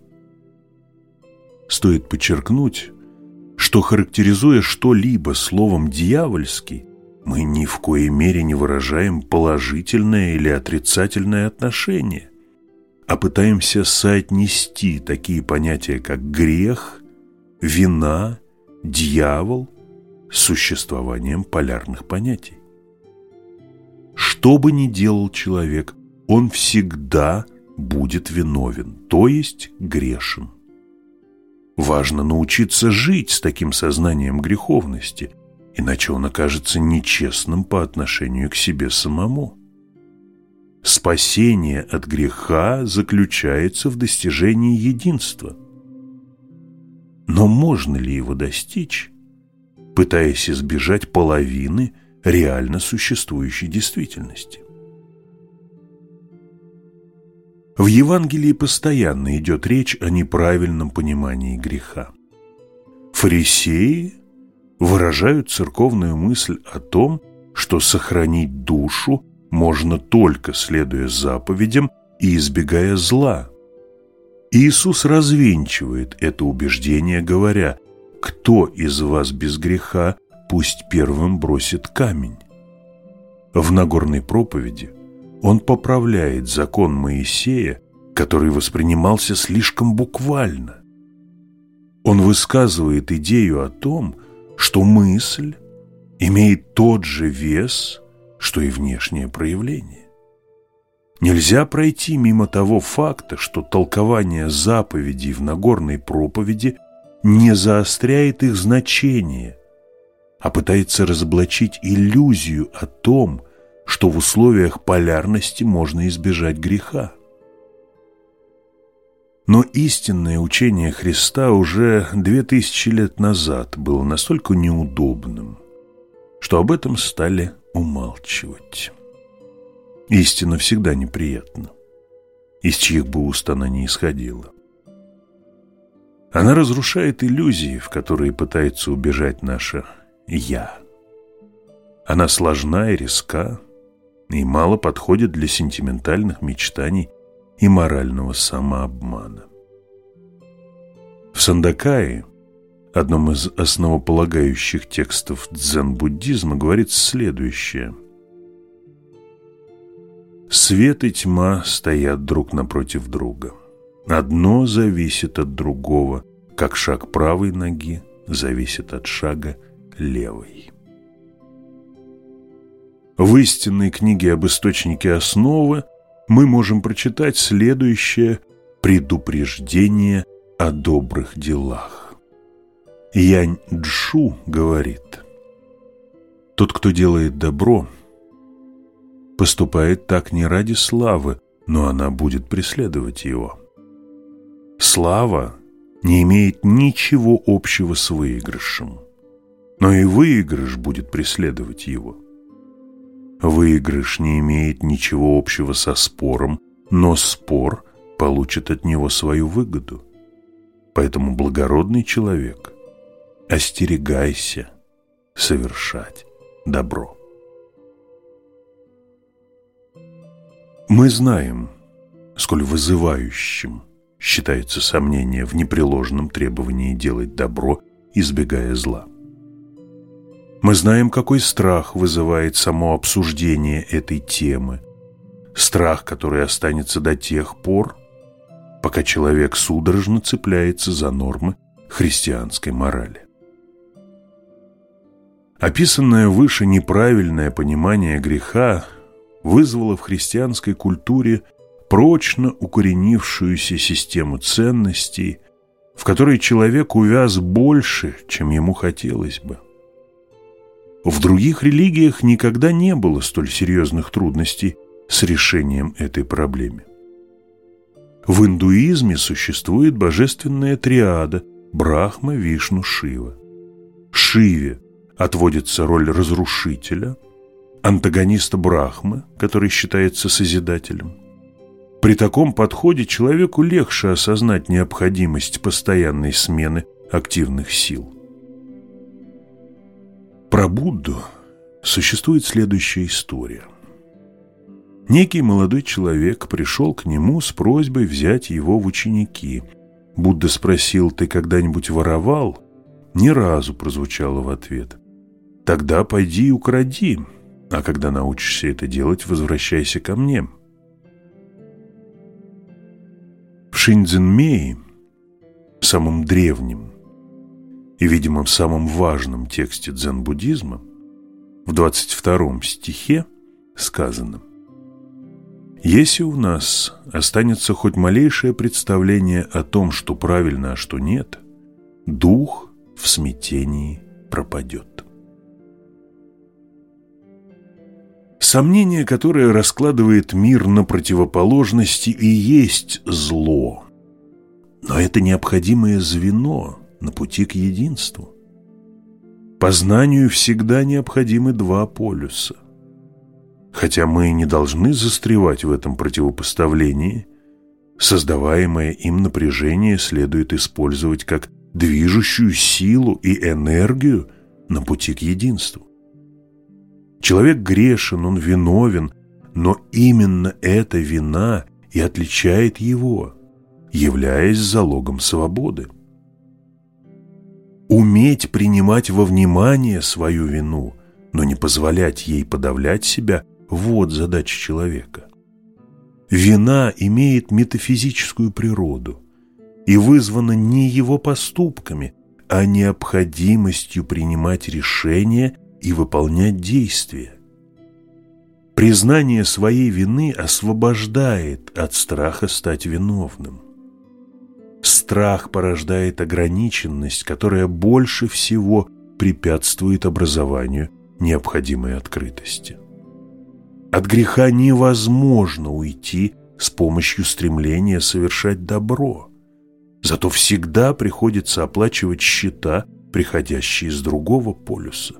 Стоит подчеркнуть, что, характеризуя что-либо словом «дьявольский», мы ни в коей мере не выражаем положительное или отрицательное отношение, а пытаемся соотнести такие понятия, как грех, вина, дьявол существованием полярных понятий. Что бы ни делал человек, он всегда будет виновен, то есть грешен. Важно научиться жить с таким сознанием греховности, иначе он окажется нечестным по отношению к себе самому. Спасение от греха заключается в достижении единства. Но можно ли его достичь, пытаясь избежать половины реально существующей действительности? В Евангелии постоянно идет речь о неправильном понимании греха. Фарисеи выражают церковную мысль о том, что сохранить душу можно только следуя заповедям и избегая зла. Иисус развенчивает это убеждение, говоря, «Кто из вас без греха, пусть первым бросит камень». В Нагорной проповеди он поправляет закон Моисея, который воспринимался слишком буквально. Он высказывает идею о том, что мысль имеет тот же вес, что и внешнее проявление. Нельзя пройти мимо того факта, что толкование заповедей в Нагорной проповеди не заостряет их значение, а пытается разоблачить иллюзию о том, что в условиях полярности можно избежать греха. Но истинное учение Христа уже две тысячи лет назад было настолько неудобным, что об этом стали умалчивать. Истина всегда неприятна, из чьих бы уст она не исходила. Она разрушает иллюзии, в которые пытается убежать наше «я». Она сложна и резка, и мало подходит для сентиментальных мечтаний и морального самообмана. В Сандакае, одном из основополагающих текстов дзен-буддизма, говорится следующее. Свет и тьма стоят друг напротив друга. Одно зависит от другого, как шаг правой ноги зависит от шага левой. В истинной книге об источнике основы мы можем прочитать следующее предупреждение о добрых делах. Янь Джу говорит, «Тот, кто делает добро, поступает так не ради славы, но она будет преследовать его. Слава не имеет ничего общего с выигрышем, но и выигрыш будет преследовать его. Выигрыш не имеет ничего общего со спором, но спор получит от него свою выгоду. Поэтому благородный человек, остерегайся совершать добро. Мы знаем, сколь вызывающим считается сомнение в непреложном требовании делать добро, избегая зла. Мы знаем, какой страх вызывает само обсуждение этой темы. Страх, который останется до тех пор, пока человек судорожно цепляется за нормы христианской морали. Описанное выше неправильное понимание греха вызвало в христианской культуре прочно укоренившуюся систему ценностей, в которой человек увяз больше, чем ему хотелось бы. В других религиях никогда не было столь серьезных трудностей с решением этой проблемы. В индуизме существует божественная триада Брахма, Вишну, Шива. Шиве отводится роль разрушителя, антагониста Брахмы, который считается созидателем. При таком подходе человеку легче осознать необходимость постоянной смены активных сил. Про Будду существует следующая история. Некий молодой человек пришел к нему с просьбой взять его в ученики. Будда спросил, ты когда-нибудь воровал? Ни разу прозвучало в ответ. Тогда пойди и укради, а когда научишься это делать, возвращайся ко мне. В Шиньцзинмее, самом древнем и, видимо, в самом важном тексте дзен-буддизма, в 22 стихе сказано «Если у нас останется хоть малейшее представление о том, что правильно, а что нет, дух в смятении пропадет». Сомнение, которое раскладывает мир на противоположности, и есть зло. Но это необходимое звено на пути к единству. Познанию всегда необходимы два полюса. Хотя мы не должны застревать в этом противопоставлении, создаваемое им напряжение следует использовать как движущую силу и энергию на пути к единству. Человек грешен, он виновен, но именно эта вина и отличает его, являясь залогом свободы. Уметь принимать во внимание свою вину, но не позволять ей подавлять себя – вот задача человека. Вина имеет метафизическую природу и вызвана не его поступками, а необходимостью принимать решения и выполнять действия. Признание своей вины освобождает от страха стать виновным. Страх порождает ограниченность, которая больше всего препятствует образованию необходимой открытости. От греха невозможно уйти с помощью стремления совершать добро. Зато всегда приходится оплачивать счета, приходящие с другого полюса.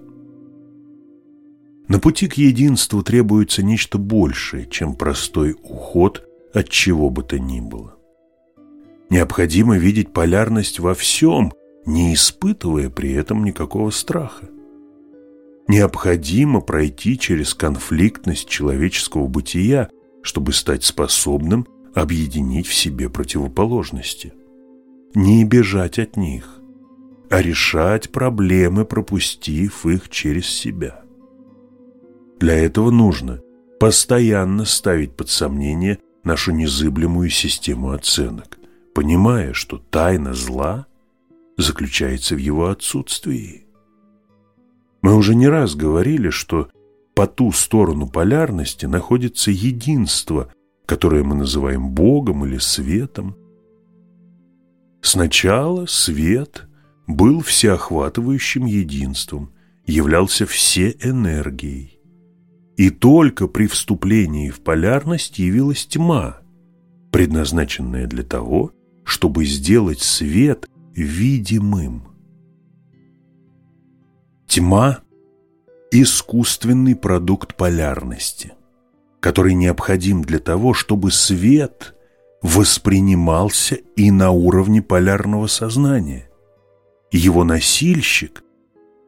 На пути к единству требуется нечто большее, чем простой уход от чего бы то ни было. Необходимо видеть полярность во всем, не испытывая при этом никакого страха. Необходимо пройти через конфликтность человеческого бытия, чтобы стать способным объединить в себе противоположности. Не бежать от них, а решать проблемы, пропустив их через себя. Для этого нужно постоянно ставить под сомнение нашу незыблемую систему оценок, понимая, что тайна зла заключается в его отсутствии. Мы уже не раз говорили, что по ту сторону полярности находится единство, которое мы называем Богом или светом. Сначала свет был всеохватывающим единством, являлся все энергией. И только при вступлении в полярность явилась тьма, предназначенная для того, чтобы сделать свет видимым. Тьма – искусственный продукт полярности, который необходим для того, чтобы свет воспринимался и на уровне полярного сознания. Его носильщик,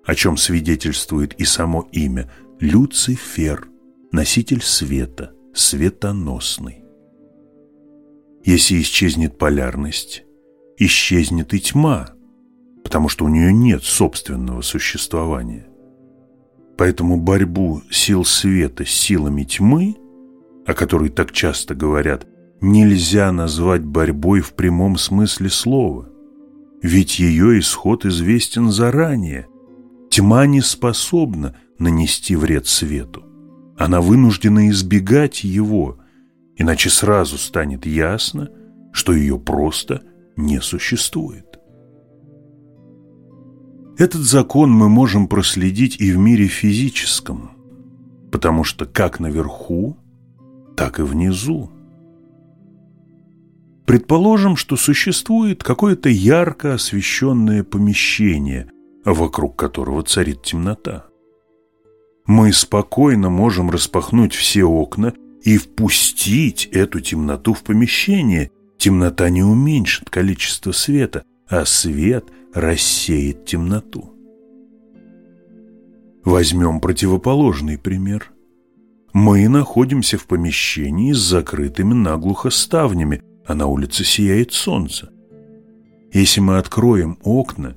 о чем свидетельствует и само имя, Люцифер, носитель света, светоносный. Если исчезнет полярность, исчезнет и тьма, потому что у нее нет собственного существования. Поэтому борьбу сил света с силами тьмы, о которой так часто говорят, нельзя назвать борьбой в прямом смысле слова, ведь ее исход известен заранее. Тьма не способна нанести вред свету. Она вынуждена избегать его, иначе сразу станет ясно, что ее просто не существует. Этот закон мы можем проследить и в мире физическом, потому что как наверху, так и внизу. Предположим, что существует какое-то ярко освещенное помещение, вокруг которого царит темнота. Мы спокойно можем распахнуть все окна и впустить эту темноту в помещение. Темнота не уменьшит количество света, а свет – рассеет темноту. Возьмем противоположный пример. Мы находимся в помещении с закрытыми наглухо ставнями, а на улице сияет солнце. Если мы откроем окна,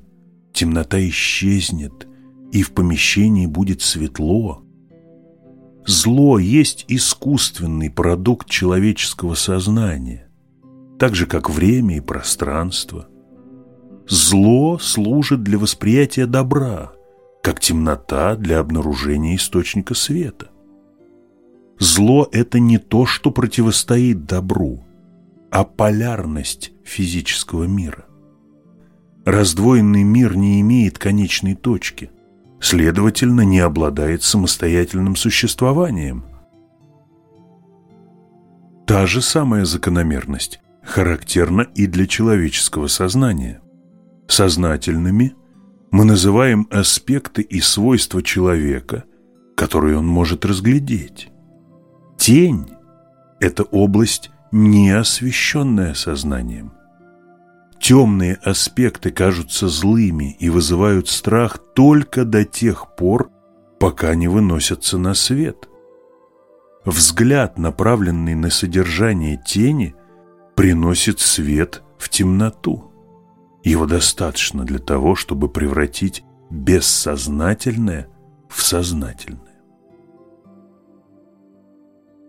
темнота исчезнет, и в помещении будет светло. Зло есть искусственный продукт человеческого сознания, так же, как время и пространство. Зло служит для восприятия добра, как темнота для обнаружения источника света. Зло – это не то, что противостоит добру, а полярность физического мира. Раздвоенный мир не имеет конечной точки, следовательно, не обладает самостоятельным существованием. Та же самая закономерность характерна и для человеческого сознания. Сознательными мы называем аспекты и свойства человека, которые он может разглядеть. Тень – это область, не освещенная сознанием. Темные аспекты кажутся злыми и вызывают страх только до тех пор, пока не выносятся на свет. Взгляд, направленный на содержание тени, приносит свет в темноту. Его достаточно для того, чтобы превратить бессознательное в сознательное.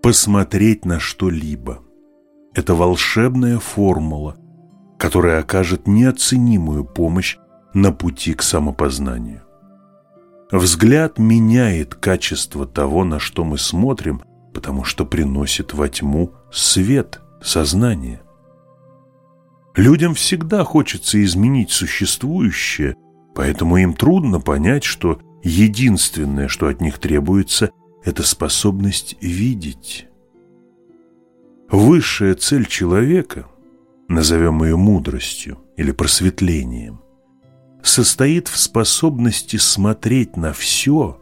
Посмотреть на что-либо – это волшебная формула, которая окажет неоценимую помощь на пути к самопознанию. Взгляд меняет качество того, на что мы смотрим, потому что приносит во тьму свет сознания – Людям всегда хочется изменить существующее, поэтому им трудно понять, что единственное, что от них требуется, это способность видеть. Высшая цель человека, назовем ее мудростью или просветлением, состоит в способности смотреть на все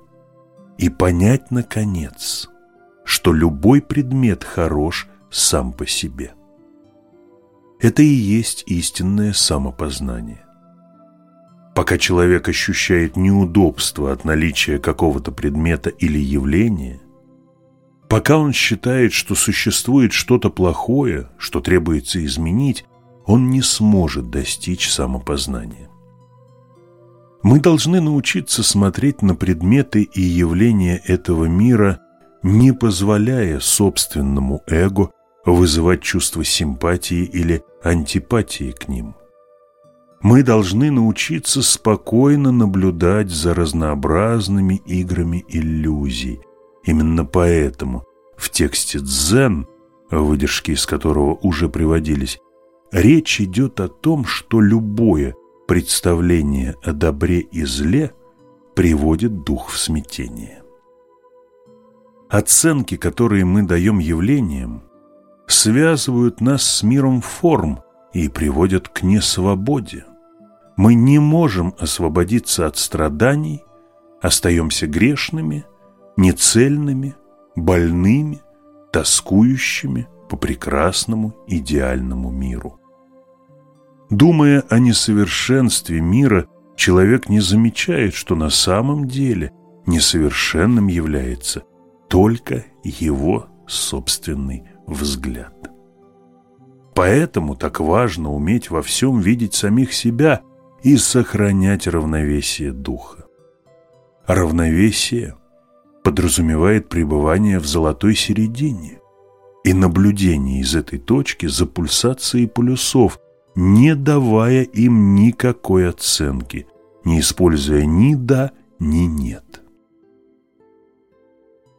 и понять, наконец, что любой предмет хорош сам по себе. Это и есть истинное самопознание. Пока человек ощущает неудобство от наличия какого-то предмета или явления, пока он считает, что существует что-то плохое, что требуется изменить, он не сможет достичь самопознания. Мы должны научиться смотреть на предметы и явления этого мира, не позволяя собственному эго вызывать чувство симпатии или антипатии к ним. Мы должны научиться спокойно наблюдать за разнообразными играми иллюзий. Именно поэтому в тексте «Дзен», выдержки из которого уже приводились, речь идет о том, что любое представление о добре и зле приводит дух в смятение. Оценки, которые мы даем явлениям, связывают нас с миром форм и приводят к несвободе. Мы не можем освободиться от страданий, остаемся грешными, нецельными, больными, тоскующими по прекрасному идеальному миру. Думая о несовершенстве мира, человек не замечает, что на самом деле несовершенным является только его собственный взгляд. Поэтому так важно уметь во всем видеть самих себя и сохранять равновесие духа. Равновесие подразумевает пребывание в золотой середине и наблюдение из этой точки за пульсацией полюсов, не давая им никакой оценки, не используя ни «да», ни «нет».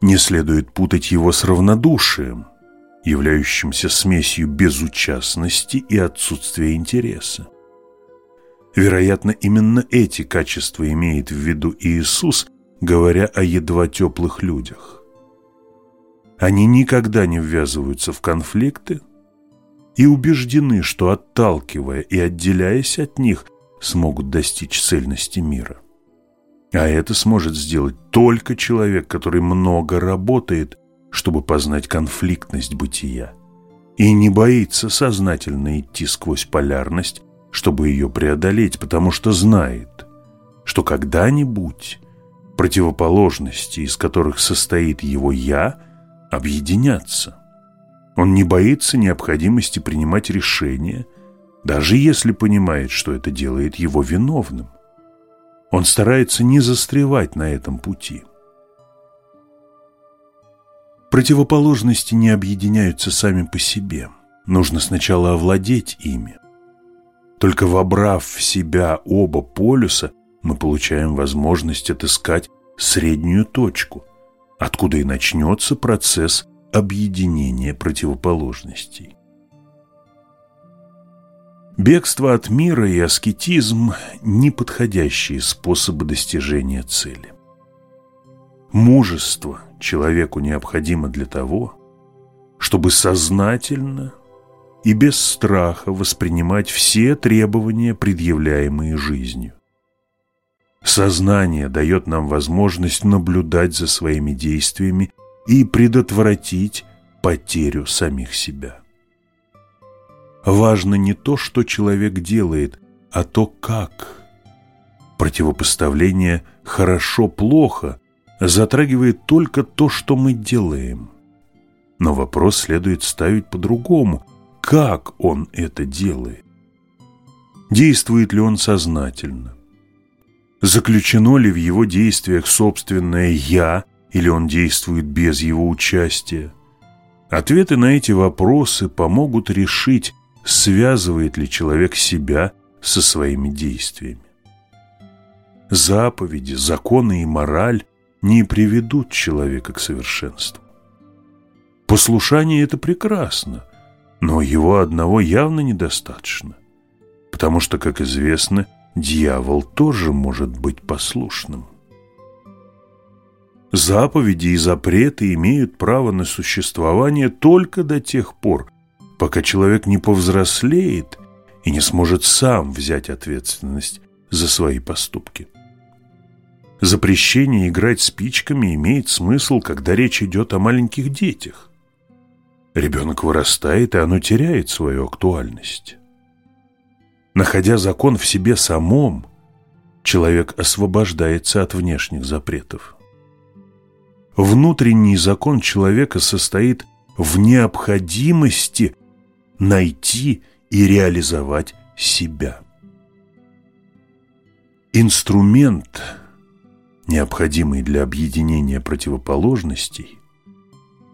Не следует путать его с равнодушием, являющимся смесью безучастности и отсутствия интереса. Вероятно, именно эти качества имеет в виду Иисус, говоря о едва теплых людях. Они никогда не ввязываются в конфликты и убеждены, что, отталкивая и отделяясь от них, смогут достичь цельности мира. А это сможет сделать только человек, который много работает, чтобы познать конфликтность бытия, и не боится сознательно идти сквозь полярность, чтобы ее преодолеть, потому что знает, что когда-нибудь противоположности, из которых состоит его «я», объединятся. Он не боится необходимости принимать решения, даже если понимает, что это делает его виновным. Он старается не застревать на этом пути. Противоположности не объединяются сами по себе. Нужно сначала овладеть ими. Только вобрав в себя оба полюса, мы получаем возможность отыскать среднюю точку, откуда и начнется процесс объединения противоположностей. Бегство от мира и аскетизм – неподходящие способы достижения цели. Мужество человеку необходимо для того, чтобы сознательно и без страха воспринимать все требования, предъявляемые жизнью. Сознание дает нам возможность наблюдать за своими действиями и предотвратить потерю самих себя. Важно не то, что человек делает, а то, как. Противопоставление «хорошо-плохо» затрагивает только то, что мы делаем. Но вопрос следует ставить по-другому. Как он это делает? Действует ли он сознательно? Заключено ли в его действиях собственное «я» или он действует без его участия? Ответы на эти вопросы помогут решить, связывает ли человек себя со своими действиями. Заповеди, законы и мораль не приведут человека к совершенству. Послушание – это прекрасно, но его одного явно недостаточно, потому что, как известно, дьявол тоже может быть послушным. Заповеди и запреты имеют право на существование только до тех пор, пока человек не повзрослеет и не сможет сам взять ответственность за свои поступки. Запрещение играть спичками имеет смысл, когда речь идет о маленьких детях. Ребенок вырастает, и оно теряет свою актуальность. Находя закон в себе самом, человек освобождается от внешних запретов. Внутренний закон человека состоит в необходимости найти и реализовать себя. Инструмент – необходимый для объединения противоположностей,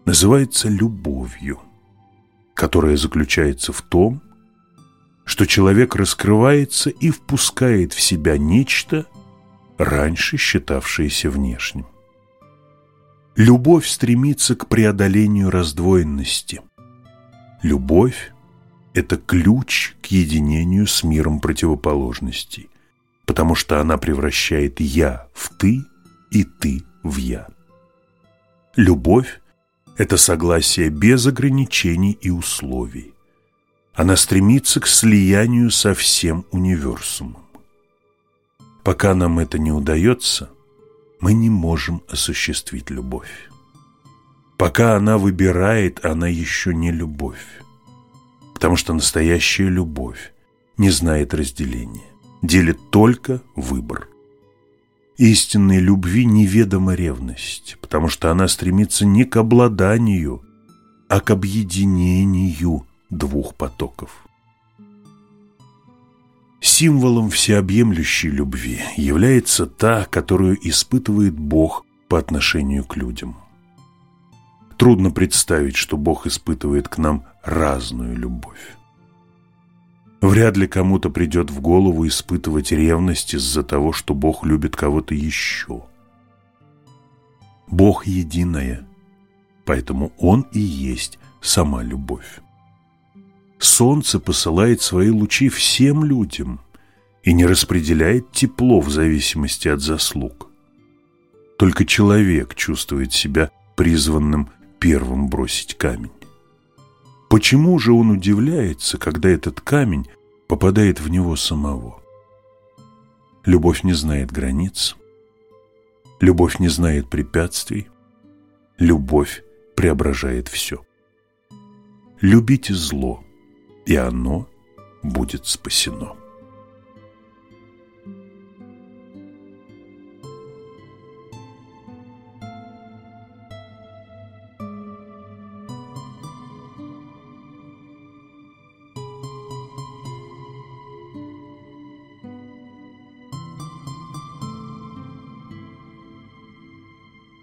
называется любовью, которая заключается в том, что человек раскрывается и впускает в себя нечто, раньше считавшееся внешним. Любовь стремится к преодолению раздвоенности. Любовь – это ключ к единению с миром противоположностей, потому что она превращает «я» в «ты» и «ты» в «я». Любовь – это согласие без ограничений и условий. Она стремится к слиянию со всем универсумом. Пока нам это не удается, мы не можем осуществить любовь. Пока она выбирает, она еще не любовь. Потому что настоящая любовь не знает разделения, делит только выбор. Истинной любви неведома ревность, потому что она стремится не к обладанию, а к объединению двух потоков. Символом всеобъемлющей любви является та, которую испытывает Бог по отношению к людям. Трудно представить, что Бог испытывает к нам разную любовь. Вряд ли кому-то придет в голову испытывать ревность из-за того, что Бог любит кого-то еще. Бог единое, поэтому Он и есть сама любовь. Солнце посылает свои лучи всем людям и не распределяет тепло в зависимости от заслуг. Только человек чувствует себя призванным первым бросить камень. Почему же он удивляется, когда этот камень попадает в него самого? Любовь не знает границ, любовь не знает препятствий, любовь преображает все. Любите зло – и оно будет спасено.